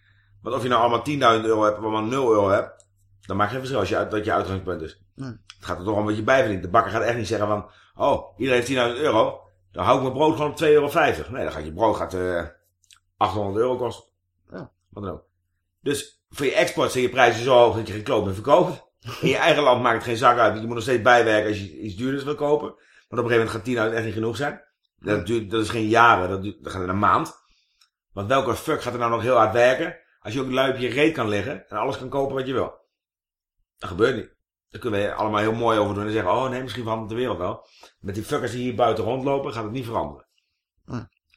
[SPEAKER 3] Want of je nou allemaal 10.000 euro hebt of allemaal 0 euro hebt, dan maakt geen verschil als je, dat je uitgangspunt is.
[SPEAKER 2] Nee.
[SPEAKER 3] Het gaat er toch om wat je bijverdient. De bakker gaat echt niet zeggen van, oh, iedereen heeft 10.000 euro, dan hou ik mijn brood gewoon op 2,50 euro. Nee, dan gaat je brood gaat, uh, 800 euro kosten. Wat dan ook. Dus voor je export zijn je prijzen zo hoog dat je geen kloot meer verkoopt. In je eigen land maakt het geen zak uit. Je moet nog steeds bijwerken als je iets duurders wil kopen. Maar op een gegeven moment gaat 10.000 echt niet genoeg zijn. Dat, duurt, dat is geen jaren, dat, duurt, dat gaat in een maand. Want welke fuck gaat er nou nog heel hard werken als je ook lui op je reet kan liggen en alles kan kopen wat je wil? Dat gebeurt niet. Daar kunnen we allemaal heel mooi over doen en zeggen, oh nee, misschien verandert de wereld wel. Met die fuckers die hier buiten rondlopen gaat het niet veranderen.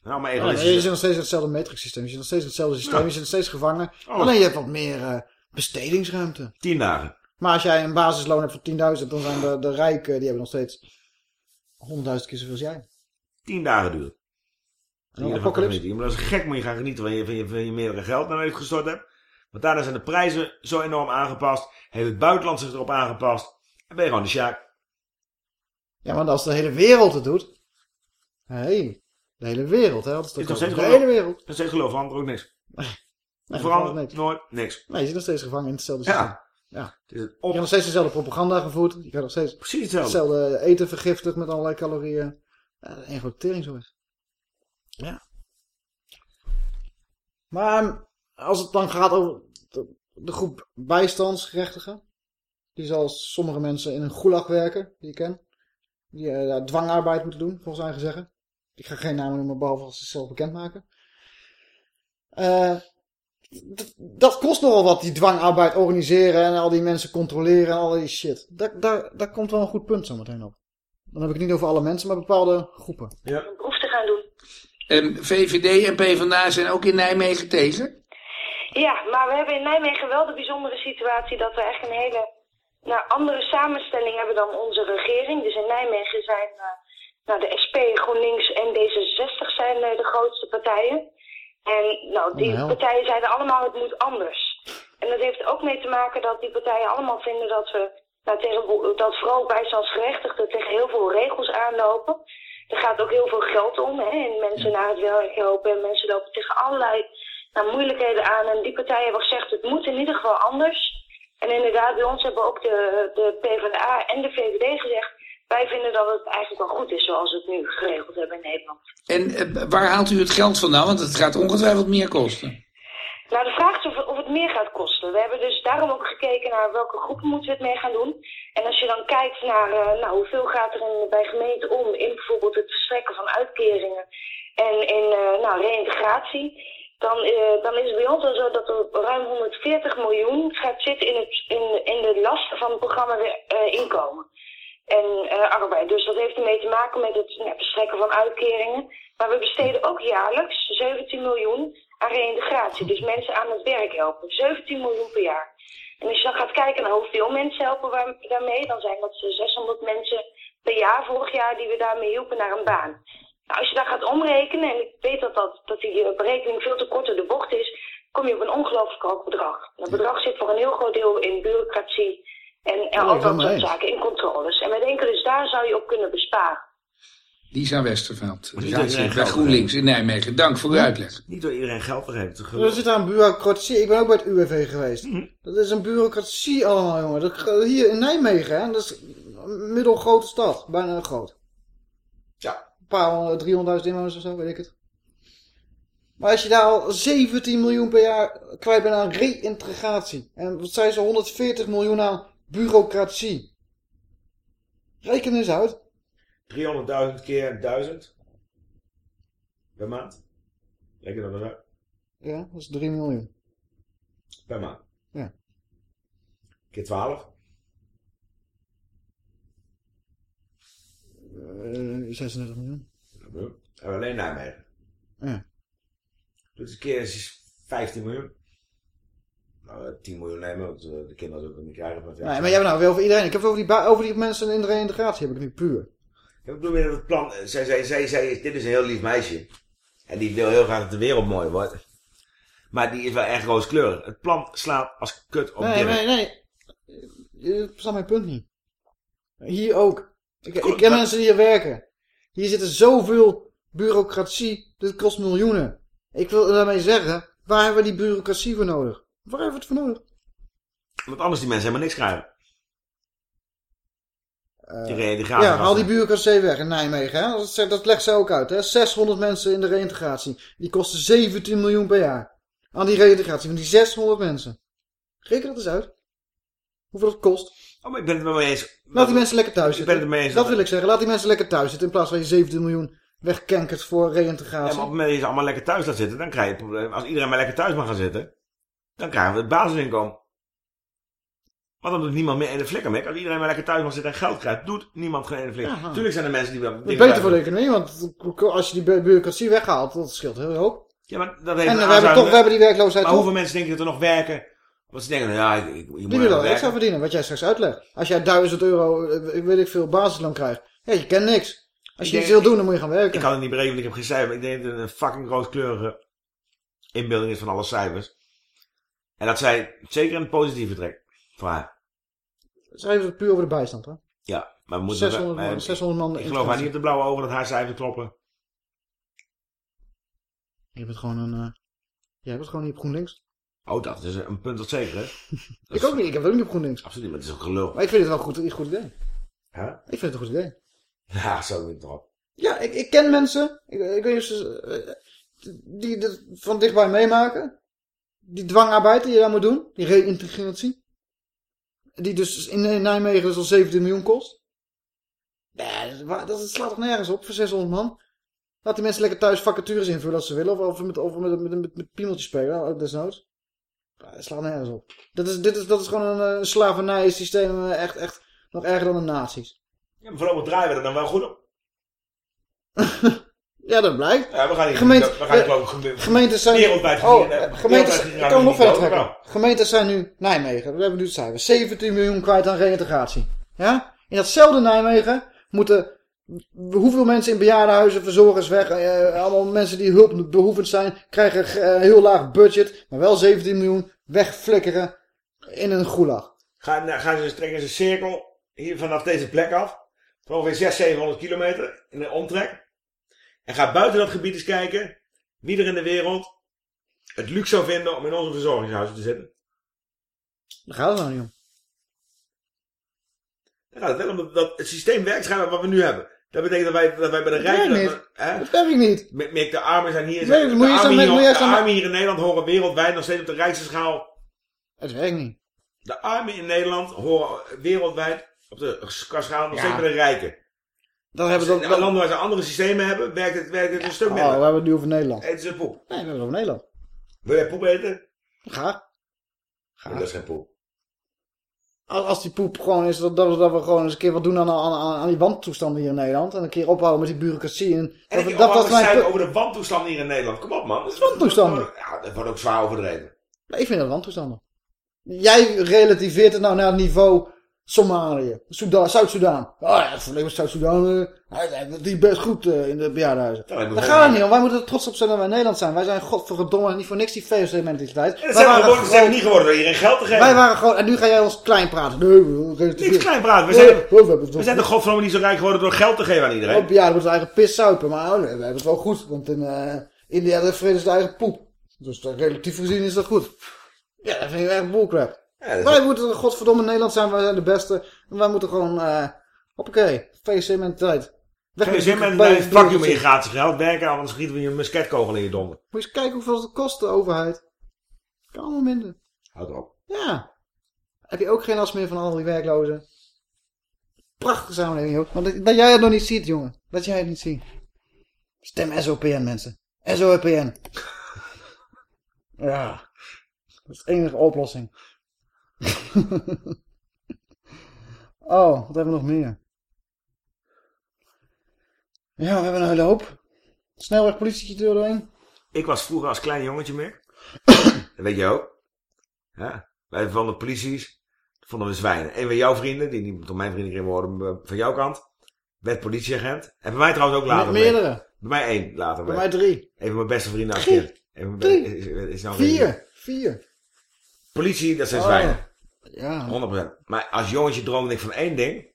[SPEAKER 3] Nou, maar
[SPEAKER 2] ja, je zit nog steeds hetzelfde matrix systeem. Je zit nog steeds hetzelfde systeem.
[SPEAKER 3] Ja.
[SPEAKER 2] Je zit nog steeds gevangen.
[SPEAKER 3] Oh.
[SPEAKER 2] Alleen je hebt wat meer uh, bestedingsruimte.
[SPEAKER 3] Tien dagen.
[SPEAKER 2] Maar als jij een basisloon hebt van 10.000, dan zijn de, de rijken, die hebben nog steeds 100.000 keer zoveel als jij.
[SPEAKER 3] Tien dagen duurt.
[SPEAKER 2] Ja,
[SPEAKER 3] Ja,
[SPEAKER 2] apocalypse.
[SPEAKER 3] maar dat is gek, moet je gaan genieten van je, van je, van je meerdere geld naar je gestort hebt. Want daarna zijn de prijzen zo enorm aangepast. Heeft het buitenland zich erop aangepast. En ben je gewoon de sjaak.
[SPEAKER 2] Ja, maar als de hele wereld het doet. Hé, hey, de hele wereld, hè? Dat is toch de hele wereld.
[SPEAKER 3] Nog steeds geloof, verandert ook niks.
[SPEAKER 2] Nee, niks.
[SPEAKER 3] nooit niks.
[SPEAKER 2] Nee, je zit nog steeds gevangen in hetzelfde
[SPEAKER 3] Ja.
[SPEAKER 2] systeem. Ja.
[SPEAKER 3] Het het
[SPEAKER 2] Je hebt nog steeds dezelfde propaganda gevoerd. Je krijgt nog steeds
[SPEAKER 3] Precies hetzelfde.
[SPEAKER 2] hetzelfde eten vergiftigd met allerlei calorieën. Ja, een grote tering zo is. Ja. Maar als het dan gaat over de, de groep bijstandsgerechtigen. Die zoals sommige mensen in een gulag werken, die ik ken. Die eh, dwangarbeid moeten doen, volgens eigen zeggen. Ik ga geen namen noemen, behalve als ze zichzelf bekendmaken. Eh d- dat kost nogal wat, die dwangarbeid organiseren en al die mensen controleren en al die shit. Daar, daar, daar komt wel een goed punt zo meteen op. Dan heb ik het niet over alle mensen, maar bepaalde groepen.
[SPEAKER 3] Ja.
[SPEAKER 39] Een proef te gaan doen.
[SPEAKER 29] En VVD en PvdA zijn ook in Nijmegen tegen?
[SPEAKER 39] Ja, maar we hebben in Nijmegen wel de bijzondere situatie dat we echt een hele nou, andere samenstelling hebben dan onze regering. Dus in Nijmegen zijn eh, nou, de SP, GroenLinks en D66 zijn eh, de grootste partijen. En nou, die
[SPEAKER 2] Oh,
[SPEAKER 39] partijen zeiden allemaal het moet anders. En dat heeft ook mee te maken dat die partijen allemaal vinden dat we nou, tegen, dat vooral bijstandsgerechtigden tegen heel veel regels aanlopen. Er gaat ook heel veel geld om. Hè? En mensen naar het werk helpen. En mensen lopen tegen allerlei nou, moeilijkheden aan. En die partijen hebben gezegd, het moet in ieder geval anders. En inderdaad, bij ons hebben ook de, de PvdA en de VVD gezegd... wij vinden dat het eigenlijk wel goed is zoals we het nu geregeld hebben in Nederland.
[SPEAKER 29] En eh, waar haalt u het geld vandaan? Want het gaat ongetwijfeld meer kosten.
[SPEAKER 39] Nou, de vraag is of, of het meer gaat kosten. We hebben dus daarom ook gekeken naar welke groepen moeten we het mee gaan doen. En als je dan kijkt naar eh, nou, hoeveel gaat er in, bij gemeenten om in bijvoorbeeld het verstrekken van uitkeringen en in eh, nou, reïntegratie, dan, dan is het bij ons wel zo dat er ruim 140 miljoen gaat zitten in, het, in, in de lasten van het programma weer, inkomen. En eh, arbeid. Dus dat heeft ermee te maken met het ja, verstrekken van uitkeringen. Maar we besteden ook jaarlijks 17 miljoen aan reïntegratie. Dus mensen aan het werk helpen. 17 miljoen per jaar. En als je dan gaat kijken naar hoeveel mensen helpen we daarmee, dan zijn dat 600 mensen per jaar vorig jaar die we daarmee hielpen naar een baan. Nou, als je daar gaat omrekenen, en ik weet dat, dat, dat die eh, berekening veel te kort door de bocht is, kom je op een ongelooflijk hoog bedrag. Dat bedrag zit voor een heel groot deel in bureaucratie en, en
[SPEAKER 2] ik ben
[SPEAKER 39] dat soort zaken, in controles. En wij denken dus daar zou je op kunnen besparen.
[SPEAKER 29] Lisa Westerveld, bij GroenLinks in Nijmegen. Dank voor uw uitleg.
[SPEAKER 3] Niet door iedereen geld voor heeft.
[SPEAKER 2] Er zit daar een bureaucratie. Ik ben ook bij het UWV geweest.
[SPEAKER 3] Mhm.
[SPEAKER 2] Dat is een bureaucratie allemaal, jongen. Dat, hier in Nijmegen, hè. Dat is een middelgrote stad. Bijna groot.
[SPEAKER 3] Ja.
[SPEAKER 2] Een paar 300.000 inwoners of zo, weet ik het. Maar als je daar al 17 miljoen per jaar kwijt bent aan reïntegratie. En wat zijn ze, 140 miljoen aan bureaucratie. Reken eens uit.
[SPEAKER 3] 300.000 keer 1000 per maand. Reken dat eens uit.
[SPEAKER 2] Ja, dat is 3 miljoen.
[SPEAKER 3] Per maand.
[SPEAKER 2] Ja.
[SPEAKER 3] Keer 12.
[SPEAKER 2] Eh 36 miljoen.
[SPEAKER 3] En alleen Nijmegen.
[SPEAKER 2] Ja.
[SPEAKER 3] Dus een keer is 15 miljoen. Nou, eh, 10 miljoen nemen, want eh, de kinderen zullen het niet krijgen. Maar,
[SPEAKER 2] Nee, maar jij hebt nou weer over iedereen. Ik heb het over die, over die mensen in de reïntegratie heb ik nu puur.
[SPEAKER 3] Ik bedoel weer dat het plan. eh, Zij zei, zij, zij, dit is een heel lief meisje. En die wil heel graag dat de wereld mooi wordt. Maar die is wel erg rooskleurig. Het plan slaat als kut op
[SPEAKER 2] Nee, nee, nee. Je verstaat mijn punt niet. Hier ook. Ik, ik ken mensen die hier werken. Hier zit er zoveel bureaucratie. Dit kost miljoenen. Ik wil daarmee zeggen, waar hebben we die bureaucratie voor nodig? Waar hebben we het voor nodig?
[SPEAKER 3] Want anders die mensen helemaal niks krijgen.
[SPEAKER 2] Eh,
[SPEAKER 3] die reïntegratie.
[SPEAKER 2] ja, haal die bureaucratie weg in Nijmegen. Hè? Dat, dat legt ze ook uit. Hè? 600 mensen in de reïntegratie. Die kosten 17 miljoen per jaar. Aan die reïntegratie van die 600 mensen. Reken dat eens uit. Hoeveel het kost.
[SPEAKER 3] Oh, maar ik ben het wel mee eens.
[SPEAKER 2] Laat die mensen lekker thuis
[SPEAKER 3] Ik
[SPEAKER 2] zitten.
[SPEAKER 3] ben het eens
[SPEAKER 2] Dat
[SPEAKER 3] dat-
[SPEAKER 2] wil ik zeggen. Laat die mensen lekker thuis zitten. In plaats van je 17 miljoen wegkankert voor
[SPEAKER 3] Ja,
[SPEAKER 2] reïntegratie.
[SPEAKER 3] maar op het moment dat je ze allemaal lekker thuis laat zitten, dan krijg je het probleem. Als iedereen maar lekker thuis mag gaan zitten, dan krijgen we het basisinkomen. Want dan doet niemand meer ene flikker mee. Als iedereen maar lekker thuis mag zitten en geld krijgt, doet niemand geen ene flikker.
[SPEAKER 2] Ja.
[SPEAKER 3] Tuurlijk zijn er mensen die wel...
[SPEAKER 2] Beter voor de economie, want als je die bu- bureaucratie weghaalt, dat scheelt heel hoop.
[SPEAKER 3] Ja, maar dat heeft
[SPEAKER 2] En we hebben toch, we hebben die werkloosheid
[SPEAKER 3] Maar
[SPEAKER 2] toch.
[SPEAKER 3] hoeveel mensen denken dat er nog werken? Want ze denken, ja, ik, ik, je moet
[SPEAKER 2] Die willen extra verdienen, wat jij straks uitlegt. Als jij 1000 euro, eh, weet ik veel, basisloon krijgt. Ja, je kent niks. Als je iets wil doen, dan moet je gaan werken.
[SPEAKER 3] Ik kan het niet berekenen, ik heb geen cijfer. Ik denk dat het een fucking rooskleurige inbeelding is van alle cijfers. En dat zij zeker een positieve trek voor haar.
[SPEAKER 2] Het puur over de bijstand, hè?
[SPEAKER 3] Ja, maar we moeten...
[SPEAKER 2] 600
[SPEAKER 3] maar-
[SPEAKER 2] man- 600 man
[SPEAKER 3] Ik geloof haar niet op de blauwe ogen dat haar cijfers kloppen.
[SPEAKER 2] Je bent gewoon een... eh jij bent gewoon niet op GroenLinks.
[SPEAKER 3] Oh, dat is een punt dat zeker, hè?
[SPEAKER 2] Ik ook niet, ik heb het ook niet op GroenLinks.
[SPEAKER 3] Absoluut, maar het is ook gelul.
[SPEAKER 2] Maar ik vind het wel een goed, een goed idee.
[SPEAKER 3] Huh?
[SPEAKER 2] Ik vind het een goed idee.
[SPEAKER 3] Ja, zo niet erop.
[SPEAKER 2] Ja, ik, ik ken mensen, ik, ik weet niet of ze, eh, die dit van dichtbij meemaken. Die dwangarbeid die je daar moet doen, die reïntegratie. Die dus in Nijmegen dus al 17 miljoen kost. Nee, dat, slaat toch nergens op voor 600 man. Laat die mensen lekker thuis vacatures invullen als ze willen. Of, of met, of met, met, met, met piemeltjes spelen, ook desnoods. Dat slaat nergens op. Dat is, dit is, dat is gewoon een, eh, slavernij-systeem, eh, echt, echt nog erger dan de nazi's.
[SPEAKER 3] Ja, maar voorlopig draaien we er dan wel goed op.
[SPEAKER 2] Ja, dat blijkt.
[SPEAKER 3] Ja, we gaan niet...
[SPEAKER 2] Gemeente-
[SPEAKER 3] we gaan
[SPEAKER 2] eh,
[SPEAKER 3] geloof ik geme-
[SPEAKER 2] Gemeentes zijn...
[SPEAKER 3] Wereldwijd
[SPEAKER 2] oh,
[SPEAKER 3] eh,
[SPEAKER 2] eh,
[SPEAKER 3] wereldwijd
[SPEAKER 2] ik kan nog verder trekken.
[SPEAKER 3] boven.
[SPEAKER 2] Gemeentes zijn nu Nijmegen. We hebben nu het cijfer. 17 miljoen kwijt aan reïntegratie. Ja? In datzelfde Nijmegen moeten... Hoeveel mensen in bejaardenhuizen, verzorgers weg, eh, allemaal mensen die hulpbehoevend zijn, krijgen eh, een heel laag budget, maar wel 17 miljoen wegflikkeren in een gulag.
[SPEAKER 3] Gaan, nou, gaan ze trekken ze een cirkel hier vanaf deze plek af. Van ongeveer 600, 700 kilometer in de omtrek. En ga buiten dat gebied eens kijken wie er in de wereld het luxe zou vinden om in onze verzorgingshuizen te zitten.
[SPEAKER 2] Daar gaat het nou niet om.
[SPEAKER 3] Dan gaat het wel om dat, dat het systeem werkt schijnbaar wat we nu hebben. Dat betekent dat wij, dat wij bij de
[SPEAKER 2] Dat
[SPEAKER 3] rijken...
[SPEAKER 2] niet.
[SPEAKER 3] hè?
[SPEAKER 2] Dat werkt niet.
[SPEAKER 3] Met- met de armen zijn hier...
[SPEAKER 2] Nee, dat
[SPEAKER 3] de
[SPEAKER 2] moet je
[SPEAKER 3] armen hier,
[SPEAKER 2] moet je
[SPEAKER 3] de armen hier in Nederland horen wereldwijd nog steeds op de rijkste schaal.
[SPEAKER 2] Het werkt niet.
[SPEAKER 3] De armen in Nederland horen wereldwijd op de schaal nog
[SPEAKER 2] Ja.
[SPEAKER 3] steeds bij de rijken.
[SPEAKER 2] Dan hebben
[SPEAKER 3] Dus
[SPEAKER 2] we
[SPEAKER 3] in
[SPEAKER 2] dat...
[SPEAKER 3] landen waar ze andere systemen hebben, werkt het, werkt het een stuk
[SPEAKER 2] Oh, we
[SPEAKER 3] minder.
[SPEAKER 2] hebben het nu over Nederland.
[SPEAKER 3] Eten ze poep.
[SPEAKER 2] Nee, we hebben het over Nederland.
[SPEAKER 3] Wil jij poep eten?
[SPEAKER 2] Graag.
[SPEAKER 3] Nee, dat is geen poep.
[SPEAKER 2] Als, als die poep gewoon is, dat, dat, dat we gewoon eens een keer wat doen aan, aan, die wandtoestanden hier in Nederland. En een keer ophouden met die bureaucratie. En,
[SPEAKER 3] En
[SPEAKER 2] dat,
[SPEAKER 3] dat,
[SPEAKER 2] dat, dat
[SPEAKER 3] dat
[SPEAKER 2] mijn punt-
[SPEAKER 3] over de wandtoestand hier in Nederland. Kom op, man. Dat is
[SPEAKER 2] Wandtoestanden.
[SPEAKER 3] Ja, dat wordt ook zwaar overdreven.
[SPEAKER 2] Nee, ik vind dat wandtoestanden. Jij relativeert het nou naar het niveau Somalië, Soedan- Zuid-Soedan. Oh ja, het is Zuid-Soedan. eh, die best goed eh, in de bejaardenhuizen.
[SPEAKER 3] Ja, ik
[SPEAKER 2] Daar gaat het niet om. Wij moeten er trots op zijn dat wij Nederland zijn. Wij zijn godverdomme niet voor niks die VOC-mentaliteit.
[SPEAKER 3] En dat zijn we, geworden, dat zijn we niet geworden door iedereen geld te geven.
[SPEAKER 2] Wij waren gewoon... En nu ga jij ons klein praten. Nee, we.
[SPEAKER 3] Niks klein praten. We zijn,
[SPEAKER 2] we het
[SPEAKER 3] we zijn toch godverdomme niet zo rijk geworden door geld te geven aan iedereen.
[SPEAKER 2] Op, ja, dan moeten we eigen pis zuipen. Maar oh, nee, we hebben het wel goed. Want in eh, India de vrede is de eigen poep. Dus dat relatief gezien is dat goed. Ja, dat vind ik echt bullcrap.
[SPEAKER 3] Is-
[SPEAKER 2] wij moeten godverdomme Nederland zijn. Wij zijn de beste. En wij moeten gewoon... eh hoppakee. VC-mentaliteit. Weg
[SPEAKER 3] Geen
[SPEAKER 2] met
[SPEAKER 3] zin met een you met werken, anders schieten we je een musketkogel in je donder.
[SPEAKER 2] Moet je eens kijken hoeveel het kost, de overheid. Kan allemaal minder.
[SPEAKER 3] Houd erop.
[SPEAKER 2] Ja. Heb je ook geen last meer van al die werklozen? Prachtige samenleving, joh. Maar dat, dat jij het nog niet ziet, jongen. Dat jij het niet ziet. Stem SOPN, mensen. SOPN. ja. Dat is de enige oplossing. oh, wat hebben we nog meer? Ja, we hebben een hele hoop. Snelwegpolitietje er doorheen.
[SPEAKER 3] Ik was vroeger als klein jongetje meer. dat weet je ook. Ja. Wij van de polities vonden we zwijnen. Een van jouw vrienden, die niet door mijn vrienden kreeg worden, van jouw kant, werd politieagent. En bij mij trouwens ook later.
[SPEAKER 2] Met meerdere.
[SPEAKER 3] Bij mij één later.
[SPEAKER 2] Bij mij drie.
[SPEAKER 3] Een van mijn beste vrienden als kind.
[SPEAKER 2] Drie.
[SPEAKER 3] Is, is nou
[SPEAKER 2] Vier. Vier.
[SPEAKER 3] Politie, dat zijn
[SPEAKER 2] Oh.
[SPEAKER 3] zwijnen.
[SPEAKER 2] Ja.
[SPEAKER 3] 100%. Maar als jongetje droomde ik van één ding.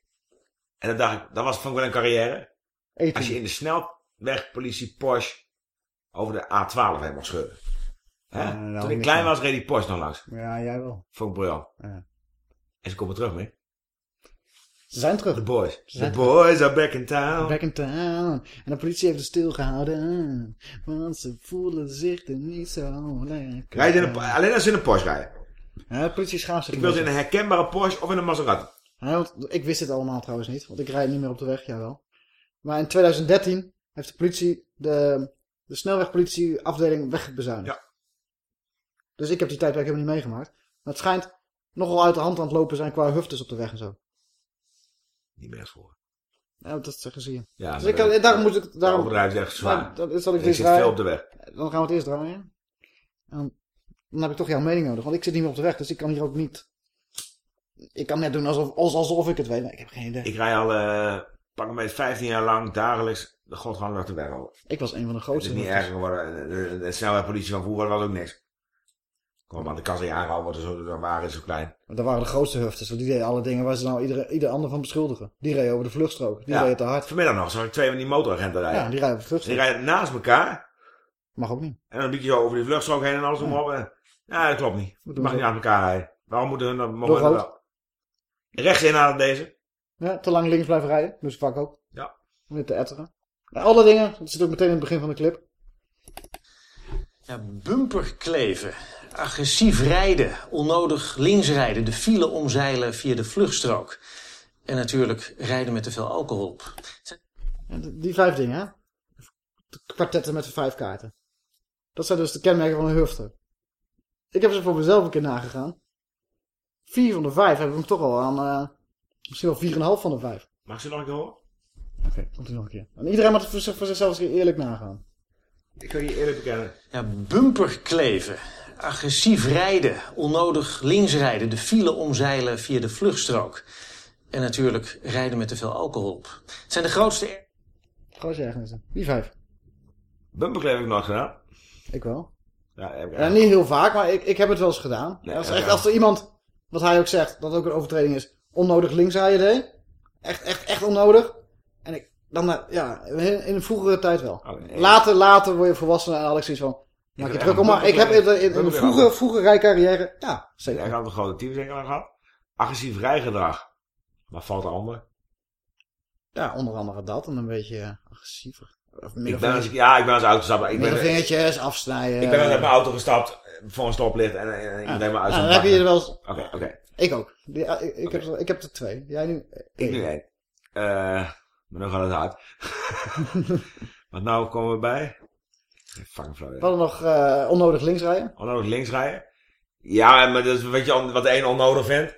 [SPEAKER 3] En dat dacht ik, dat was ik wel een carrière.
[SPEAKER 2] Eten.
[SPEAKER 3] Als je in de snelwegpolitie Porsche over de A12 heen mocht schudden.
[SPEAKER 2] Ja, nou,
[SPEAKER 3] Toen ik klein
[SPEAKER 2] van.
[SPEAKER 3] was, reed die Porsche nog langs.
[SPEAKER 2] Ja, jij wel.
[SPEAKER 3] Vond ik briljant.
[SPEAKER 2] Ja.
[SPEAKER 3] En ze komen terug mee.
[SPEAKER 2] Ze zijn terug.
[SPEAKER 3] The boys. The
[SPEAKER 2] terug.
[SPEAKER 3] boys are back in town.
[SPEAKER 2] Back in town. En de politie heeft het stilgehouden. Want ze voelen zich er niet zo lekker.
[SPEAKER 3] Rijden in een, alleen als ze in een Porsche rijden.
[SPEAKER 2] Ja, politie schaamt zich
[SPEAKER 3] Ik wil in een herkenbare Porsche of in een Maserati.
[SPEAKER 2] Ja, want ik wist dit allemaal trouwens niet. Want ik rijd niet meer op de weg, jawel. Maar in 2013 heeft de politie de, de snelwegpolitieafdeling wegbezuinigd.
[SPEAKER 3] Ja.
[SPEAKER 2] Dus ik heb die tijdperk helemaal niet meegemaakt. Maar het schijnt nogal uit de hand aan het lopen zijn qua huftes op de weg en zo.
[SPEAKER 3] Niet meer voor.
[SPEAKER 2] Ja, dat zeggen ze hier.
[SPEAKER 3] Ja,
[SPEAKER 2] dus ik, kan- daarom moet ik...
[SPEAKER 3] de
[SPEAKER 2] Daarom,
[SPEAKER 3] overdrijf is echt zwaar.
[SPEAKER 2] Dat is ik
[SPEAKER 3] Ik zit veel op de weg.
[SPEAKER 2] Dan gaan we het eerst draaien. En dan heb ik toch jouw mening nodig. Want ik zit niet meer op de weg. Dus ik kan hier ook niet... Ik kan net doen alsof, als- alsof ik het weet. Maar ik heb geen idee.
[SPEAKER 3] Ik rij al, eh pak een beetje 15 jaar lang dagelijks de godgang naar de weg over.
[SPEAKER 2] Ik was een van de
[SPEAKER 3] Het
[SPEAKER 2] grootste.
[SPEAKER 3] is niet erger geworden. De, de, de snelwegpolitie van vroeger was ook niks. Kom aan de kassa jaren al worden zo, dan waren zo klein.
[SPEAKER 2] Maar dat waren de grootste hufters. Want die deden alle dingen waar ze nou ieder, ieder ander van beschuldigen. Die reden over de vluchtstrook. Die
[SPEAKER 3] Ja.
[SPEAKER 2] reden te hard.
[SPEAKER 3] Vanmiddag nog zag ik twee van die motoragenten rijden.
[SPEAKER 2] Ja, die rijden over de
[SPEAKER 3] Die
[SPEAKER 2] vluchtstrook.
[SPEAKER 3] rijden naast elkaar.
[SPEAKER 2] Mag ook niet.
[SPEAKER 3] En dan bied je zo over die vluchtstrook heen en alles omhoog. Ja, dat klopt niet.
[SPEAKER 2] Doen
[SPEAKER 3] mag niet naast elkaar rijden. Waarom moeten hun dan mogen wel? Rechts inhalen deze.
[SPEAKER 2] Ja, te lang links blijven rijden. Dus vaak ook.
[SPEAKER 3] Ja.
[SPEAKER 2] Om weer te etteren. Nou, alle dingen. Dat zit ook meteen in het begin van de clip.
[SPEAKER 5] Ja, bumperkleven, agressief rijden, onnodig links rijden, de file omzeilen via de vluchtstrook. En natuurlijk rijden met te veel alcohol op.
[SPEAKER 2] Die vijf dingen, hè? De kwartetten met de vijf kaarten. Dat zijn dus de kenmerken van een hufter. Ik heb ze voor mezelf een keer nagegaan. Vier van de vijf heb ik hem toch al aan... eh, misschien wel vier en een half van de vijf.
[SPEAKER 3] Mag ik ze nog een keer horen?
[SPEAKER 2] Oké, komt u nog een keer. En iedereen moet voor, zich- voor zichzelf eens eerlijk nagaan.
[SPEAKER 3] Ik wil je eerlijk bekennen.
[SPEAKER 5] Ja, bumperkleven, agressief rijden, onnodig links rijden, de file omzeilen via de vluchtstrook. En natuurlijk rijden met te veel alcohol op. Het zijn de grootste... er-
[SPEAKER 2] Grootste ergernissen. Die vijf.
[SPEAKER 3] Bumperkleef heb ik nog gedaan.
[SPEAKER 2] Ik wel.
[SPEAKER 3] Ja, heb ik
[SPEAKER 2] Ja, niet heel vaak, maar ik, ik heb het wel eens gedaan.
[SPEAKER 3] Nee,
[SPEAKER 2] als,
[SPEAKER 3] ja,
[SPEAKER 2] echt,
[SPEAKER 3] ja.
[SPEAKER 2] als er iemand, wat hij ook zegt, dat ook een overtreding is, onnodig links deed. Echt, echt, echt onnodig. En ik, dan, eh, ja, in, in een vroegere tijd wel.
[SPEAKER 3] nee.
[SPEAKER 2] Later, later word je volwassen en had ik zoiets van, maak je druk om, maar ik heb in, in, in een vroege, vroege rijcarrière, ja,
[SPEAKER 3] Ik
[SPEAKER 2] zeker.
[SPEAKER 3] heb een grote aan gehad. Agressief rijgedrag. Maar valt er onder.
[SPEAKER 2] Ja, onder andere dat en een beetje eh, agressiever. Of
[SPEAKER 3] Ik ben ja, ik ben als auto gestapt. Ik ben,
[SPEAKER 2] middelvingertjes afsnijden.
[SPEAKER 3] ik ben uit mijn auto gestapt voor een stoplicht en, en, en ik moet helemaal uit zo'n
[SPEAKER 2] dan heb je er wel eens...
[SPEAKER 3] Oké, oké.
[SPEAKER 2] Ik ook. Die, ik, ik, heb, er- ik heb er twee. Jij nu?
[SPEAKER 3] Ik nu één. Eh, maar nu gaat het hard. Want nou komen we bij. Fucking flauw.
[SPEAKER 2] We hadden nog eh, onnodig links rijden.
[SPEAKER 3] Onnodig links rijden. Ja, maar dat is wat, je, wat de een onnodig vindt.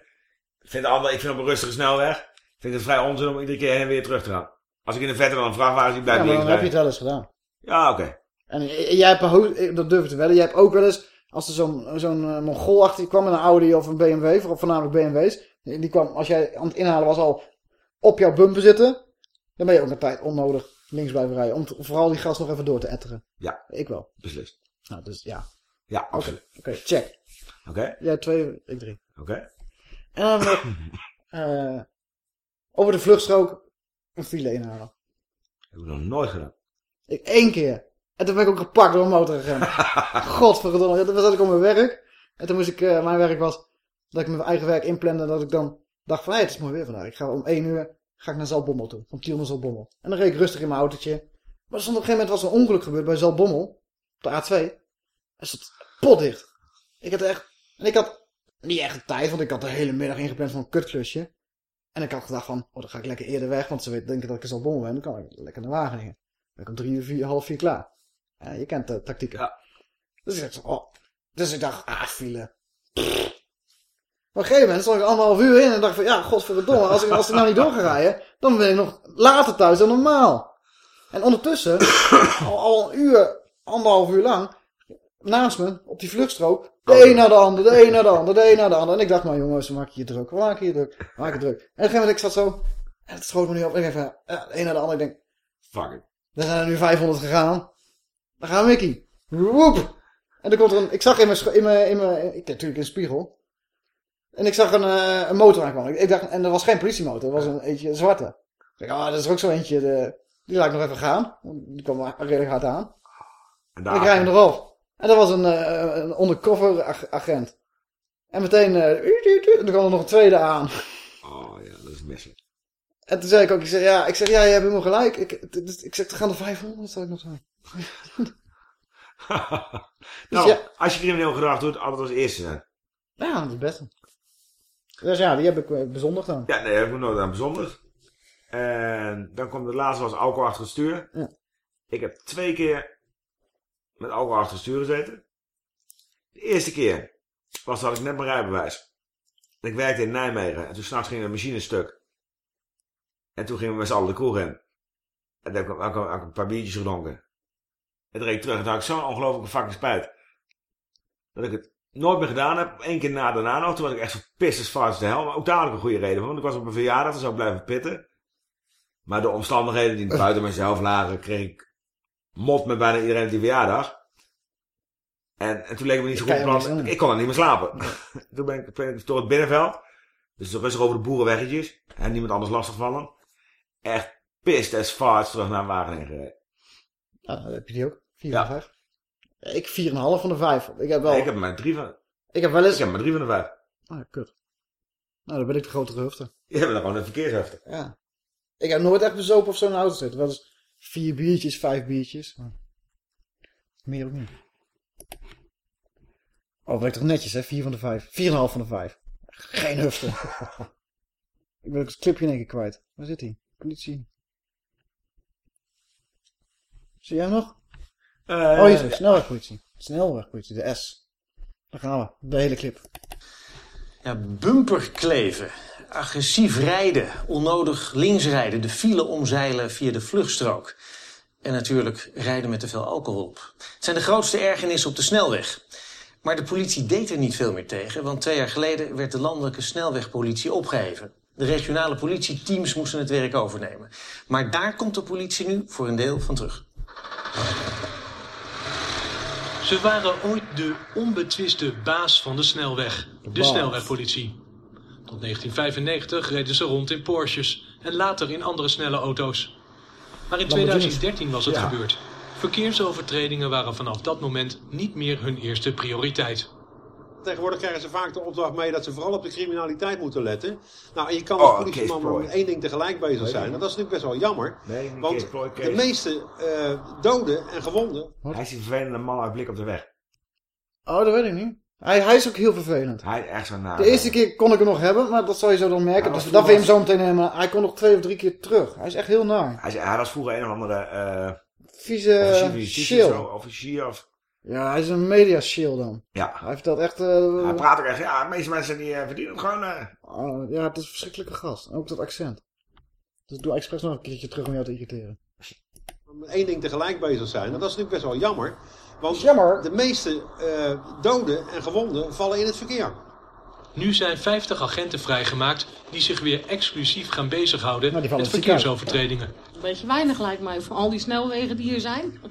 [SPEAKER 3] Ik vind, het allemaal, ik vind op een rustige snelweg vind het vrij onzin om iedere keer heen en weer terug te gaan. Als ik in de vette dan een vrachtwagen zie, blijf
[SPEAKER 2] Ja, maar dan
[SPEAKER 3] links
[SPEAKER 2] heb je het wel eens gedaan.
[SPEAKER 3] Ja, oké.
[SPEAKER 2] En jij hebt, eh, dat durf ik te wedden, jij hebt ook wel eens, als er zo'n zo'n eh, Mongool achter je kwam met een Audi of een BMW, vooral voornamelijk BMW's, die kwam, als jij aan het inhalen was, al op jouw bumper zitten, dan ben je ook een tijd onnodig links blijven rijden, om te- vooral die gas nog even door te etteren.
[SPEAKER 3] Ja.
[SPEAKER 2] Ik wel.
[SPEAKER 3] Beslist.
[SPEAKER 2] Nou, dus ja.
[SPEAKER 3] Ja,
[SPEAKER 2] Oké,
[SPEAKER 3] absoluut.
[SPEAKER 2] oké, check.
[SPEAKER 3] Oké.
[SPEAKER 2] Jij twee, ik drie.
[SPEAKER 3] Oké.
[SPEAKER 2] En dan nog, eh, over de vluchtstrook een file inhalen.
[SPEAKER 3] Heb ik nog nooit gedaan.
[SPEAKER 2] Ik één keer. En toen ben ik ook gepakt door een motoragent. Godverdomme. Toen zat ik op mijn werk. En toen moest ik, eh, mijn werk was dat ik mijn eigen werk inplande. En dat ik dan dacht van, hé, het is mooi weer vandaag. Ik ga om één uur ga ik naar Zalbommel toe. Van Tiel naar Zalbommel. En dan reed ik rustig in mijn autootje. Maar er stond op een gegeven moment was een ongeluk gebeurd bij Zalbommel. Op de A2. En stond potdicht. Ik had echt, en ik had niet echt de tijd, want ik had de hele middag ingepland voor een kutklusje. En ik had gedacht van, oh, dan ga ik lekker eerder weg, want ze weten, denken dat ik in Zalbommel ben. Dan kan ik lekker naar Wageningen. Dan ben ik om drie uur, vier, half vier klaar. Ja, je kent de tactieken. Dus ik dacht, oh. Dus ik dacht, ah, file. Pff. Maar op een gegeven moment stond ik anderhalf uur in en dacht van, ja, godverdomme, als ik, als ik nou niet door ga rijden, dan ben ik nog later thuis dan normaal. En ondertussen, al, al een uur, anderhalf uur lang, naast me, op die vluchtstrook, de een naar de ander, de een naar de ander, de een naar de ander. En ik dacht, maar jongens, we maken je druk, we maken je druk, maken je druk. En op een gegeven moment, ik zat zo, en het schoot me niet op, en ik dacht, ja, de een naar de ander, ik denk,
[SPEAKER 3] Fuck it.
[SPEAKER 2] er zijn er nu 500 gegaan. Dan gaan we Mickey. Woep. En dan komt er een... Ik zag in mijn... In mijn, in mijn ik natuurlijk in de spiegel. En ik zag een, eh, een motor aankomen. Ik, dacht... En dat was geen politiemotor. Dat was een eentje een zwarte. Ik dacht, ah, dat is er ook zo eentje. De, die laat ik nog even gaan. Die kwam redelijk hard aan.
[SPEAKER 3] En
[SPEAKER 2] En ik rij hem eraf. En dat was een, eh, een undercover ag- agent. En meteen... eh, en toen kwam er nog een tweede aan.
[SPEAKER 3] Oh ja, dat is misselijk.
[SPEAKER 2] En toen zei ik ook, ik zeg, ja, ik zeg, ja, je hebt helemaal gelijk. Ik, ik, zeg, er gaan er 500, zou ik nog zeggen.
[SPEAKER 3] nou,
[SPEAKER 2] ja.
[SPEAKER 3] als je crimineel gedrag doet, altijd als eerste zijn.
[SPEAKER 2] Ja, dat is het beste. Dus ja, die heb ik eh, bezondigd dan.
[SPEAKER 3] Ja, nee, heb ik nooit aan bijzonder. En dan komt het laatste was alcohol achter het stuur.
[SPEAKER 2] Ja.
[SPEAKER 3] Ik heb twee keer met alcohol achter het stuur gezeten. De eerste keer was dat ik net mijn rijbewijs. Ik werkte in Nijmegen en toen s'nachts ging de machine stuk. En toen gingen we met z'n allen de kroeg in. En toen heb ik ook, een paar biertjes gedronken. En reed ik terug en toen had ik zo'n ongelooflijke fucking spijt. Dat ik het nooit meer gedaan heb. Eén keer na daarna nog. Toen was ik echt verpist als vaart de hel. Maar ook ik een goede reden. Want ik was op een verjaardag. Dan zou ik blijven pitten. Maar de omstandigheden die buiten mezelf lagen. Kreeg ik mot met bijna iedereen op die verjaardag. En, en toen leek het me niet zo
[SPEAKER 2] Dat
[SPEAKER 3] goed plan. Ik kon er niet meer slapen. toen ben ik, ben ik door het binnenveld. Dus rustig over de boerenweggetjes. En niemand anders lastigvallen. Echt pissed as farts terug naar Wageningen gereden.
[SPEAKER 2] Ja, dan heb je die ook. 4
[SPEAKER 3] Ja.
[SPEAKER 2] van 5. Ik 4,5 van de 5. Ik heb wel...
[SPEAKER 3] Nee, ik heb maar drie van.
[SPEAKER 2] Ik heb wel eens...
[SPEAKER 3] Ik heb maar drie van de vijf.
[SPEAKER 2] Ah, ja, kut. Nou, dan ben ik de grotere hufte.
[SPEAKER 3] Je hebt dan gewoon een verkeershefte.
[SPEAKER 2] Ja. Ik heb nooit echt bezopen of zo in de auto zitten. Wel eens vier biertjes, vijf biertjes. Maar... Meer ook niet. Oh, ben ik toch netjes, hè? 4 van de 5. 4,5 van de 5. Geen hufte. ik ben ook het clipje in één keer kwijt. Waar zit hij? Politie. Zie jij hem nog?
[SPEAKER 3] Eh,
[SPEAKER 2] oh, hier is
[SPEAKER 3] ja.
[SPEAKER 2] Snelwegpolitie. Snelwegpolitie, de S. Daar gaan we. De hele clip.
[SPEAKER 5] Ja, bumperkleven, agressief rijden, onnodig linksrijden, de file omzeilen via de vluchtstrook. En natuurlijk rijden met te veel alcohol op. Het zijn de grootste ergernissen op de snelweg. Maar de politie deed er niet veel meer tegen, want twee jaar geleden werd de landelijke snelwegpolitie opgeheven. De regionale politieteams moesten het werk overnemen. Maar daar komt de politie nu voor een deel van terug.
[SPEAKER 40] Ze waren ooit de onbetwiste baas van de snelweg, de, snelwegpolitie. Tot 1995 reden ze rond in Porsches en later in andere snelle auto's. Maar in
[SPEAKER 2] Lamborghinis.
[SPEAKER 40] 2013 was het
[SPEAKER 2] Ja.
[SPEAKER 40] gebeurd. Verkeersovertredingen waren vanaf dat moment niet meer hun eerste prioriteit.
[SPEAKER 41] Tegenwoordig krijgen ze vaak de opdracht mee dat ze vooral op de criminaliteit moeten letten. Nou, en je kan
[SPEAKER 3] Oh,
[SPEAKER 41] als politieman
[SPEAKER 3] Kees
[SPEAKER 41] maar met één ding tegelijk bezig zijn. En dat is natuurlijk best wel jammer.
[SPEAKER 3] Nee,
[SPEAKER 41] Want de meeste eh, doden en gewonden...
[SPEAKER 3] Hij is die vervelende man uit blik op de weg.
[SPEAKER 2] Oh, dat weet ik niet. Hij, hij is ook heel vervelend.
[SPEAKER 3] Hij is echt zo naar.
[SPEAKER 2] De eerste keer kon ik hem nog hebben, maar dat zal je zo dan merken. Dus dat vind je hem zo meteen nemen. Hij kon nog twee of drie keer terug. Hij is echt heel naar.
[SPEAKER 3] Hij, is- hij was vroeger een of andere... eh
[SPEAKER 2] Vieze
[SPEAKER 3] officier,
[SPEAKER 2] chill.
[SPEAKER 3] of...
[SPEAKER 2] Ja, hij is een media shield dan.
[SPEAKER 3] Ja.
[SPEAKER 2] Hij vertelt echt... eh,
[SPEAKER 3] Hij praat ook echt, ja, de meeste mensen die eh, verdienen het gewoon... eh,
[SPEAKER 2] oh, ja, het is een verschrikkelijke gast. En ook dat accent. Dus ik doe expres nog een keertje terug om jou te irriteren.
[SPEAKER 41] Met één ding tegelijk bezig zijn. En dat is natuurlijk best wel jammer. Want
[SPEAKER 2] jammer.
[SPEAKER 41] de meeste eh, doden en gewonden vallen in het verkeer.
[SPEAKER 40] Nu zijn 50 agenten vrijgemaakt die zich weer exclusief gaan bezighouden
[SPEAKER 2] Nou,
[SPEAKER 40] met verkeersovertredingen.
[SPEAKER 42] Een beetje weinig lijkt mij voor al die snelwegen die hier zijn.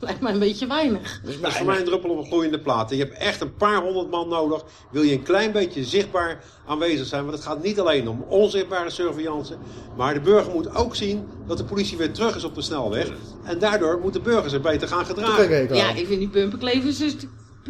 [SPEAKER 42] Lijkt mij een beetje weinig.
[SPEAKER 41] Dat is voor mij een druppel op een gloeiende plaat. Je hebt echt een paar honderd man nodig. Wil je een klein beetje zichtbaar aanwezig zijn. Want het gaat niet alleen om onzichtbare surveillance. Maar de burger moet ook zien dat de politie weer terug is op de snelweg. En daardoor moet de burger zich beter gaan gedragen.
[SPEAKER 42] Ja, ik vind die bumperklevers dus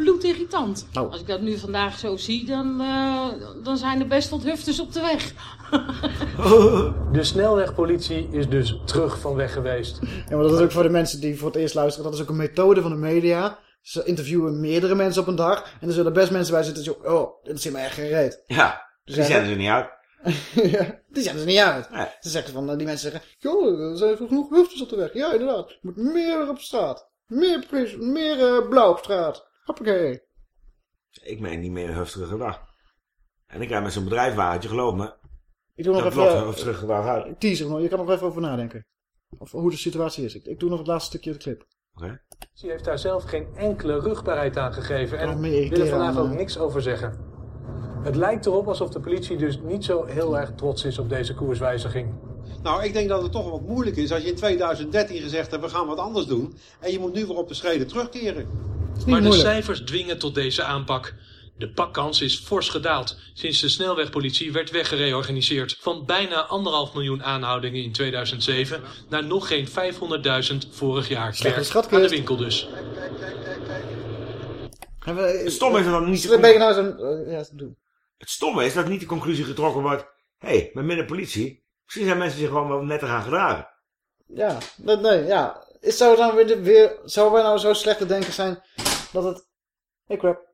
[SPEAKER 42] bloedirritant.
[SPEAKER 2] Oh.
[SPEAKER 42] Als ik dat nu vandaag zo zie, dan, eh, dan zijn er best wat hufters op de weg.
[SPEAKER 40] De snelwegpolitie is dus terug van weg geweest.
[SPEAKER 2] Ja, maar dat is ook voor de mensen die voor het eerst luisteren. Dat is ook een methode van de media. Ze interviewen meerdere mensen op een dag. En er zullen best mensen bij zitten die zeggen... Oh, dit is me echt gereed.
[SPEAKER 3] Ja, die zetten ze niet uit.
[SPEAKER 2] ja, die zetten ze niet uit. Ze zeggen van, eh, die mensen zeggen... Joh, er zijn genoeg hufters op de weg. Ja, inderdaad. Er moet meer op straat. Meer, meer eh, blauw op straat. Hoppakee.
[SPEAKER 3] Ik meen niet meer een heftige gedrag. En ik rijd met zo'n bedrijfwagentje, geloof me.
[SPEAKER 2] Ik doe nog
[SPEAKER 3] dat
[SPEAKER 2] even...
[SPEAKER 3] loopt
[SPEAKER 2] eh,
[SPEAKER 3] gedrag uit.
[SPEAKER 2] Teaser, maar je kan nog even over nadenken. Of hoe de situatie is. Ik, ik doe nog het laatste stukje de clip.
[SPEAKER 3] Oké.
[SPEAKER 40] Ze heeft daar zelf geen enkele rugbaarheid aan gegeven en
[SPEAKER 2] me
[SPEAKER 40] wil er vandaag
[SPEAKER 2] aan,
[SPEAKER 40] ook
[SPEAKER 2] eh,
[SPEAKER 40] niks over zeggen. Het lijkt erop alsof de politie dus niet zo heel erg trots is op deze koerswijziging.
[SPEAKER 41] Nou, ik denk dat het toch wat moeilijk is als je in 2013 gezegd hebt... we gaan wat anders doen. En je moet nu weer op de schreden terugkeren.
[SPEAKER 40] Maar de cijfers dwingen tot deze aanpak. De pakkans is fors gedaald sinds de snelwegpolitie werd weggereorganiseerd. Van bijna anderhalf miljoen aanhoudingen in 2007 naar nog geen 500.000 vorig jaar.
[SPEAKER 2] Slechte schatkist.
[SPEAKER 40] aan de winkel dus.
[SPEAKER 3] Het stomme is dat dan niet...
[SPEAKER 2] Ben je nou zo'n... eh, ja.
[SPEAKER 3] Het stomme is dat niet de conclusie getrokken wordt... Hé, hey, met minder politie... Misschien zijn mensen zich gewoon wel netter gaan gedragen.
[SPEAKER 2] Ja, nee, nee, ja. Is, zou, dan weer, de- weer, zou wij nou zo slecht te denken zijn dat het... Hey crap.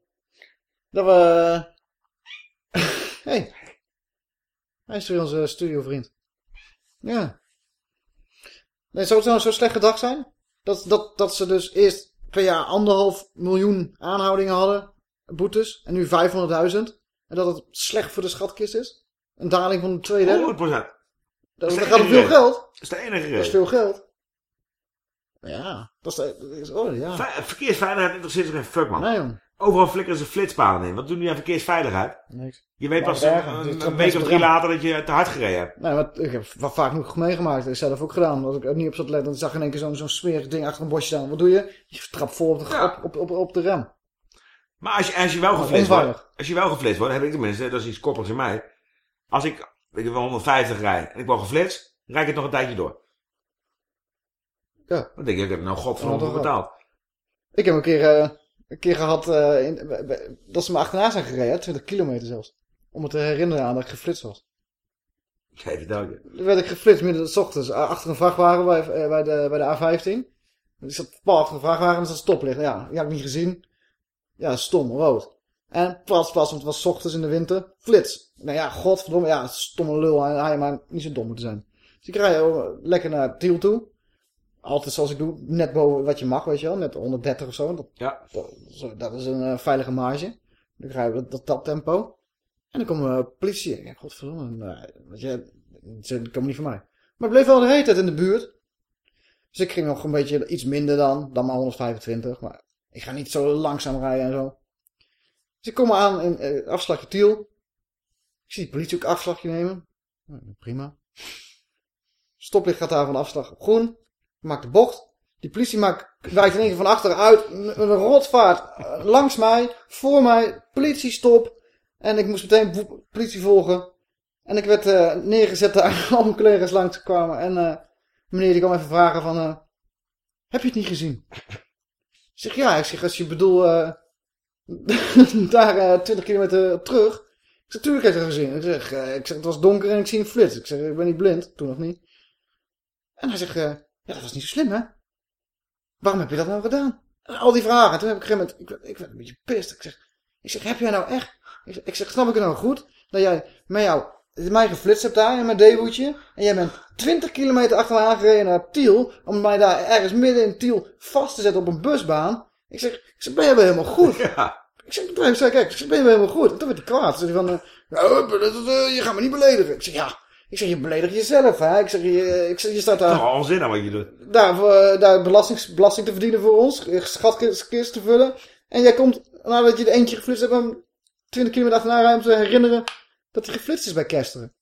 [SPEAKER 2] Dat we... hey. Hij is weer onze studiovriend. Ja. Nee, zou het nou zo slecht gedacht zijn? Dat, dat, dat ze dus eerst per jaar anderhalf miljoen aanhoudingen hadden, boetes, en nu 500.000. En dat het slecht voor de schatkist is? Een daling van twee derde?
[SPEAKER 3] 100%.
[SPEAKER 2] Dat, dat
[SPEAKER 3] de
[SPEAKER 2] gaat om veel geld.
[SPEAKER 3] Dat is de enige reden.
[SPEAKER 2] Dat is veel geld. Ja, dat is, de- dat is oh ja.
[SPEAKER 3] Ve- Verkeersveiligheid interesseert zich geen fuck, man.
[SPEAKER 2] Nee, man.
[SPEAKER 3] Overal flikkeren ze flitspalen in. Wat doen die aan verkeersveiligheid?
[SPEAKER 2] Niks.
[SPEAKER 3] Je weet
[SPEAKER 2] Maar
[SPEAKER 3] pas een, week of drie later dat je te hard gereden hebt.
[SPEAKER 2] Nee, maar ik heb va- vaak genoeg meegemaakt. Ik heb zelf ook gedaan. Als ik er niet op zat te letten, dan zag ik in één keer zo'n zo'n smerig ding achter een bosje staan. Wat doe je? Je trapt vol op de, op, op, op, op de rem.
[SPEAKER 3] Maar als je, als je wel
[SPEAKER 2] Oh,
[SPEAKER 3] geflitst wordt, als je wel geflitst wordt, heb ik tenminste, dat is iets koppigs in mij. Als ik, ik heb wel 150 rij en ik word geflitst, dan rijd ik het nog een tijdje door.
[SPEAKER 2] Ja.
[SPEAKER 3] Dan denk ik, ik heb nou godverdomme voor betaald.
[SPEAKER 2] Ik heb een keer, eh, een keer gehad eh, in, dat ze me achterna zijn gereden. hè, 20 kilometer zelfs. Om me te herinneren aan dat ik geflitst was.
[SPEAKER 3] Geef het ook.
[SPEAKER 2] Toen werd ik geflitst midden s ochtends a- achter een vrachtwagen bij, eh, bij, de, bij de A15. Ik zat pal achter een vrachtwagen en zat stoplicht. Ja, die had ik niet gezien. Ja, stom, rood. En plas, plas, want het was ochtends in de winter. Flits. Nou ja, godverdomme, ja, stomme lul. Hij maar niet zo dom moeten zijn. Dus ik rij lekker naar Tiel toe. Altijd zoals ik doe, net boven wat je mag, weet je wel. Net 130 of zo. Dat,
[SPEAKER 3] ja.
[SPEAKER 2] dat, is een eh, veilige marge. Dan rij je dat, dat, dat tempo. En dan komt de politie. Ja, godverdomme. Nou, weet je, ze komen niet van mij. Maar het bleef wel de hele tijd in de buurt. Dus ik ging nog een beetje iets minder dan, dan maar 125. Maar ik ga niet zo langzaam rijden en zo. Dus ik kom aan in eh, afslagje Tiel. Ik zie de politie ook afslagje nemen. Nou, prima. Stoplicht gaat daar van afslag op groen. Maakt de bocht. Die politie maakt, wijkt in één keer van achteruit. Met een rotvaart eh, langs mij. Voor mij. Politie stop. En ik moest meteen politie volgen. En ik werd eh, neergezet daar. Al mijn collega's langskwamen. En eh, meneer die kwam even vragen van... heb je het niet gezien? Zeg ja. Ik zeg als je bedoel... daar eh 20 kilometer terug. Ik zeg tuurlijk heb je het gezien. Ik zeg, ik zeg het was donker en ik zie een flits. Ik zeg ik ben niet blind. Toen nog niet. En hij zegt... ja dat was niet zo slim hè. Waarom heb je dat nou gedaan? En al die vragen. En toen heb ik op een gegeven moment... Ik, werd- ik werd een beetje pist. Ik zeg... Ik zeg, heb jij nou echt... Ik zeg, ik zeg, snap ik het nou goed? Dat jij met jou... Mij geflitst hebt daar in mijn deehoedje. En jij bent 20 kilometer achter me aangereden naar Tiel. Om mij daar ergens midden in Tiel vast te zetten op een busbaan. Ik zeg, ik zeg ben je wel helemaal goed? Ik zeg, ik zeg, kijk, ik zeg, ben je wel helemaal goed? En toen werd hij kwaad. Toen zei van, dat- je gaat me niet beledigen. Ik zeg, ja. Ik zeg, je beledigt jezelf, hè. Ik zeg, je, ik zeg, je staat daar...
[SPEAKER 3] Toch onzin aan wat je doet.
[SPEAKER 2] daar, voor, daar belasting, belasting te verdienen voor ons, schatkist te vullen. En jij komt, nadat je er eentje geflitst hebt, om 20 kilometer achterna rijden om te herinneren dat hij geflitst is bij Kesteren.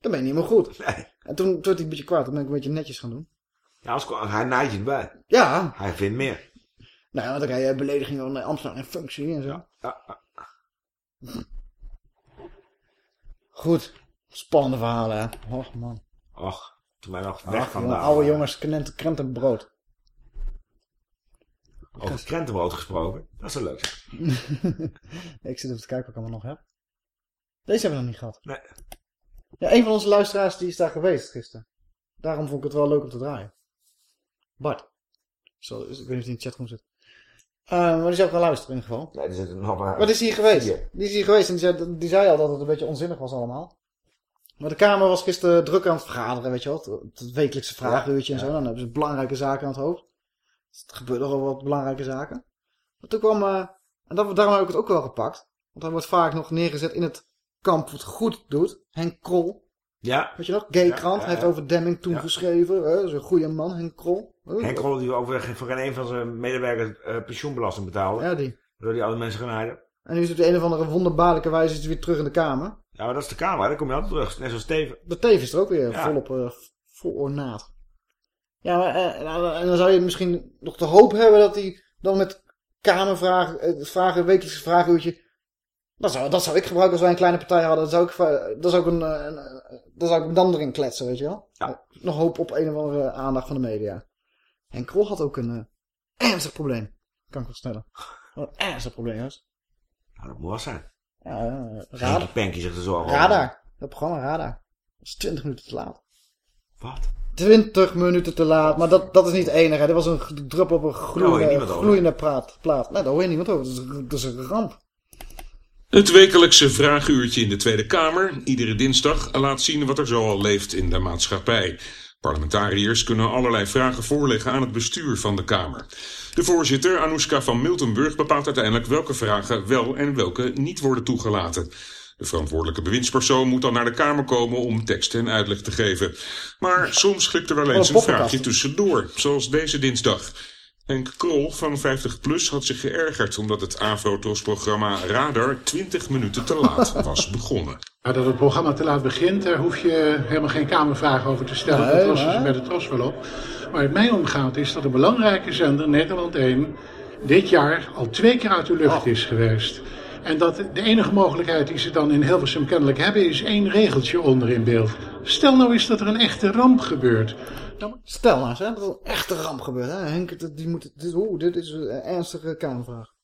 [SPEAKER 2] Dan ben je niet meer goed. En toen, toen werd hij een beetje kwaad, toen ben ik een beetje netjes gaan doen.
[SPEAKER 3] Ja, als, hij naait je erbij.
[SPEAKER 2] Ja.
[SPEAKER 3] Hij vindt meer.
[SPEAKER 2] Nou ja, want dan rij je belediging van Amsterdam in functie en zo. Goed. Spannende verhalen, hè. Och, man.
[SPEAKER 3] Och, toen mij nog weg van de
[SPEAKER 2] oude jongens, krent, krent en brood.
[SPEAKER 3] Over krentenbrood gesproken. Dat is wel leuk.
[SPEAKER 2] ik zit even te kijken wat ik allemaal nog heb. Deze hebben we nog niet gehad.
[SPEAKER 3] Nee.
[SPEAKER 2] Ja, een van onze luisteraars die is daar geweest gisteren. Daarom vond ik het wel leuk om te draaien. Bart. Zo, dus ik weet niet of hij in de chatroom zit. Eh, maar die zou gaan luisteren in ieder geval.
[SPEAKER 3] Nee, er zit nog maar...
[SPEAKER 2] Wat is hier geweest? Die is hier geweest en die zei, die zei al dat het een beetje onzinnig was allemaal. Maar de Kamer was gisteren druk aan het vergaderen, weet je wel. Het, wekelijkse vragenuurtje en zo. Dan hebben ze belangrijke zaken aan het hoofd. Dus er gebeurde al wat belangrijke zaken. Maar toen kwam... eh, en dat, daarom heb ik het ook wel gepakt. Want hij wordt vaak nog neergezet in het kamp wat goed doet. Henk Krol.
[SPEAKER 3] Ja.
[SPEAKER 2] Weet je nog? Gay
[SPEAKER 3] Ja,
[SPEAKER 2] krant.
[SPEAKER 3] ja,
[SPEAKER 2] Hij heeft over Demming toen geschreven. Hè? Dat is een goede man, Henk Krol.
[SPEAKER 3] Henk Krol die over voor geen een van zijn medewerkers eh, pensioenbelasting betaalde.
[SPEAKER 2] Ja, die.
[SPEAKER 3] Waardoor die alle mensen gaan.
[SPEAKER 2] En nu is het op de een of andere wonderbaarlijke wijze weer terug in de Kamer.
[SPEAKER 3] Ja, maar dat is de Kamer. Daar kom je altijd terug. Net zoals Steven.
[SPEAKER 2] De Teef is er ook weer
[SPEAKER 3] Ja.
[SPEAKER 2] volop eh, vol ornaat. Ja, maar eh, en dan zou je misschien nog de hoop hebben dat hij dan met Kamervragen, eh, vragen, wekelijkse vragenuurtje. Dat zou, dat zou ik gebruiken als wij een kleine partij hadden. Dat zou ik, dat zou ik, een, een, dat zou ik dan erin kletsen, weet je wel?
[SPEAKER 3] Ja.
[SPEAKER 2] Nog hoop op een of andere aandacht van de media. En Krol had ook een ernstig probleem. Kan ik wel stellen. Een ernstig probleem, juist.
[SPEAKER 3] Nou, dat moet wel zijn.
[SPEAKER 2] Ja, eh,
[SPEAKER 3] Radar.
[SPEAKER 2] radar.
[SPEAKER 3] Penkie zegt er zo al.
[SPEAKER 2] Radar. Dat programma Radar. Dat is 20 minuten te laat.
[SPEAKER 3] Wat?
[SPEAKER 2] 20 minuten te laat. Maar dat, dat is niet het enige. Dit was een druppel op een gloeiende, praat, plaat. Nee, daar hoor je niemand over. Dat is, dat is een ramp.
[SPEAKER 43] Het wekelijkse vragenuurtje in de Tweede Kamer, iedere dinsdag, laat zien wat er zoal leeft in de maatschappij. Parlementariërs kunnen allerlei vragen voorleggen aan het bestuur van de Kamer. De voorzitter, Anoushka van Miltenburg, bepaalt uiteindelijk welke vragen wel en welke niet worden toegelaten. De verantwoordelijke bewindspersoon moet dan naar de Kamer komen om tekst en uitleg te geven. Maar soms glipt er wel eens
[SPEAKER 2] Oh,
[SPEAKER 43] een vraagje tussendoor, zoals deze dinsdag. Henk Krol van 50PLUS had zich geërgerd omdat het AVRO-TOS-programma Radar 20 minuten te laat was begonnen.
[SPEAKER 44] Maar dat het programma te laat begint, daar hoef je helemaal geen kamervragen over te stellen.
[SPEAKER 2] Nee,
[SPEAKER 44] dat lossen ze
[SPEAKER 2] maar-
[SPEAKER 44] bij de TROS wel op. Waar het mij om gaat is dat een belangrijke zender, Nederland 1, dit jaar al twee keer uit de lucht is geweest. En dat de enige mogelijkheid die ze dan in Hilversum kennelijk hebben, is één regeltje onder in beeld. Stel nou eens dat er een echte ramp gebeurt. Dan
[SPEAKER 2] Stel nou eens, hè, dat er een echte ramp gebeurt. Hè. Henk, die moet, dit, dit is een ernstige kamervraag.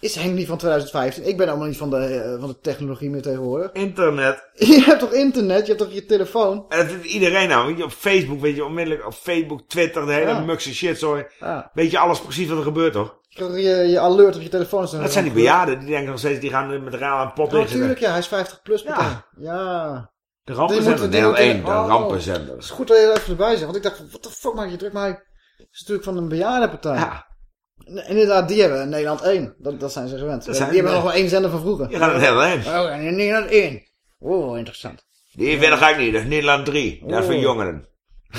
[SPEAKER 2] Is Henk niet van 2015? Ik ben allemaal niet van de, eh, van de technologie meer tegenwoordig.
[SPEAKER 3] Internet.
[SPEAKER 2] Je hebt toch internet? Je hebt toch je telefoon?
[SPEAKER 3] En dat iedereen nou. Weet je, op Facebook weet je onmiddellijk, op Facebook, Twitter, de hele
[SPEAKER 2] Ja.
[SPEAKER 3] mukse shit, sorry.
[SPEAKER 2] Ja.
[SPEAKER 3] Weet je alles precies wat er gebeurt, toch?
[SPEAKER 2] Je je, je alert op je telefoon.
[SPEAKER 3] Dat zijn die bejaarden, die denken nog steeds, die gaan met de raam aan pot
[SPEAKER 2] Ja,
[SPEAKER 3] liggen.
[SPEAKER 2] natuurlijk, ja. Hij is 50 plus meteen. Ja.
[SPEAKER 3] De rampenzender,
[SPEAKER 2] moeten-
[SPEAKER 3] 1, de
[SPEAKER 2] oh.
[SPEAKER 3] rampenzender.
[SPEAKER 2] Het is goed dat je er even erbij zegt. Want ik dacht, wat de fuck maak je druk? Maar hij is natuurlijk van een bejaardenpartij.
[SPEAKER 3] Ja.
[SPEAKER 2] Inderdaad, die hebben Nederland 1. Dat, dat zijn ze gewend.
[SPEAKER 3] Dat
[SPEAKER 2] die hebben nog wel één zender van vroeger.
[SPEAKER 3] Je gaat het helemaal heen.
[SPEAKER 2] Oh, en Nederland 1. Oh, interessant.
[SPEAKER 3] Die verder ga ik niet, dat is Nederland 3. Dat is voor jongeren.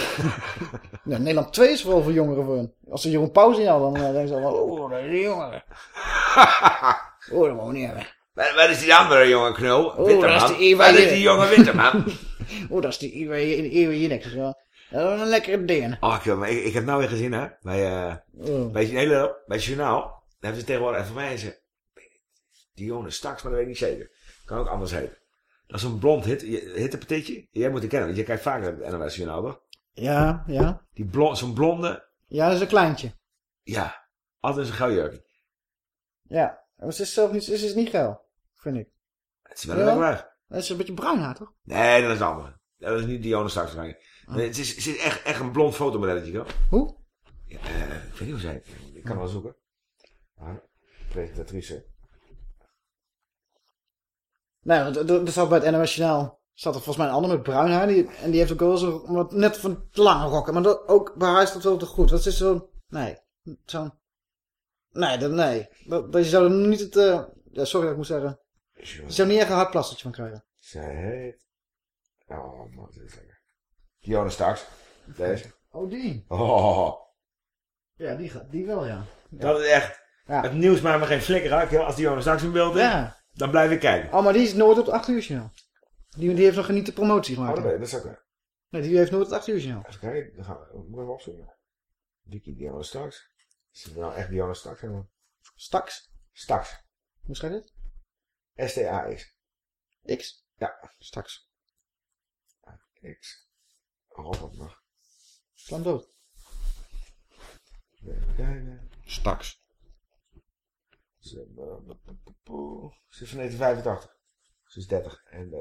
[SPEAKER 2] Ja, Nederland 2 is vooral voor jongeren voor hun. Als ze Jeroen Pauze in hadden, dan eh, denken ze wel, oh, dat is de jongeren. oh, dat wou niet hebben.
[SPEAKER 3] Waar, is die andere jonge knul?
[SPEAKER 2] Oh, dat is die Ewa
[SPEAKER 3] Waar is die jonge witte man?
[SPEAKER 2] oh, dat is die Ewa Jinek. Dat is is een lekkere ding.
[SPEAKER 3] Oh, ik, maar ik, ik heb nou weer gezien, hè. Bij, eh
[SPEAKER 2] Oh.
[SPEAKER 3] bij, het hele, bij het journaal. Daar hebben ze tegenwoordig even wijzen. Dionne Staks, maar dat weet ik niet zeker. Kan ook anders heten. Dat is een blond hit, hittepetitje. Jij moet die kennen, want je kijkt vaak naar het NOS journaal, toch?
[SPEAKER 2] Ja, ja.
[SPEAKER 3] Die blond, zo'n blonde,
[SPEAKER 2] Ja, dat is een kleintje.
[SPEAKER 3] ja. Altijd een gauwjurk.
[SPEAKER 2] Ja. Maar ze is zelf niet, ze is niet geil. Vind ik.
[SPEAKER 3] Het is wel een lekker.
[SPEAKER 2] Dat is een beetje bruin haar, toch?
[SPEAKER 3] Nee, dat is de andere. Dat is niet Dionne Staks waarschijnlijk. Nee, het, is, het is echt, echt een blond fotomodelletje, toch?
[SPEAKER 2] Hoe?
[SPEAKER 3] Ja, eh, ik weet niet hoe zij. Ik kan wel zoeken. Maar, presentatrice.
[SPEAKER 2] Nee, want er, staat bij het NOS Journaal staat er volgens mij een ander met bruin haar. Die, en die heeft ook wel zo'n wat net van te lange rokken. Maar dat, ook bij haar is dat wel te goed. Dat is zo'n... Nee, zo'n... Nee, dat, nee. Dat, dat je zou er niet het... eh, ja, sorry dat ik moet zeggen. Je zou niet echt een hard plastertje van krijgen.
[SPEAKER 3] Zij heet... Oh, man, dit is lekker. Dionne Starks. Deze.
[SPEAKER 2] Oh, die.
[SPEAKER 3] Oh,
[SPEAKER 2] Ja, die, gaat, die wel, ja.
[SPEAKER 3] dat is echt... Het nieuws maakt me geen flikker uit. Als Dionne Starks in beeld is,
[SPEAKER 2] Ja.
[SPEAKER 3] dan blijf ik kijken.
[SPEAKER 2] Oh, maar die is nooit op het 8 uur journaal. Die, die heeft nog niet de promotie
[SPEAKER 3] Oh,
[SPEAKER 2] gemaakt.
[SPEAKER 3] dat, weet ik, dat is oké.
[SPEAKER 2] Nee, die heeft nooit het 8 uur journaal.
[SPEAKER 3] Even kijken, dan gaan we, moet ik even opzoeken. Wiki Dionne Starks. Is het nou echt Dionne Starks helemaal?
[SPEAKER 2] Staks?
[SPEAKER 3] Starks.
[SPEAKER 2] Hoe schrijf je
[SPEAKER 3] S-T-A-X.
[SPEAKER 2] het? X?
[SPEAKER 3] Ja.
[SPEAKER 2] Staks.
[SPEAKER 3] X. Oh, wat nog.
[SPEAKER 2] Slaan dood.
[SPEAKER 3] Even kijken.
[SPEAKER 2] Staks.
[SPEAKER 3] Ze is van 1985. Ze is 30. En, eh,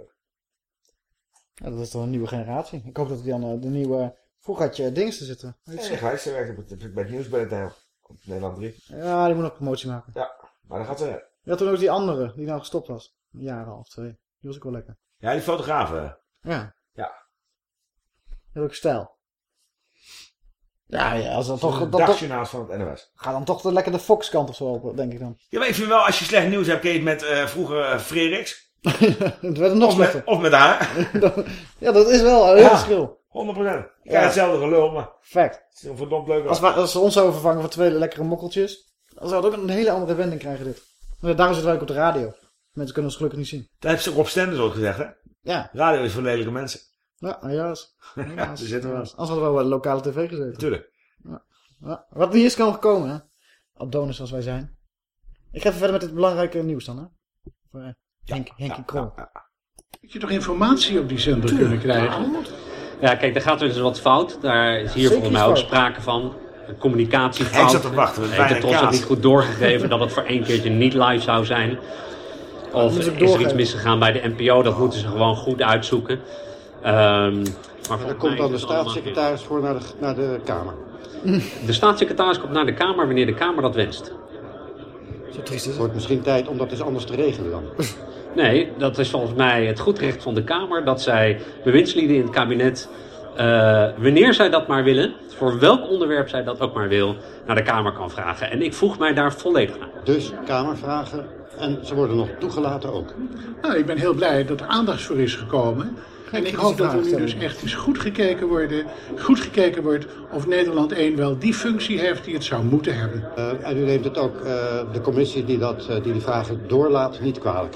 [SPEAKER 2] Ja, dat is toch een nieuwe generatie. Ik hoop dat die dan eh, de nieuwe... Vroeger had je dings te zitten. Weet je
[SPEAKER 3] Nee,
[SPEAKER 2] zo?
[SPEAKER 3] gelijk, ze werkt op het, bij het nieuws bij het op Nederland 3.
[SPEAKER 2] Ja, die moet nog promotie maken.
[SPEAKER 3] Ja, maar dan gaat ze...
[SPEAKER 2] Je had toen ook die andere, die nou gestopt was. Een jaar al of twee. Die was ook wel lekker.
[SPEAKER 3] Ja, die fotografen.
[SPEAKER 2] Ja.
[SPEAKER 3] Ja.
[SPEAKER 2] Heel stijl. Ja, ja, als dan toch... Dan toch
[SPEAKER 3] van het NOS.
[SPEAKER 2] ga dan toch de, lekker de Fox-kant of zo op, denk ik dan.
[SPEAKER 3] Ja, maar ik vind wel, als je slecht nieuws hebt, het met eh, vroeger eh, Frederiks.
[SPEAKER 2] het werd nog
[SPEAKER 3] Of met,
[SPEAKER 2] slechter.
[SPEAKER 3] of met haar.
[SPEAKER 2] Ja, dat is wel een heel
[SPEAKER 3] Ja.
[SPEAKER 2] verschil.
[SPEAKER 3] 100%. Je
[SPEAKER 2] Ja.
[SPEAKER 3] hetzelfde gelul, maar
[SPEAKER 2] Fact.
[SPEAKER 3] het is een verdomd leuk.
[SPEAKER 2] Als, we, als ze ons zouden vervangen voor twee lekkere mokkeltjes, dan zou het ook een hele andere wending krijgen dit. Maar daarom zitten wij ook op de radio. Mensen kunnen ons gelukkig niet zien.
[SPEAKER 3] Dat heeft ze Rob Stenders ook gezegd, hè?
[SPEAKER 2] Ja.
[SPEAKER 3] Radio is voor lelijke mensen.
[SPEAKER 2] Ja, helaas.
[SPEAKER 3] Ja,
[SPEAKER 2] Helaas.
[SPEAKER 3] ze zitten wel.
[SPEAKER 2] Anders hadden we wel bij de lokale tv gezeten.
[SPEAKER 3] Natuurlijk.
[SPEAKER 2] Ja. Wat niet is kan nog komen, hè? Adonis zoals wij zijn. Ik ga even verder met het belangrijke nieuws dan, hè? Voor, eh, Henk, Henkie Krol.
[SPEAKER 44] Moet je toch informatie op die zender kunnen krijgen?
[SPEAKER 45] Ja, kijk, daar gaat er dus wat fout. Daar is hier volgens mij ook
[SPEAKER 2] fout.
[SPEAKER 45] sprake van. Een communicatiefout.
[SPEAKER 3] Henk zat te wachten
[SPEAKER 45] Heeft het ons ook niet goed doorgegeven dat het voor één keertje niet live zou zijn. Of is er iets misgegaan bij de NPO? Dat moeten ze gewoon goed uitzoeken. Ehm, maar
[SPEAKER 41] Dan komt dan de staatssecretaris voor naar de, naar de Kamer.
[SPEAKER 45] De staatssecretaris komt naar de Kamer wanneer de Kamer dat wenst.
[SPEAKER 2] Zo triest is
[SPEAKER 41] Het wordt misschien tijd om dat eens anders te regelen dan.
[SPEAKER 45] Nee, dat is volgens mij het goed recht van de Kamer dat zij bewindslieden in het kabinet, eh, wanneer zij dat maar willen, voor welk onderwerp zij dat ook maar wil, naar de Kamer kan vragen. En ik voeg mij daar volledig naar.
[SPEAKER 41] Dus Kamervragen en ze worden nog toegelaten ook.
[SPEAKER 44] Nou, ik ben heel blij dat er aandacht voor is gekomen. En ik hoop dat er nu dus echt eens goed gekeken, worden, goed gekeken wordt of Nederland 1 wel die functie heeft die het zou moeten hebben.
[SPEAKER 41] Eh, en u neemt het ook eh, de commissie die, dat, eh, die die vragen doorlaat niet kwalijk.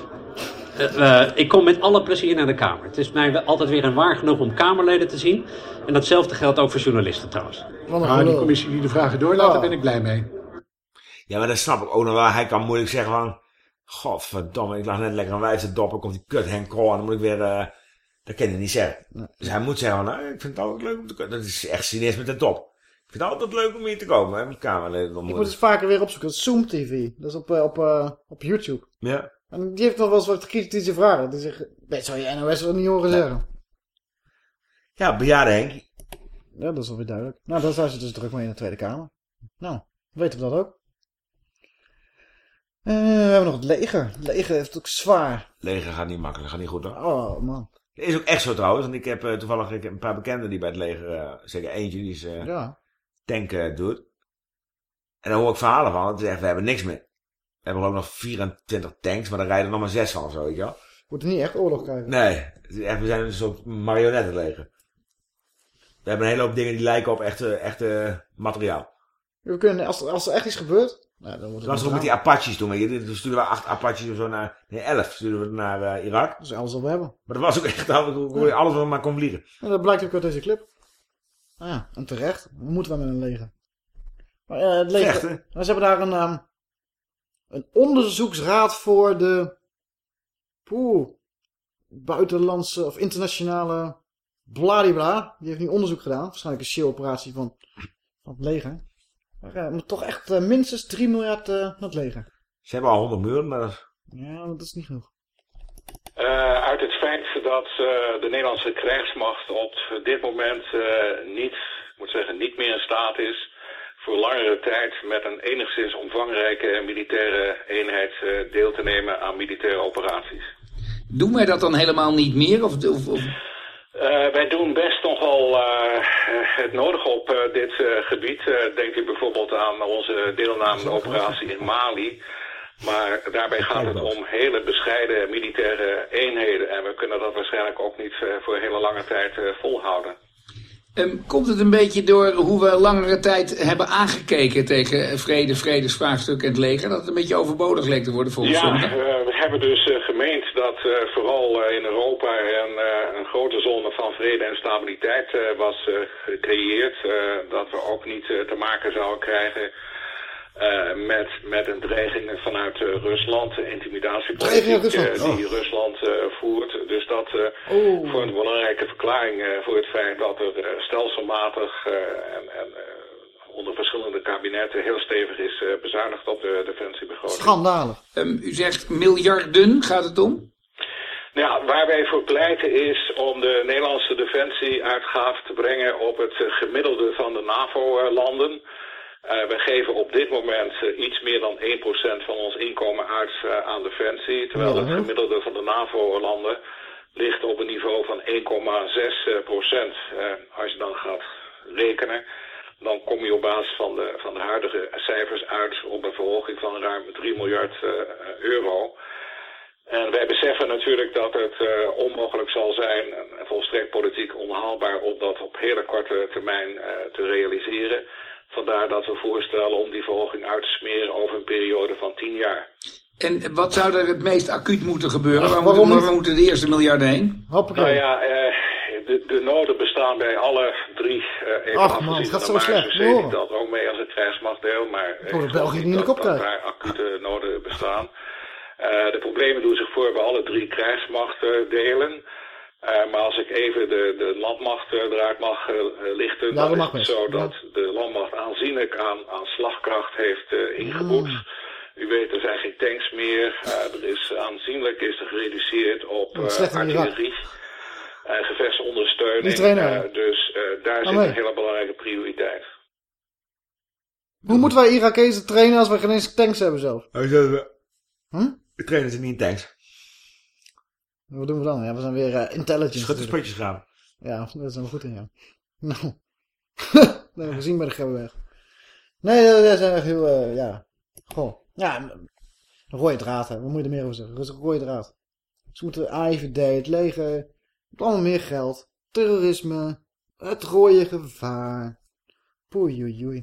[SPEAKER 45] Ik kom met alle plezier naar de Kamer. Het is mij altijd weer een waar genoeg om Kamerleden te zien. En datzelfde geldt ook voor journalisten trouwens.
[SPEAKER 2] Wat een
[SPEAKER 44] Nou, die commissie die de vragen doorlaat, daar
[SPEAKER 2] Oh.
[SPEAKER 44] ben ik blij mee.
[SPEAKER 3] Ja, maar dat snap ik ook nog wel. Hij kan moeilijk zeggen van... Godverdomme, ik lag net lekker een wijf te doppen. Komt die kut Henk Krol en dan moet ik weer... dat kan hij niet zeggen. Dus hij moet zeggen van... Nou, ik vind het altijd leuk om te komen. Dat is echt cynisme met de top. Ik vind het altijd leuk om hier te komen. Hè, met Kamerleden
[SPEAKER 2] Ik moet het vaker weer opzoeken. Zoom TV. Dat is op, eh, op, eh, op YouTube.
[SPEAKER 3] Ja.
[SPEAKER 2] En die heeft nog wel eens wat kritische vragen. Die zegt, dat zou je NOS wel niet horen zeggen.
[SPEAKER 3] Ja, bejaarde Henk.
[SPEAKER 2] Ja, dat is alweer duidelijk. Nou, daar zijn ze dus druk mee in de Tweede Kamer. Nou, weten we dat ook. Eh, we hebben nog het leger. Het leger heeft het ook zwaar.
[SPEAKER 3] Leger gaat niet makkelijk, gaat niet goed hoor.
[SPEAKER 2] Oh, man.
[SPEAKER 3] Dat is ook echt zo trouwens. Want ik heb eh, toevallig ik heb een paar bekenden die bij het leger... eh, zeker eentje die is, eh,
[SPEAKER 2] Ja.
[SPEAKER 3] tanken doet. En daar hoor ik verhalen van. Het is echt, we hebben niks meer. We hebben ook nog 24 tanks, maar daar rijden er nog maar zes van of zo, weet je wel.
[SPEAKER 2] Moet er niet echt oorlog krijgen.
[SPEAKER 3] Nee, echt, we zijn een soort marionettenleger. We hebben een hele hoop dingen die lijken op echte, echte materiaal.
[SPEAKER 2] We kunnen, als, er- als er echt iets gebeurt... Nou, dan wordt het
[SPEAKER 3] Dat was ook met die Apaches toen, weet je. Toen stuurden we acht Apaches of zo naar... Nee, elf stuurden we naar eh, Irak.
[SPEAKER 2] Dat is alles wat we hebben.
[SPEAKER 3] Maar dat was ook echt alles wat maar kon vliegen.
[SPEAKER 2] En dat blijkt ook uit deze clip. Nou ja, en terecht. We moeten wel met een leger. Maar eh, het leger...
[SPEAKER 3] Vechten.
[SPEAKER 2] Maar ze hebben daar een, ehm, een onderzoeksraad voor de... Poeh, buitenlandse of internationale bladibla. Die heeft nu onderzoek gedaan. Waarschijnlijk een shell-operatie van, van het leger. Maar ja, moet toch echt eh, minstens 3 miljard eh, naar het leger.
[SPEAKER 3] Ze hebben al 100 miljoen, maar... dat-
[SPEAKER 2] Ja, maar dat is niet genoeg.
[SPEAKER 46] Eh, uit het feit dat eh, de Nederlandse krijgsmacht op dit moment eh, niet, ik moet zeggen, niet meer in staat is voor langere tijd met een enigszins omvangrijke militaire eenheid eh, deel te nemen aan militaire operaties.
[SPEAKER 29] Doen wij dat dan helemaal niet meer? Of, of, of-
[SPEAKER 46] Eh, wij doen best nogal eh, het nodige op eh, dit gebied. Denk u bijvoorbeeld aan onze deelname operatie in Mali. Maar daarbij gaat het om hele bescheiden militaire eenheden. En we kunnen dat waarschijnlijk ook niet voor een hele lange tijd volhouden.
[SPEAKER 29] Ehm, komt het een beetje door hoe we langere tijd hebben aangekeken tegen vrede, vredesvraagstuk en het leger? Dat het een beetje overbodig leek te worden volgens
[SPEAKER 46] Ja, eh, we hebben dus eh, gemeend dat eh, vooral in Europa een, een grote zone van vrede en stabiliteit was gecreëerd. Dat we ook niet te maken zouden krijgen eh, met, met een dreiging vanuit eh, Rusland, de intimidatiepolitiek
[SPEAKER 2] Rusland,
[SPEAKER 46] eh, die
[SPEAKER 2] oh.
[SPEAKER 46] Rusland eh, voert. Dus dat eh
[SPEAKER 2] Oh.
[SPEAKER 46] voor een belangrijke verklaring eh, voor het feit dat er stelselmatig eh, en, en eh, onder verschillende kabinetten heel stevig is eh, bezuinigd op de defensiebegroting.
[SPEAKER 2] Schandalig.
[SPEAKER 29] Ehm, u zegt miljarden, gaat het om?
[SPEAKER 46] Nou waar wij voor pleiten is om de Nederlandse defensieuitgaven te brengen op het gemiddelde van de NAVO-landen. Eh, we geven op dit moment eh, iets meer dan 1% van ons inkomen uit eh, aan defensie. Terwijl het gemiddelde van de NAVO-landen ligt op een niveau van 1,6 procent. als je dan gaat rekenen, dan kom je op basis van de, van de huidige cijfers uit op een verhoging van ruim 3 miljard euro. En wij beseffen natuurlijk dat het onmogelijk zal zijn en volstrekt politiek onhaalbaar om dat op hele korte termijn te realiseren. Vandaar dat we voorstellen om die verhoging uit te smeren over een periode van 10 jaar.
[SPEAKER 29] En wat zou er het meest acuut moeten gebeuren? Waar,
[SPEAKER 2] waarom
[SPEAKER 29] moeten, de eerste miljarden heen?
[SPEAKER 2] Hoppakee.
[SPEAKER 46] Nou ja, eh, de, de noden bestaan bij alle drie. eh
[SPEAKER 2] Ach, man, het gaat zo slecht.
[SPEAKER 46] die
[SPEAKER 2] Hoor.
[SPEAKER 46] telt ook mee als een krijgsmachtdeel. Maar eh,
[SPEAKER 2] hoor dat
[SPEAKER 46] ik
[SPEAKER 2] België
[SPEAKER 46] geloof
[SPEAKER 2] niet in de kop
[SPEAKER 46] dat, dat
[SPEAKER 2] krijgt.
[SPEAKER 46] daar acute noden bestaan. Eh, de problemen doen zich voor bij alle drie krijgsmachtdelen. Eh, maar als ik even de, de landmacht eh, eruit mag eh, lichten,
[SPEAKER 2] Ja,
[SPEAKER 46] dan
[SPEAKER 2] dat
[SPEAKER 46] is
[SPEAKER 2] mag
[SPEAKER 46] het zo
[SPEAKER 2] Ja.
[SPEAKER 46] dat de landmacht aanzienlijk aan, aan slagkracht heeft eh, ingeboet.
[SPEAKER 2] Mm.
[SPEAKER 46] U weet, er zijn geen tanks meer. Eh, er is aanzienlijk is er gereduceerd op eh artillerie en gevechtsondersteuning. Eh, dus eh, daar
[SPEAKER 2] Oh,
[SPEAKER 46] zit
[SPEAKER 2] nee.
[SPEAKER 46] een hele belangrijke prioriteit.
[SPEAKER 2] Hoe moeten wij Irakezen trainen als we geen eens tanks hebben zelf? Hm?
[SPEAKER 3] We trainen ze niet in tanks.
[SPEAKER 2] Wat doen we dan? Ja, we zijn weer uh, intelligent.
[SPEAKER 3] Schuttersputjes gaan.
[SPEAKER 2] Ja, daar zijn we goed in, ja. Nou. dat hebben we gezien bij de Gebbenweg. Nee, dat dat zijn echt heel, eh, ja. Goh. Ja, een rode draad, hè. Wat moet je er meer over zeggen? Rustig, rode draad. Ze moeten AIVD, het leger, allemaal meer geld. Terrorisme, het rode gevaar. Poei, oei.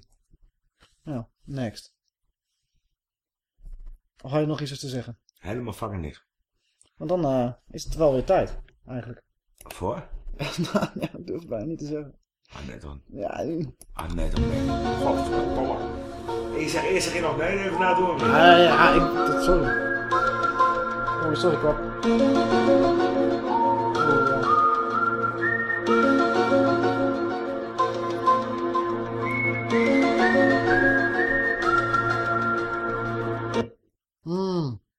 [SPEAKER 2] Nou, next. Of had je nog iets te zeggen?
[SPEAKER 3] Helemaal niks.
[SPEAKER 2] Want dan eh, is het wel weer tijd, eigenlijk.
[SPEAKER 3] Voor?
[SPEAKER 2] nou, ja, ik durf het bijna niet te zeggen.
[SPEAKER 3] Ah, nee dan.
[SPEAKER 2] Ja,
[SPEAKER 3] Ah, nee dan. Nee. Godverdomme. Ik zeg eerst zeg je nog nee, even na door.
[SPEAKER 2] ja, ja, ik, dat, sorry. Oh, sorry, kwap.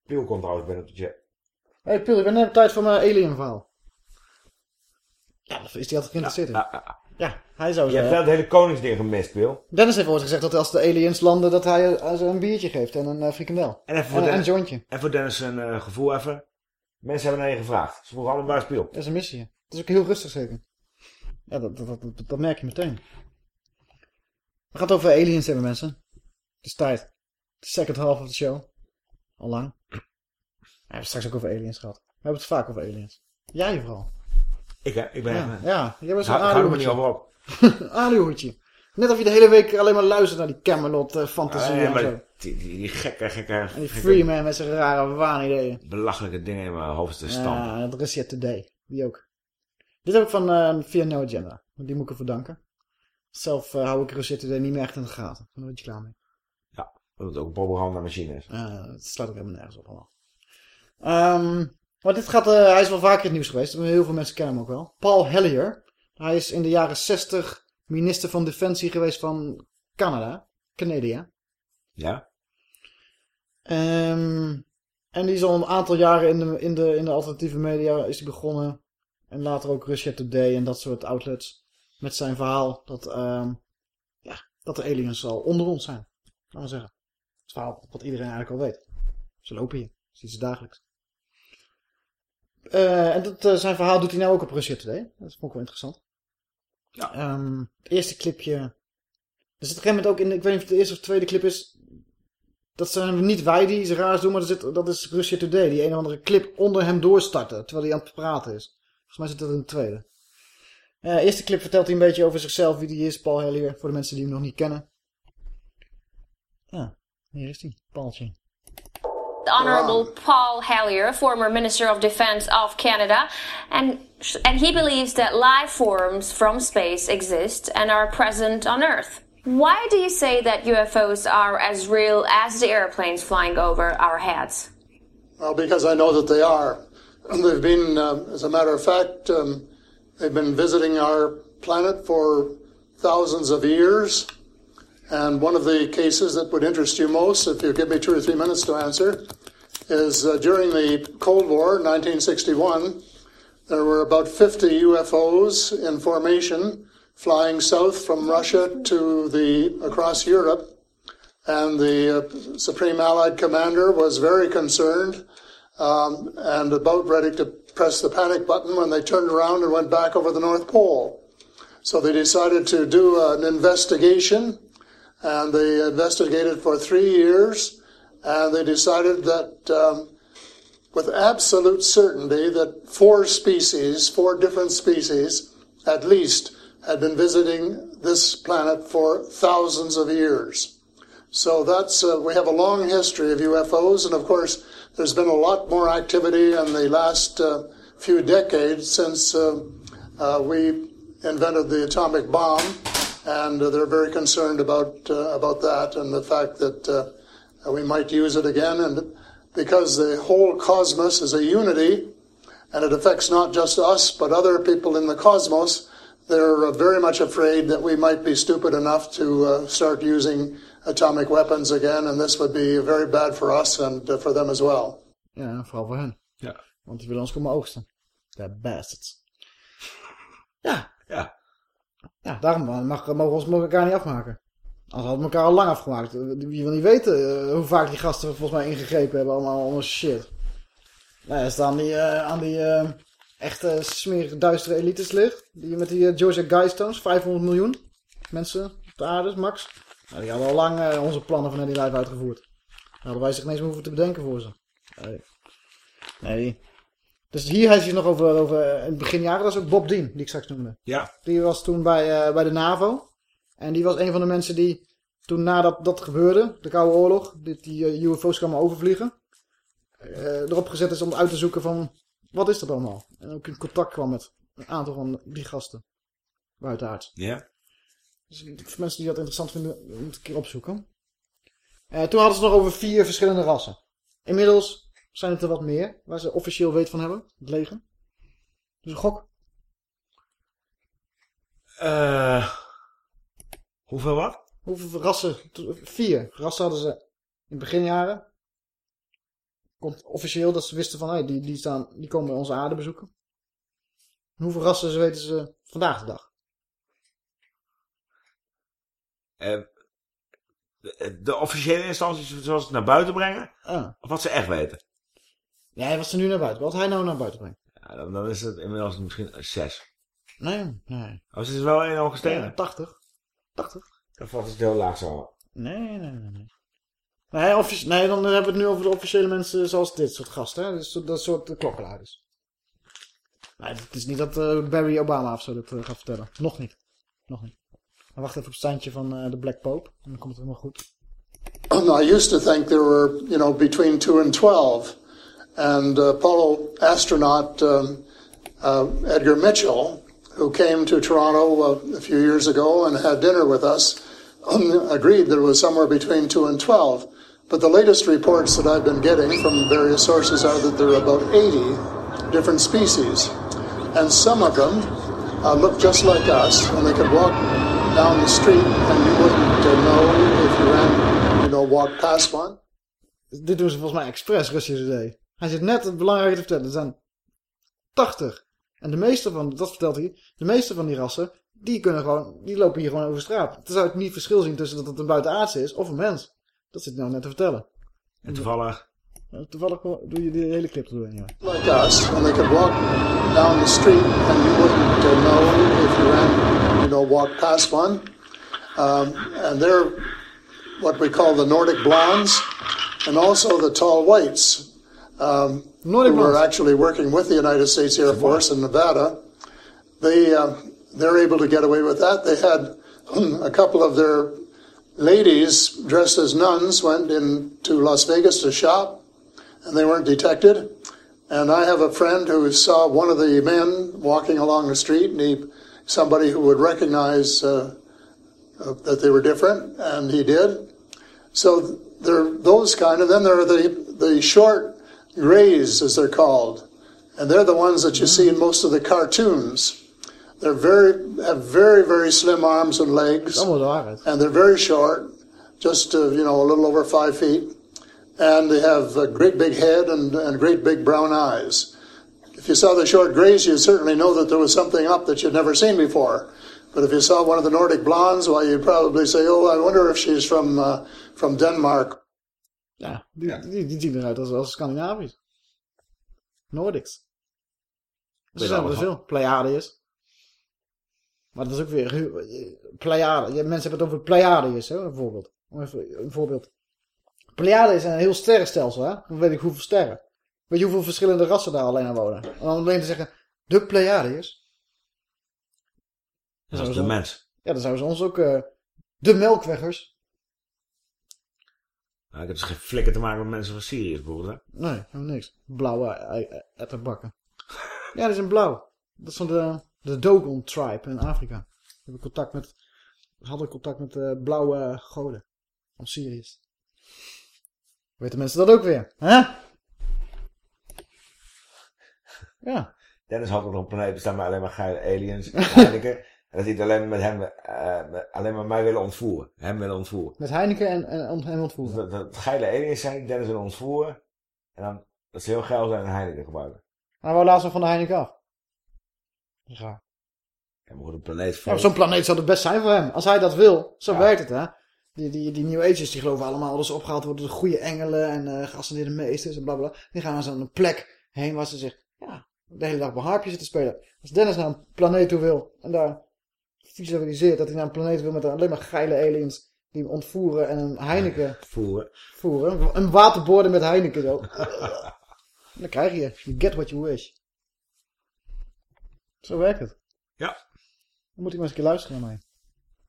[SPEAKER 3] Piel komt trouwens binnen op de chat.
[SPEAKER 2] Hé, hey, Pil, ik ben net op tijd voor mijn alien verhaal. Ja, is die altijd geïnteresseerd in? Ja, hij zou
[SPEAKER 3] Je hebt wel het hele koningsding gemist, Pil.
[SPEAKER 2] Dennis heeft ooit gezegd dat als de aliens landen, dat hij eh, ze een biertje geeft en een uh, frikandel.
[SPEAKER 3] En even voor,
[SPEAKER 2] en, en
[SPEAKER 3] Dennis,
[SPEAKER 2] een jointje.
[SPEAKER 3] en voor Dennis een eh, gevoel even. Mensen hebben naar je gevraagd. Ze vroegen allemaal waar is Piel.
[SPEAKER 2] Dat is een missie. Het is ook heel rustig zeker. Ja, dat, dat, dat, dat, dat merk je meteen. We gaan het over aliens hebben, mensen. Het is tijd. De second half of the show. Al lang. We hebben het straks ook over aliens gehad. We hebben het vaak over aliens. Jij vooral.
[SPEAKER 3] Ik hè, ik ben
[SPEAKER 2] Ja, ja. jij bent zo'n
[SPEAKER 3] er maar niet over op.
[SPEAKER 2] Net of je de hele week alleen maar luistert naar die Camelot eh, fantasie
[SPEAKER 3] Ja,
[SPEAKER 2] en zo.
[SPEAKER 3] die, die, die gekke, gekke...
[SPEAKER 2] En die
[SPEAKER 3] gekke-
[SPEAKER 2] Freeman met zijn rare waanideeën.
[SPEAKER 3] Belachelijke dingen in mijn hoofd te stampen.
[SPEAKER 2] Ja, dat is Today. Die ook. Dit heb ik van eh, via No Agenda. Die moet ik ervoor danken. Zelf eh, hou ik Russia Today niet meer echt in de gaten. Daar ben ik klaar mee.
[SPEAKER 3] Ja, dat het ook een propagandamachine is.
[SPEAKER 2] Uh, het slaat ook helemaal nergens op allemaal. Ehm, maar dit gaat, uh, hij is wel vaker in het nieuws geweest. Heel veel mensen kennen hem ook wel. Paul Hellier. Hij is in de jaren 60 minister van Defensie geweest van Canada. Canada.
[SPEAKER 3] Ja.
[SPEAKER 2] Um, en die is al een aantal jaren in de, in de, in de alternatieve media is begonnen. En later ook Russia Today en dat soort outlets. Met zijn verhaal dat, um, ja, dat de aliens al onder ons zijn. Laten we zeggen. Het verhaal wat iedereen eigenlijk al weet. Ze lopen hier. Ziet ze dagelijks. Eh, en dat, eh, zijn verhaal doet hij nou ook op Russia Today. Dat vond ik wel interessant.
[SPEAKER 3] Ja.
[SPEAKER 2] Ehm, het eerste clipje... Er zit op een gegeven moment ook in... Ik weet niet of het de eerste of tweede clip is... Dat zijn niet wij die iets raars doen, maar er zit, dat is Russia Today. Die een of andere clip onder hem doorstarten, terwijl hij aan het praten is. Volgens mij zit dat in de tweede. Eh eerste clip vertelt hij een beetje over zichzelf, wie die is, Paul Hellier. Voor de mensen die hem nog niet kennen. Ja, hier is hij, Paultje.
[SPEAKER 47] The Honorable Paul Hallier, former Minister of Defense of Canada, and and he believes that life forms from space exist and are present on Earth. Why do you say that UFOs are as real as the airplanes flying over our heads?
[SPEAKER 48] Well, because I know that they are. They've been, um, as a matter of fact, um, they've been visiting our planet for thousands of years. And one of the cases that would interest you most, if you give me two or three minutes to answer, is uh, during the Cold War, 1961, there were about 50 UFOs in formation flying south from Russia to the across Europe, and the uh, Supreme Allied Commander was very concerned um, and about ready to press the panic button when they turned around and went back over the North Pole. So they decided to do an investigation, and they investigated for three years, and they decided that um, with absolute certainty that four species, four different species at least, had been visiting this planet for thousands of years. So that's uh, we have a long history of UFOs, and of course, there's been a lot more activity in the last uh, few decades since uh, uh, we invented the atomic bomb, and uh, they're very concerned about uh, about that and the fact that uh, we might use it again, and because the whole cosmos is a unity, and it affects not just us but other people in the cosmos. They're uh, very much afraid that we might be stupid enough to uh, start using atomic weapons again, and this would be very bad for us and uh, for them as well.
[SPEAKER 2] Ja, vooral voor hen.
[SPEAKER 3] Ja.
[SPEAKER 2] Want die willen ons komen oogsten. De bastards. Ja.
[SPEAKER 3] Ja.
[SPEAKER 2] Ja, daarom mag, mogen we elkaar niet afmaken. Anders hadden we elkaar al lang afgemaakt. Je wil niet weten eh, hoe vaak die gasten volgens mij ingegrepen hebben. Allemaal, allemaal shit. Nou, die eh, aan die eh, echte smerige duistere elites ligt. Die met die eh, Georgia Guidestones, 500 miljoen mensen op de aarde, max. Nou, die hadden al lang onze plannen van die lijf uitgevoerd. Daar hadden wij zich ineens hoeven te bedenken voor ze. Nee. nee. Dus hier heeft hij het nog over, over eh, in het begin jaren. Dat is ook Bob Dean, die ik straks noemde.
[SPEAKER 3] Ja.
[SPEAKER 2] Die was toen bij, eh, bij de NAVO. En die was een van de mensen die toen nadat dat gebeurde, de Koude Oorlog, die, die eh, UFO's kwamen overvliegen, erop gezet is om uit te zoeken van, wat is dat allemaal? En ook in contact kwam met een aantal van die gasten. Buitenaards.
[SPEAKER 3] Ja.
[SPEAKER 2] Dus voor mensen die dat interessant vinden, moet ik een keer opzoeken. Toen hadden ze het nog over vier verschillende rassen. Inmiddels zijn het er wat meer, waar ze officieel weet van hebben, het leger. Dus een gok.
[SPEAKER 3] Eh hoeveel wat?
[SPEAKER 2] Hoeveel rassen? Vier rassen hadden ze in het beginjaren. Komt officieel dat ze wisten van, hey, die, die, staan, die komen onze aarde bezoeken. En hoeveel rassen ze weten ze vandaag de dag?
[SPEAKER 3] Eh, de, de officiële instanties zoals het naar buiten brengen?
[SPEAKER 2] Ah.
[SPEAKER 3] Of wat ze echt weten?
[SPEAKER 2] Nee, wat ze nu naar buiten. Wat hij nou naar buiten brengt.
[SPEAKER 3] Ja, dan, dan is het inmiddels misschien zes.
[SPEAKER 2] Nee, nee.
[SPEAKER 3] Oh, ze is wel één gestegen?
[SPEAKER 2] Ja, 80. 80.
[SPEAKER 3] Dan valt het heel laag zo.
[SPEAKER 2] Nee, nee, nee. Nee, nee, nee dan hebben we het nu over de officiële mensen zoals dit soort gasten. Hè? Dus dat soort klokkenluiders. Nee, het is niet dat eh, Barry Obama of zo dat eh, gaat vertellen. Nog niet. Nog niet. Maar wacht even op het standje van eh, de Black Pope. En dan komt het helemaal goed.
[SPEAKER 48] I used to think there were, you know, between two and twelve, and uh, Apollo astronaut um, uh, Edgar Mitchell, who came to Toronto uh, a few years ago and had dinner with us, agreed that it was somewhere between two and twelve. But the latest reports that I've been getting from various sources are that there are about 80 different species, and some of them uh, look just like us, and they could walk down the street and you wouldn't uh, know if you ran, you know, walked past one.
[SPEAKER 2] Dit doen ze volgens mij expres, Russische. Hij zit net het belangrijke te vertellen. Er zijn 80. En de meeste van, dat vertelt hij, de meeste van die rassen, die kunnen gewoon, die lopen hier gewoon over straat. Dan zou ik niet verschil zien tussen dat het een buitenaardse is of een mens. Dat zit hij nou net te vertellen.
[SPEAKER 3] En toevallig?
[SPEAKER 2] Toevallig doe je de hele clip er doorheen, ja.
[SPEAKER 48] like us, and they could walk down the street and you wouldn't know if you ran, you know, walk past one. Um, and they're what we call the Nordic blondes, and also the tall whites, um, who were actually working with the United States Air Force in Nevada. They uh, they're able to get away with that. They had a couple of their ladies dressed as nuns went into Las Vegas to shop, and they weren't detected. And I have a friend who saw one of the men walking along the street, and he, somebody who would recognize uh, uh, that they were different, and he did. So there are those kind, and then there are the the short grays, as they're called, and they're the ones that you see in most of the cartoons. They're very have very very slim arms and legs, and they're very short, just uh, you know a little over five feet, and they have a great big head and, and great big brown eyes. If you saw the short grays, you'd certainly know that there was something up that you'd never seen before. But if you saw one of the Nordic blondes, well, you'd probably say, "Oh, I wonder if she's from uh, from Denmark."
[SPEAKER 2] Ja, die, Die, die zien eruit als, als Scandinavisch. Nordics. Er zijn er veel. Pleiadiërs. Maar dat is ook weer... heel- Pleiade. ja, Mensen hebben het over Pleiadiërs, hè, bijvoorbeeld. Om even een voorbeeld. Pleiadiërs zijn een heel sterrenstelsel, hè. Dan weet ik hoeveel sterren. Weet je hoeveel verschillende rassen daar alleen aan wonen? En dan alleen te zeggen, de Pleiadiërs.
[SPEAKER 3] Dat is de mens.
[SPEAKER 2] Ja, dan zouden ze ons ook... eh, de melkweggers.
[SPEAKER 3] Nou, ik heb dus geen flikker te maken met mensen van Syrië bijvoorbeeld. Hè?
[SPEAKER 2] Nee, helemaal niks. Blauwe ei- ei- etterbakken. Ja, die zijn blauw. Dat is van de, de Dogon tribe in Afrika. Die hebben contact met, hadden contact met de blauwe goden van Syriërs. Weten mensen dat ook weer, hè? Ja.
[SPEAKER 3] Dennis had op een planeet bestaan met alleen maar geile aliens. Heineken. en dat hij het alleen maar met hem, eh, alleen maar mij willen ontvoeren. Hem willen ontvoeren.
[SPEAKER 2] Met Heineken en, en, hem ontvoeren.
[SPEAKER 3] Dat, dat geile aliens zijn, Dennis willen ontvoeren. En dan, dat ze heel geil zijn en Heineken gebruiken.
[SPEAKER 2] Maar we laten ze van de Heineken af. Dat is.
[SPEAKER 3] En we worden een planeet
[SPEAKER 2] Ja,
[SPEAKER 3] vol.
[SPEAKER 2] maar Zo'n planeet zou het best zijn voor hem. Als hij dat wil, zo werkt het, hè. Die, die, die New Agers, die geloven allemaal dat ze opgehaald worden door goede engelen en geascendeerde meesters en blablabla. Die gaan naar zo'n plek heen waar ze zich, ja, de hele dag op een harpje zitten spelen. Als Dennis naar een planeet toe wil en daar visualiseert dat hij naar een planeet wil met alleen maar geile aliens die hem ontvoeren en een Heineken
[SPEAKER 3] voeren.
[SPEAKER 2] voeren. Een waterborden met Heineken zo. En dan krijg je, you get what you wish. Zo werkt het.
[SPEAKER 3] Ja.
[SPEAKER 2] Dan moet ik maar eens een keer luisteren naar mij.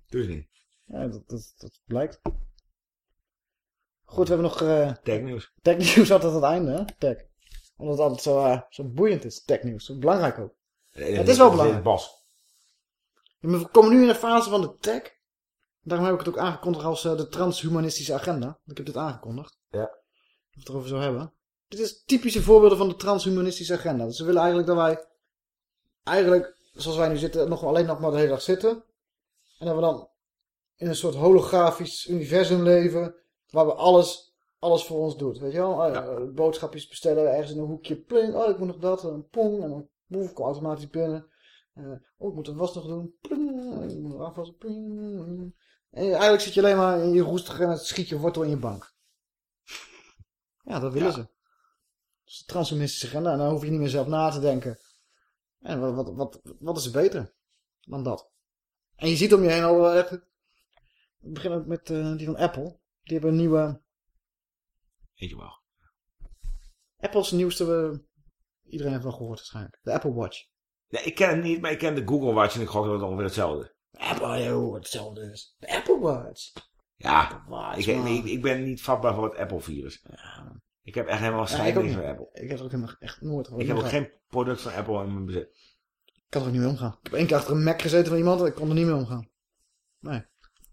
[SPEAKER 3] Doe niet.
[SPEAKER 2] Ja, dat, dat, dat blijkt. Goed, we hebben nog... eh
[SPEAKER 3] Technieuws.
[SPEAKER 2] Technieuws altijd aan het einde, hè? Tech. Omdat het altijd zo, eh, zo boeiend is, technieuws. Zo belangrijk ook. het is wel belangrijk.
[SPEAKER 3] Bas.
[SPEAKER 2] We komen nu in de fase van de tech. Daarom heb ik het ook aangekondigd als eh, de transhumanistische agenda. Ik heb dit aangekondigd.
[SPEAKER 3] Ja.
[SPEAKER 2] We het erover zo hebben. Dit is typische voorbeelden van de transhumanistische agenda. Dus ze willen eigenlijk dat wij... Eigenlijk, zoals wij nu zitten, nog alleen nog maar de hele dag zitten. En dat we dan in een soort holografisch universum leven. Waar we alles, alles voor ons doet. Weet je wel? Eh, boodschapjes bestellen ergens in een hoekje. Pling, oh ik moet nog dat. En pong. En dan boef, kom automatisch binnen. Eh, oh ik moet de was nog doen. Pling, ik moet afwassen. Pling. En eigenlijk zit je alleen maar in je roestige en het schiet je wortel in je bank. Ja, dat willen ze. Dat is de transhumanistische agenda. En dan hoef je niet meer zelf na te denken. En wat, wat, wat, wat is er beter dan dat? En je ziet om je heen al wel echt... We ook met eh, die van Apple. Die hebben een nieuwe...
[SPEAKER 3] Weet je wel.
[SPEAKER 2] Apple's nieuwste... eh, iedereen heeft wel gehoord waarschijnlijk. De Apple Watch.
[SPEAKER 3] Nee, ik ken het niet, maar ik ken de Google Watch en ik gok dat het ongeveer hetzelfde.
[SPEAKER 2] Apple, joh, hetzelfde is. De Apple Watch.
[SPEAKER 3] Ja,
[SPEAKER 2] Watch,
[SPEAKER 3] ik, ik, ik ben niet vatbaar voor het Apple-virus. ik heb echt helemaal
[SPEAKER 2] Ja,
[SPEAKER 3] niks
[SPEAKER 2] niet.
[SPEAKER 3] van Apple.
[SPEAKER 2] Ik heb er ook helemaal echt nooit
[SPEAKER 3] Ik heb ook geen product van Apple in mijn bezit.
[SPEAKER 2] Ik kan er ook niet mee omgaan. Ik heb één keer achter een Mac gezeten van iemand en ik kon er niet mee omgaan. Nee.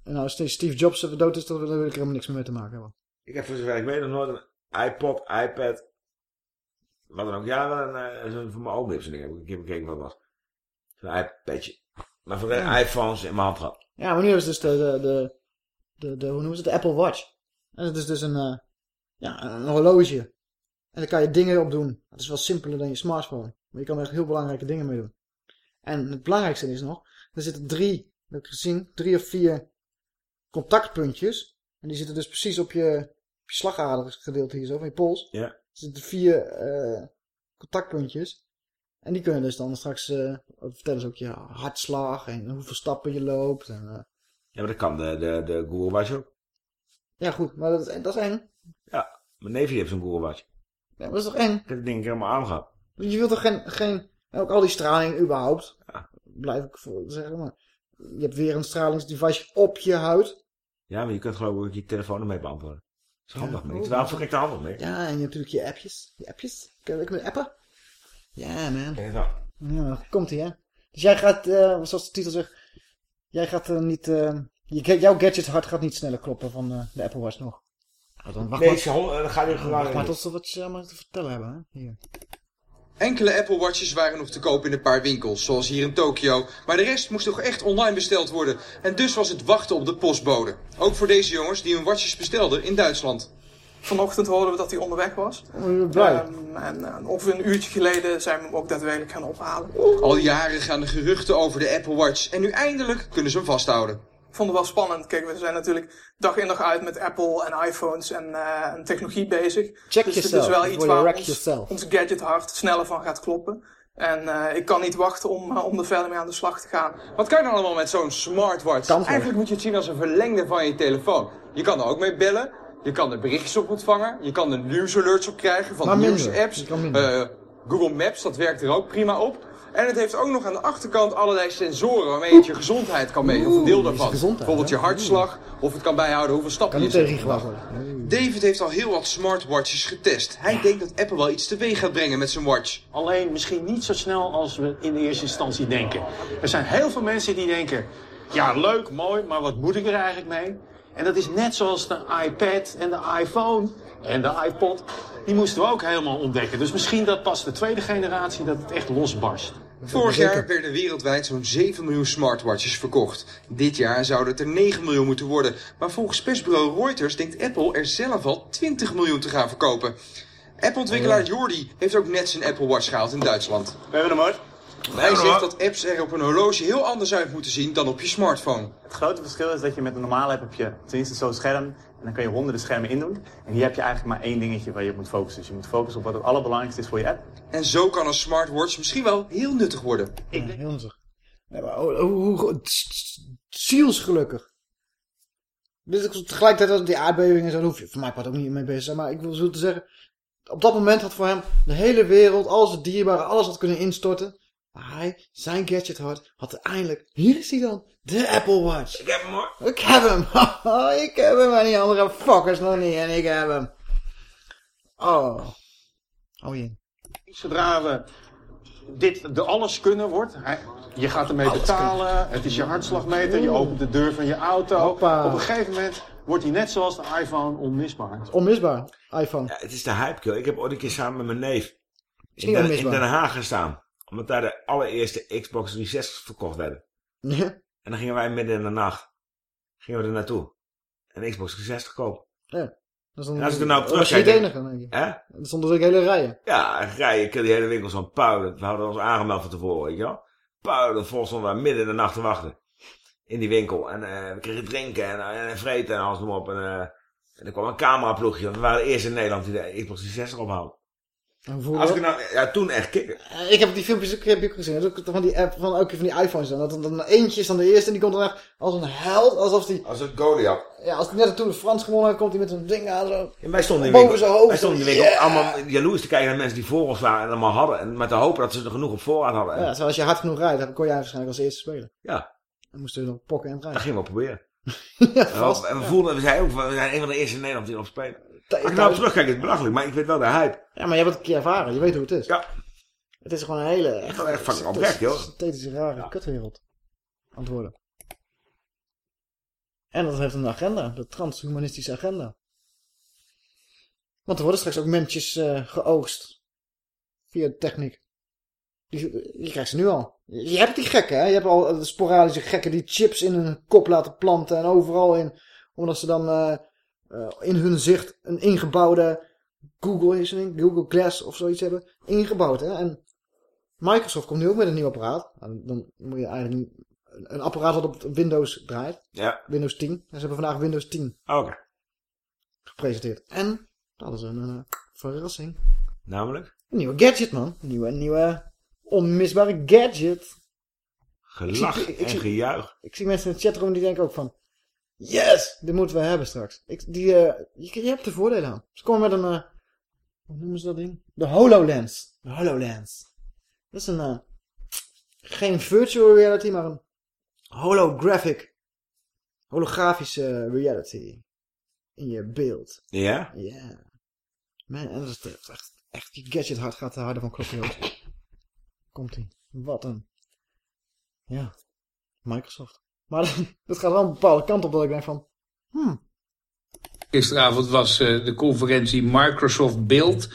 [SPEAKER 2] En nou, als Steve Jobs even dood is, dan wil ik er helemaal niks meer mee te maken hebben.
[SPEAKER 3] Ik heb voor zover ik weet nog nooit een iPod, iPad, wat dan ook. Ja, wel een, eh, voor mijn oom zo'n ding heb ik een keer bekeken wat het was. Zo'n iPadje. Maar voor de
[SPEAKER 2] Ja.
[SPEAKER 3] iPhones in mijn hand gehad.
[SPEAKER 2] Ja, maar nu hebben ze dus de, de, de, hoe noemen ze het, de Apple Watch. En het is dus een, eh, ja, een horloge. En daar kan je dingen op doen. Het is wel simpeler dan je smartphone. Maar je kan er echt heel belangrijke dingen mee doen. En het belangrijkste is nog, er zitten drie, dat heb ik gezien, drie of vier contactpuntjes. En die zitten dus precies op je je slagadergedeelte hier zo, van je pols.
[SPEAKER 3] Ja.
[SPEAKER 2] Er zitten vier eh, contactpuntjes. En die kunnen dus dan straks eh, vertellen ze ook je hartslag en hoeveel stappen je loopt. En, eh,
[SPEAKER 3] Ja, maar dat kan de, de, de Google Watch ook.
[SPEAKER 2] ja goed, maar dat is, dat is eng.
[SPEAKER 3] Ja, mijn neefje heeft zo'n Google Watch.
[SPEAKER 2] Ja, maar dat is toch eng?
[SPEAKER 3] Ik heb het ding helemaal aangehad.
[SPEAKER 2] Je wilt toch geen, geen en ook al die straling überhaupt, blijf ik voor zeggen, maar je hebt weer een stralingsdevice op je huid.
[SPEAKER 3] Ja, maar je kunt geloof ik ook je telefoon ermee beantwoorden. Handig, mee.
[SPEAKER 2] oh,
[SPEAKER 3] Terwijl
[SPEAKER 2] ja.
[SPEAKER 3] verrekte handig mee.
[SPEAKER 2] Ja, en je hebt natuurlijk je appjes. Je appjes. Kun je met appen? Ja, man.
[SPEAKER 3] Ja,
[SPEAKER 2] Ja, komt ie, hè? Dus jij gaat, eh, zoals de titel zegt, jij gaat er niet, eh, je, jouw gadget hart gaat niet sneller kloppen van eh, de Apple Watch nog. Nou, dan wacht
[SPEAKER 3] Nee,
[SPEAKER 2] maar,
[SPEAKER 3] dan ga je gewoon
[SPEAKER 2] wacht maar tot ze wat ze allemaal te vertellen hebben, hè? Hier.
[SPEAKER 49] Enkele Apple Watches waren nog te koop in een paar winkels, zoals hier in Tokio. Maar de rest moest toch echt online besteld worden. En dus was het wachten op de postbode. Ook voor deze jongens die hun watches bestelden in Duitsland.
[SPEAKER 50] Vanochtend hoorden we dat hij onderweg was.
[SPEAKER 2] blij.
[SPEAKER 50] Ehm, en eh, ongeveer een uurtje geleden zijn we hem ook daadwerkelijk gaan ophalen.
[SPEAKER 49] Al jaren gaan de geruchten over de Apple Watch. En nu eindelijk kunnen ze hem vasthouden.
[SPEAKER 50] Ik vond het wel spannend. Kijk, we zijn natuurlijk dag in dag uit met Apple en iPhones en, eh, en technologie bezig.
[SPEAKER 2] Check
[SPEAKER 50] dus het is wel iets waar ons, ons gadget hart sneller van gaat kloppen. En eh, ik kan niet wachten om, eh, om er verder mee aan de slag te gaan.
[SPEAKER 49] Wat kan je dan allemaal met zo'n smartwatch? Eigenlijk moet je het zien als een verlengde van je telefoon. Je kan er ook mee bellen. Je kan er berichtjes op ontvangen. Je kan er nieuwsalerts op krijgen van nieuwsapps. Eh, Google Maps, dat werkt er ook prima op. En het heeft ook nog aan de achterkant allerlei sensoren waarmee het je gezondheid kan meten. Of een deel daarvan. Bijvoorbeeld je hartslag. Of het kan bijhouden hoeveel stappen je zet. David heeft al heel wat smartwatches getest. Hij denkt dat Apple wel iets teweeg gaat brengen met zijn watch.
[SPEAKER 5] Alleen misschien niet zo snel als we in de eerste instantie denken. Er zijn heel veel mensen die denken, ja leuk, mooi, maar wat moet ik er eigenlijk mee? En dat is net zoals de iPad en de iPhone en de iPod. Die moesten we ook helemaal ontdekken. Dus misschien dat pas de tweede generatie dat het echt losbarst.
[SPEAKER 49] Vorig jaar werden wereldwijd zo'n 7 miljoen smartwatches verkocht. Dit jaar zouden het er 9 miljoen moeten worden. Maar volgens persbureau Reuters denkt Apple er zelf al 20 miljoen te gaan verkopen. Apple-ontwikkelaar Jordi heeft ook net zijn Apple Watch gehaald in Duitsland.
[SPEAKER 51] We hebben hem hoor.
[SPEAKER 49] Hij zegt dat apps er op een horloge heel anders uit moeten zien dan op je smartphone.
[SPEAKER 51] Het grote verschil is dat je met een normale app heb je tenminste zo'n scherm. En dan kan je honderden schermen indoen. En hier heb je eigenlijk maar één dingetje waar je op moet focussen. Dus je moet focussen op wat het allerbelangrijkste is voor je app.
[SPEAKER 49] En zo kan een smartwatch misschien wel heel nuttig worden.
[SPEAKER 2] Ja, heel nuttig. Ja, maar hoe, zielsgelukkig. Dus ik tegelijkertijd als die aardbeving en zo, hoef je voor mij part ook niet mee bezig zijn. Maar ik wil zo te zeggen, op dat moment had voor hem de hele wereld, alles het dierbare, alles had kunnen instorten. Maar hij, zijn gadget had, had eindelijk, hier is hij dan, de Apple Watch.
[SPEAKER 3] Ik heb hem hoor.
[SPEAKER 2] Ik heb hem. ik heb hem en die andere fuckers nog niet en ik heb hem. Oh. Oh jee.
[SPEAKER 5] Zodra we dit de alles kunnen wordt, je gaat ermee betalen, het is je hartslagmeter, je opent de deur van je auto.
[SPEAKER 2] Hoppa.
[SPEAKER 5] Op een gegeven moment wordt hij net zoals de iPhone onmisbaar.
[SPEAKER 2] Onmisbaar, iPhone.
[SPEAKER 3] Ja, het is de hype kill. Ik heb ooit een keer samen met mijn neef in Den, in. Den Haag gestaan. Omdat daar de allereerste Xbox 360 verkocht werden.
[SPEAKER 2] Ja.
[SPEAKER 3] En dan gingen wij midden in de nacht gingen we er naartoe. Een Xbox 360 kopen.
[SPEAKER 2] Ja.
[SPEAKER 3] En als ik er nou op
[SPEAKER 2] dat was enige, denk je.
[SPEAKER 3] Hè?
[SPEAKER 2] Er stonden dus ook hele rijen.
[SPEAKER 3] Ja, rijden. Ik die hele winkel zo'n puilen. We hadden ons aangemeld van tevoren, weet je wel. Puilen vol stonden we midden in de nacht te wachten. In die winkel. En eh, we kregen drinken en, en, en vreten en alles noem op. En, eh, en er kwam een cameraploegje. We waren de eerste in Nederland die de Xbox 360 ophaalde. Als ik
[SPEAKER 2] dat?
[SPEAKER 3] nou, ja, toen echt kicken.
[SPEAKER 2] Eh, Ik heb die filmpjes ook, heb ik ook gezien. Dat is ook van die app, van elke van die iPhones dan. Dat dan eentje is dan de eerste en die komt dan echt als een held. Alsof die,
[SPEAKER 3] Als een Goliath.
[SPEAKER 2] ja, als die net de Tour de France gewonnen heeft, komt hij met een ding aan zo.
[SPEAKER 3] En wij stonden in
[SPEAKER 2] boven
[SPEAKER 3] winkel,
[SPEAKER 2] zijn hoofd.
[SPEAKER 3] wij stonden in de winkel
[SPEAKER 2] Yeah.
[SPEAKER 3] allemaal jaloers te kijken naar mensen die voor ons waren en allemaal hadden. En met de hoop dat ze er genoeg op voorraad hadden. En
[SPEAKER 2] Ja, zoals je hard genoeg rijdt, dan kon jij waarschijnlijk als eerste spelen.
[SPEAKER 3] Ja.
[SPEAKER 2] Dan moesten we nog pokken en
[SPEAKER 3] Dat
[SPEAKER 2] rijden.
[SPEAKER 3] gingen we proberen.
[SPEAKER 2] ja, vast.
[SPEAKER 3] we, en we voelden, we zijn ook, we zijn een van de eerste in Nederland die erop spelen. Ik nou
[SPEAKER 2] thuis-
[SPEAKER 3] op terugkijk is het belachelijk, maar ik weet wel de hype.
[SPEAKER 2] Ja, maar je hebt het een keer ervaren. Je weet hoe het is.
[SPEAKER 3] Ja.
[SPEAKER 2] Het is gewoon een hele... Echt,
[SPEAKER 3] echt fucking oprecht, joh.
[SPEAKER 2] Synthetische rare kutwereld. Aan het worden. En dat heeft een agenda. De transhumanistische agenda. Want er worden straks ook mensjes eh, geoogst. Via de techniek. Die, je krijgt ze nu al. Je, je hebt die gekken, hè. Je hebt al de sporadische gekken die chips in hun kop laten planten. En overal in. Omdat ze dan eh, eh, in hun zicht een ingebouwde Google is het Google Glass of zoiets hebben. Ingebouwd, hè. En Microsoft komt nu ook met een nieuw apparaat. En dan moet je eigenlijk een apparaat dat op Windows draait.
[SPEAKER 3] Ja.
[SPEAKER 2] Windows 10. En ze hebben vandaag Windows 10
[SPEAKER 3] Oké.
[SPEAKER 2] gepresenteerd. En dat is een eh, verrassing.
[SPEAKER 3] Namelijk?
[SPEAKER 2] Een nieuwe gadget, man. Een nieuwe, een nieuwe onmisbare gadget.
[SPEAKER 3] Gelach
[SPEAKER 2] Ik zie- ik
[SPEAKER 3] en
[SPEAKER 2] zie-
[SPEAKER 3] gejuich.
[SPEAKER 2] Ik zie mensen in de chatroom die denken ook van... Yes! Dit moeten we hebben straks. Ik, die, eh, je, je hebt er voordelen aan. Ze komen met een... eh, hoe noemen ze dat ding? De HoloLens. De HoloLens. Dat is een... eh, geen virtual reality, maar een holographic. Holografische reality. In je beeld.
[SPEAKER 3] Ja?
[SPEAKER 2] Ja. Man, en dat is echt, echt, die gadget hard gaat de harder van joh. Komt ie. Wat een... Ja. Microsoft. Maar dat gaat wel een bepaalde kant op dat ik denk van... Hmm.
[SPEAKER 29] Gisteravond was eh, de conferentie Microsoft Build.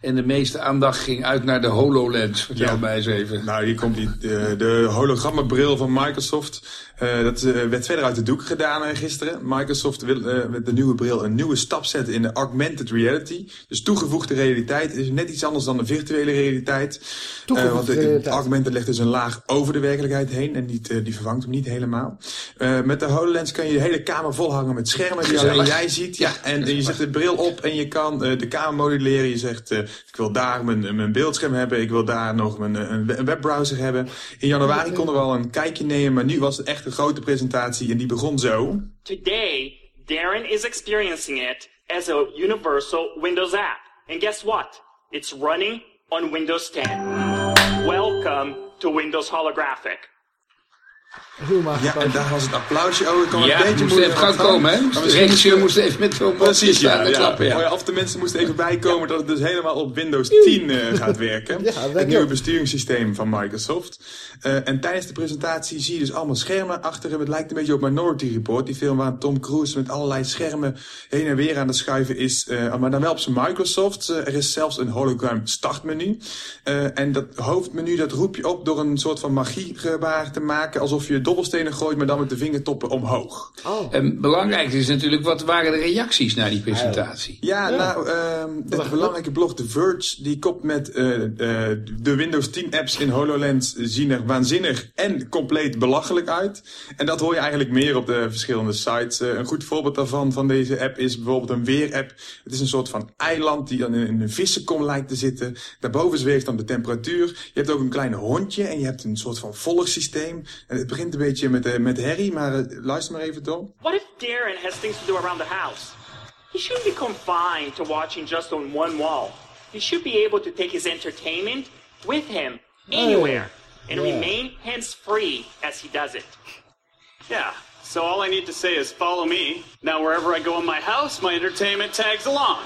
[SPEAKER 29] En de meeste aandacht ging uit naar de HoloLens. Vertel
[SPEAKER 52] Ja.
[SPEAKER 29] mij eens even.
[SPEAKER 52] Nou, hier komt die, de, de hologrammenbril van Microsoft. Eh, dat eh, werd verder uit de doek gedaan eh, gisteren. Microsoft wil eh, met de nieuwe bril een nieuwe stap zetten in de augmented reality. Dus toegevoegde realiteit is net iets anders dan de virtuele realiteit. Eh, want de,
[SPEAKER 2] realiteit.
[SPEAKER 52] augmented legt dus een laag over de werkelijkheid heen en niet, eh, die vervangt hem niet helemaal. Eh, met de HoloLens kan je de hele kamer volhangen met schermen die
[SPEAKER 29] Gezellig.
[SPEAKER 52] alleen jij ziet. Ja, en je zet de bril op en je kan eh, de kamer modelleren. Je zegt, eh, ik wil daar mijn, mijn beeldscherm hebben. Ik wil daar nog mijn, een we- een webbrowser hebben. In januari konden we al een kijkje nemen, maar nu was het echt grote presentatie en die begon zo.
[SPEAKER 53] Today, Darren is experiencing it as a universal Windows app. And guess what? It's running on Windows 10. Welcome to Windows Holographic.
[SPEAKER 52] Ja, en daar was het applausje over. Ik kon
[SPEAKER 29] Ja,
[SPEAKER 52] een beetje
[SPEAKER 29] moest even gaan komen, hè? De regisseur
[SPEAKER 52] moesten-
[SPEAKER 29] moest even met zo'n
[SPEAKER 52] Precies,
[SPEAKER 29] staan
[SPEAKER 52] ja.
[SPEAKER 29] en
[SPEAKER 52] ja.
[SPEAKER 29] klappen, ja.
[SPEAKER 52] Oh ja, Of de mensen moesten even bijkomen dat het dus helemaal op Windows 10 eh, gaat werken. Het nieuwe
[SPEAKER 2] ook.
[SPEAKER 52] besturingssysteem van Microsoft. Eh, en tijdens de presentatie zie je dus allemaal schermen achter hem. Het lijkt een beetje op Minority Report, die film waar Tom Cruise met allerlei schermen heen en weer aan het schuiven is. eh, maar dan wel op zijn Microsoft. Er is zelfs een hologram startmenu. Eh, en dat hoofdmenu dat roep je op door een soort van magiegebaar te maken. Alsof je dobbelstenen gooit, maar dan met de vingertoppen omhoog.
[SPEAKER 29] En belangrijk is natuurlijk, wat waren de reacties na die presentatie?
[SPEAKER 52] Ja, nou, ehm de belangrijke blog The Verge, die kopt met eh, eh, de Windows 10 apps in HoloLens zien er waanzinnig en compleet belachelijk uit. En dat hoor je eigenlijk meer op de verschillende sites. Eh, een goed voorbeeld daarvan, van deze app, is bijvoorbeeld een weerapp. Het is een soort van eiland die dan in in een vissenkom lijkt te zitten. Daarboven zweeft dan de temperatuur. Je hebt ook een klein hondje en je hebt een soort van volgsysteem. En het begint een beetje met, eh, met herrie, maar eh, luister maar even, Tom.
[SPEAKER 53] What if Darren has things to do around the house? He shouldn't be confined to watching just on one wall. He should be able to take his entertainment with him anywhere and
[SPEAKER 54] Yeah.
[SPEAKER 53] remain hands-free as he does it. Yeah, so all I need to say is follow me. Now wherever I go in my house, my entertainment tags along.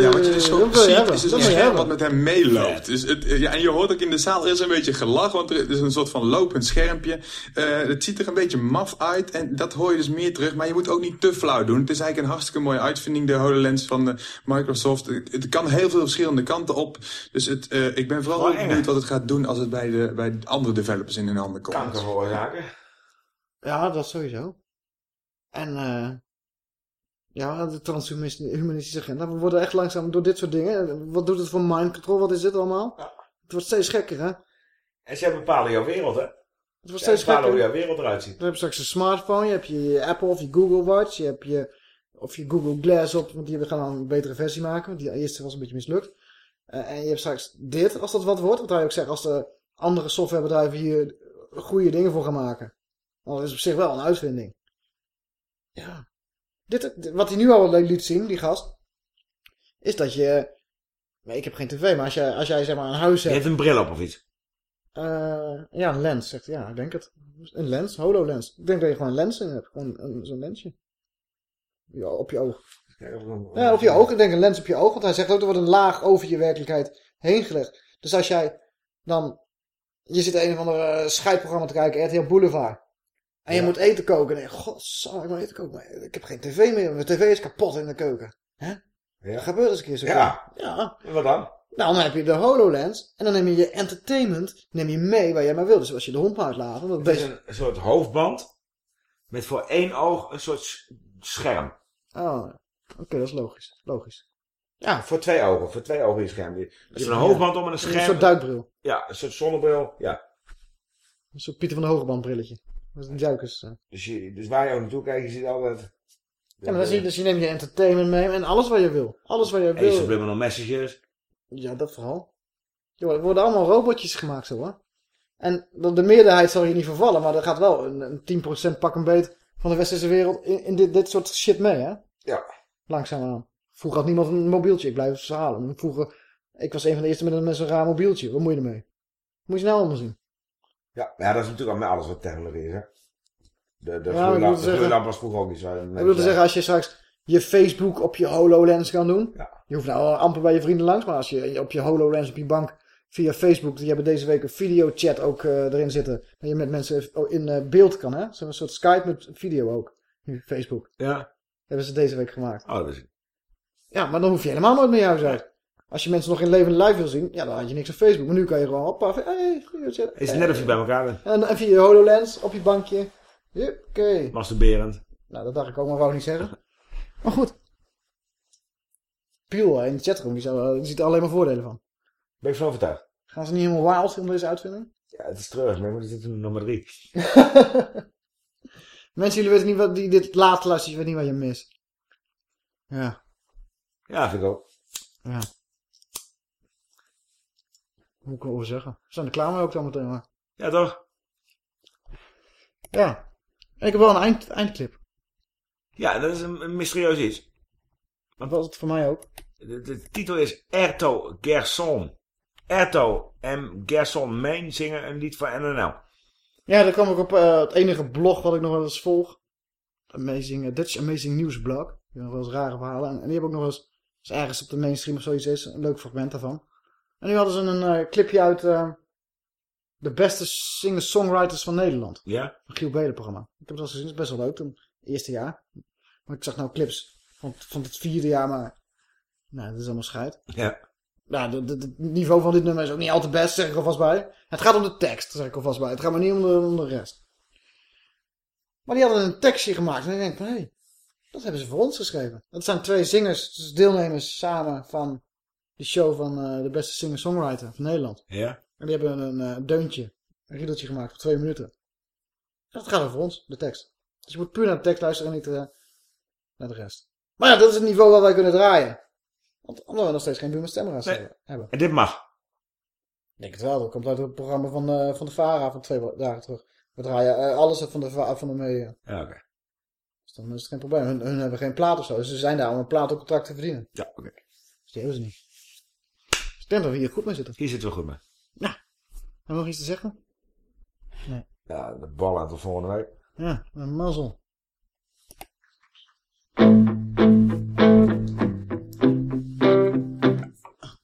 [SPEAKER 52] Ja, wat je dus ook ziet, is dus
[SPEAKER 2] Dat
[SPEAKER 52] een scherm wat met hem meeloopt. Dus het, ja, en je hoort ook in de zaal, er is een beetje gelach, want er is een soort van lopend schermpje. Eh, het ziet er een beetje maf uit en dat hoor je dus meer terug. Maar je moet ook niet te flauw doen. Het is eigenlijk een hartstikke mooie uitvinding, de HoloLens van eh, Microsoft. Het, het kan heel veel verschillende kanten op. Dus het, eh, ik ben vooral ook benieuwd wat het gaat doen als het bij, de, bij andere developers in hun handen komt.
[SPEAKER 3] Kanker veroorzaken.
[SPEAKER 2] Ja, dat sowieso. En eh ja, de transhumanistische agenda. We worden echt langzaam door dit soort dingen. Wat doet het voor mind control? Wat is dit allemaal? Het wordt steeds gekker, hè?
[SPEAKER 3] En ze bepalen jouw wereld, hè?
[SPEAKER 2] Het wordt steeds
[SPEAKER 3] bepalen
[SPEAKER 2] gekker.
[SPEAKER 3] hoe jouw wereld eruit ziet.
[SPEAKER 2] Dan heb je straks een smartphone, je hebt je Apple of je Google Watch, je hebt je, of je Google Glass op, want die gaan dan een betere versie maken. want Die eerste was een beetje mislukt. Eh, en je hebt straks dit, als dat wat wordt, wat hij ook zegt, als de andere softwarebedrijven hier goede dingen voor gaan maken. Want dat is op zich wel een uitvinding. Ja. Dit, wat hij nu al liet zien, die gast, is dat je... Nee, ik heb geen tv, maar als jij, als jij zeg maar een huis
[SPEAKER 3] Je
[SPEAKER 2] hebt...
[SPEAKER 3] hebt een bril op of iets.
[SPEAKER 2] Eh, ja, een lens, zegt hij. Ja, ik denk het. Een lens, HoloLens. Ik denk dat je gewoon een lens in hebt. Gewoon een, zo'n lensje. Ja, op je oog. Ja, op je oog. Ik denk een lens op je oog. Want hij zegt ook, er wordt een laag over je werkelijkheid heen gelegd. Dus als jij dan... Je zit een of ander eh, scheidprogramma te kijken, RTL Boulevard. En je moet eten koken. Denkt, godsamme, ik moet eten koken. Maar ik heb geen tv meer. Mijn tv is kapot in de keuken. Hè?
[SPEAKER 3] Ja.
[SPEAKER 2] Dat gebeurt eens een keer zo.
[SPEAKER 3] Ja.
[SPEAKER 2] Ja.
[SPEAKER 3] En wat dan?
[SPEAKER 2] Nou, dan heb je de HoloLens. En dan neem je je entertainment neem je mee waar jij maar wil. Dus als je de hond uitlaat.
[SPEAKER 3] Het is een soort hoofdband. Met voor één oog een soort scherm.
[SPEAKER 2] Oh, oké, dat is logisch. Logisch.
[SPEAKER 3] Ja, voor twee ogen. Voor twee ogen je scherm. Hebt een
[SPEAKER 2] Ja.
[SPEAKER 3] hoofdband om en een
[SPEAKER 2] Een
[SPEAKER 3] scherm.
[SPEAKER 2] soort duikbril.
[SPEAKER 3] Ja, een soort zonnebril. Ja.
[SPEAKER 2] Een soort Pieter van de Hogeband brilletje. Dat is een duikers.
[SPEAKER 3] Dus, je, dus waar je ook naartoe kijkt, je ziet altijd...
[SPEAKER 2] Ja, maar dan zie je, dus je neemt je entertainment mee en alles wat je wil. Alles wat je
[SPEAKER 3] Hey,
[SPEAKER 2] wil.
[SPEAKER 3] subliminal messages.
[SPEAKER 2] Ja, dat vooral. Joh, er worden allemaal robotjes gemaakt zo hoor. En de, de meerderheid zal hier niet vervallen, maar er gaat wel een, een 10% pak een beet van de westerse wereld in, in dit, dit soort shit mee, hè?
[SPEAKER 3] Ja.
[SPEAKER 2] Langzaamaan. Vroeger had niemand een mobieltje, ik blijf het verhalen. Vroeger, ik was een van de eerste met, een- met zo'n raar mobieltje. Wat moet je ermee? Moet je nou allemaal zien.
[SPEAKER 3] Ja, ja, dat is natuurlijk al met alles wat technologie is, hè. De, de,
[SPEAKER 2] Ja,
[SPEAKER 3] de was vroeger ook niet zo.
[SPEAKER 2] Ik wilde zeggen, als je straks je Facebook op je HoloLens kan doen. Je hoeft nou amper bij je vrienden langs, maar als je op je HoloLens op je bank via Facebook, die hebben deze week een videochat ook eh, erin zitten. Dat je met mensen in eh, beeld kan, hè? Zo'n soort Skype met video ook. Nu Facebook.
[SPEAKER 3] Ja.
[SPEAKER 2] Hebben ze deze week gemaakt.
[SPEAKER 3] Oh, dat is...
[SPEAKER 2] Ja, maar dan hoef je helemaal nooit meer huis uit. Als je mensen nog in levende live wil zien, ja, dan had je niks op Facebook. Maar nu kan je gewoon op, hey.
[SPEAKER 3] Is het net of je bij elkaar bent.
[SPEAKER 2] En, en via je HoloLens op je bankje. Oké.
[SPEAKER 3] Masturberend.
[SPEAKER 2] Nou, dat dacht ik ook, maar wou ik niet zeggen. Maar goed. Piel in de chatroom, die, zou, die ziet er alleen maar voordelen van.
[SPEAKER 3] Ben ik van overtuigd.
[SPEAKER 2] Gaan ze niet helemaal wild om deze uitvinding?
[SPEAKER 3] Ja, het is terug, maar er zit er nummer drie.
[SPEAKER 2] Mensen, jullie weten niet wat, die dit laat luisteren, je weet niet wat je mist. Ja.
[SPEAKER 3] Ja, vind ik ook.
[SPEAKER 2] Ja. Moet ik wel over zeggen. We zijn er klaar mee ook dan meteen maar.
[SPEAKER 3] Ja, toch?
[SPEAKER 2] Ja. En ik heb wel een eind, eindclip.
[SPEAKER 3] Ja, dat is een, een mysterieus iets.
[SPEAKER 2] Dat was het voor mij ook.
[SPEAKER 3] De, de titel is Erto Gerson. Erto en Gerson Main zingen een lied van NNL.
[SPEAKER 2] Ja, daar kwam ik op eh, het enige blog wat ik nog wel eens volg. Amazing, eh, Dutch Amazing News blog. Die nog wel eens rare verhalen. En, en die heb ik nog wel eens, als ergens op de mainstream of zoiets is, een leuk fragment daarvan. En nu hadden ze een eh, clipje uit eh, de beste singer-songwriters van Nederland.
[SPEAKER 3] Ja?
[SPEAKER 2] Een Giel Belen programma. Ik heb het eens gezien, het is best wel leuk toen. Eerste jaar. Maar ik zag nou clips van, van het vierde jaar, maar... Nou, dat is allemaal scheid.
[SPEAKER 3] Ja.
[SPEAKER 2] Nou, het niveau van dit nummer is ook niet al te best, zeg ik alvast bij. Het gaat om de tekst, zeg ik alvast bij. Het gaat maar niet om de, om de rest. Maar die hadden een tekstje gemaakt. En ik denk van, hé, hey, dat hebben ze voor ons geschreven. Dat zijn twee zingers, dus deelnemers samen van de show van eh, de beste singer-songwriter van Nederland.
[SPEAKER 3] Ja?
[SPEAKER 2] En die hebben een eh, deuntje, een riedeltje gemaakt voor twee minuten. Dat gaat over ons, de tekst. Dus je moet puur naar de tekst luisteren en niet eh, naar de rest. Maar ja, dat is het niveau waar wij kunnen draaien. Want omdat we nog steeds geen Buma Stemra's
[SPEAKER 3] Nee.
[SPEAKER 2] hebben.
[SPEAKER 3] En dit mag.
[SPEAKER 2] Ik denk het wel, dat komt uit het programma van, van de VARA van twee dagen terug. We draaien eh, alles van de, Va- van de mee. eh.
[SPEAKER 3] Ja, oké.
[SPEAKER 2] Dus dan is het geen probleem. Hun, hun hebben geen plaat of zo. Dus ze zijn daar om een platencontract te verdienen.
[SPEAKER 3] Ja, oké.
[SPEAKER 2] Dus die hebben ze niet. Ik denk dat we hier goed mee zitten.
[SPEAKER 3] Hier zitten we goed mee.
[SPEAKER 2] Hebben we nog iets te zeggen? Nee.
[SPEAKER 3] Ja, de ballen tot volgende week.
[SPEAKER 2] Ja, een mazzel.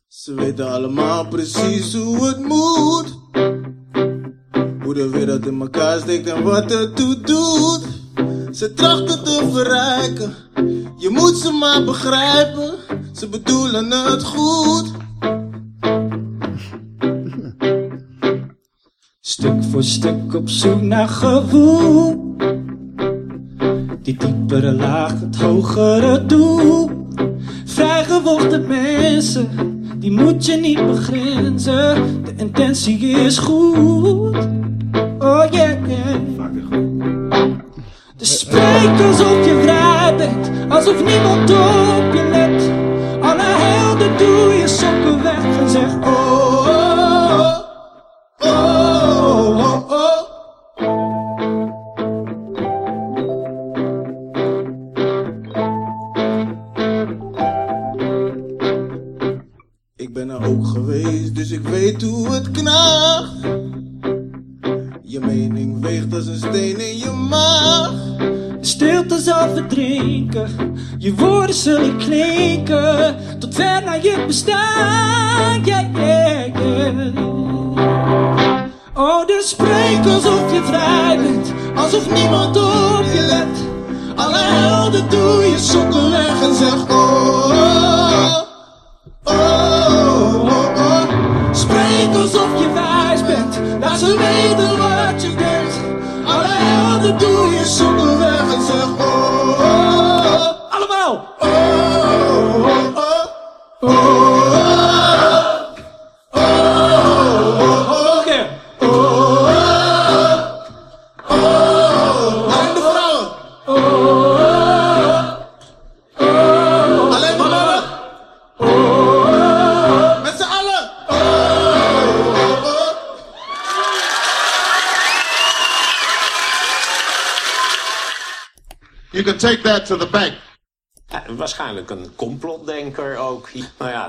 [SPEAKER 55] Ze weten allemaal precies hoe het moet. Hoe de wereld in elkaar steekt en wat het toe doet. Ze trachten te verrijken. Je moet ze maar begrijpen. Ze bedoelen het goed.
[SPEAKER 56] Stuk voor stuk op zoek naar gevoel. Die diepere laag, het hogere doel. Vrijgevochten mensen, die moet je niet begrenzen. De intentie is goed. Oh yeah, yeah. Dus spreek alsof je vrij bent, alsof niemand op je let. Alle helden doe je sokken weg en zeg oh,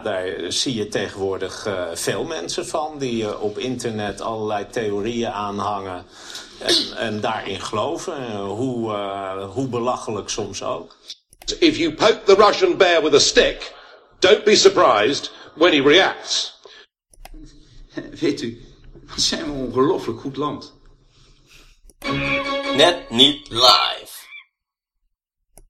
[SPEAKER 57] daar zie je tegenwoordig uh, veel mensen van... die uh, op internet allerlei theorieën aanhangen en, en daarin geloven. Uh, hoe, hoe belachelijk soms ook.
[SPEAKER 54] If you poke the Russian bear with a stick... don't be surprised when he reacts.
[SPEAKER 58] Weet u, wat zijn we een ongelooflijk goed land.
[SPEAKER 59] Net niet live.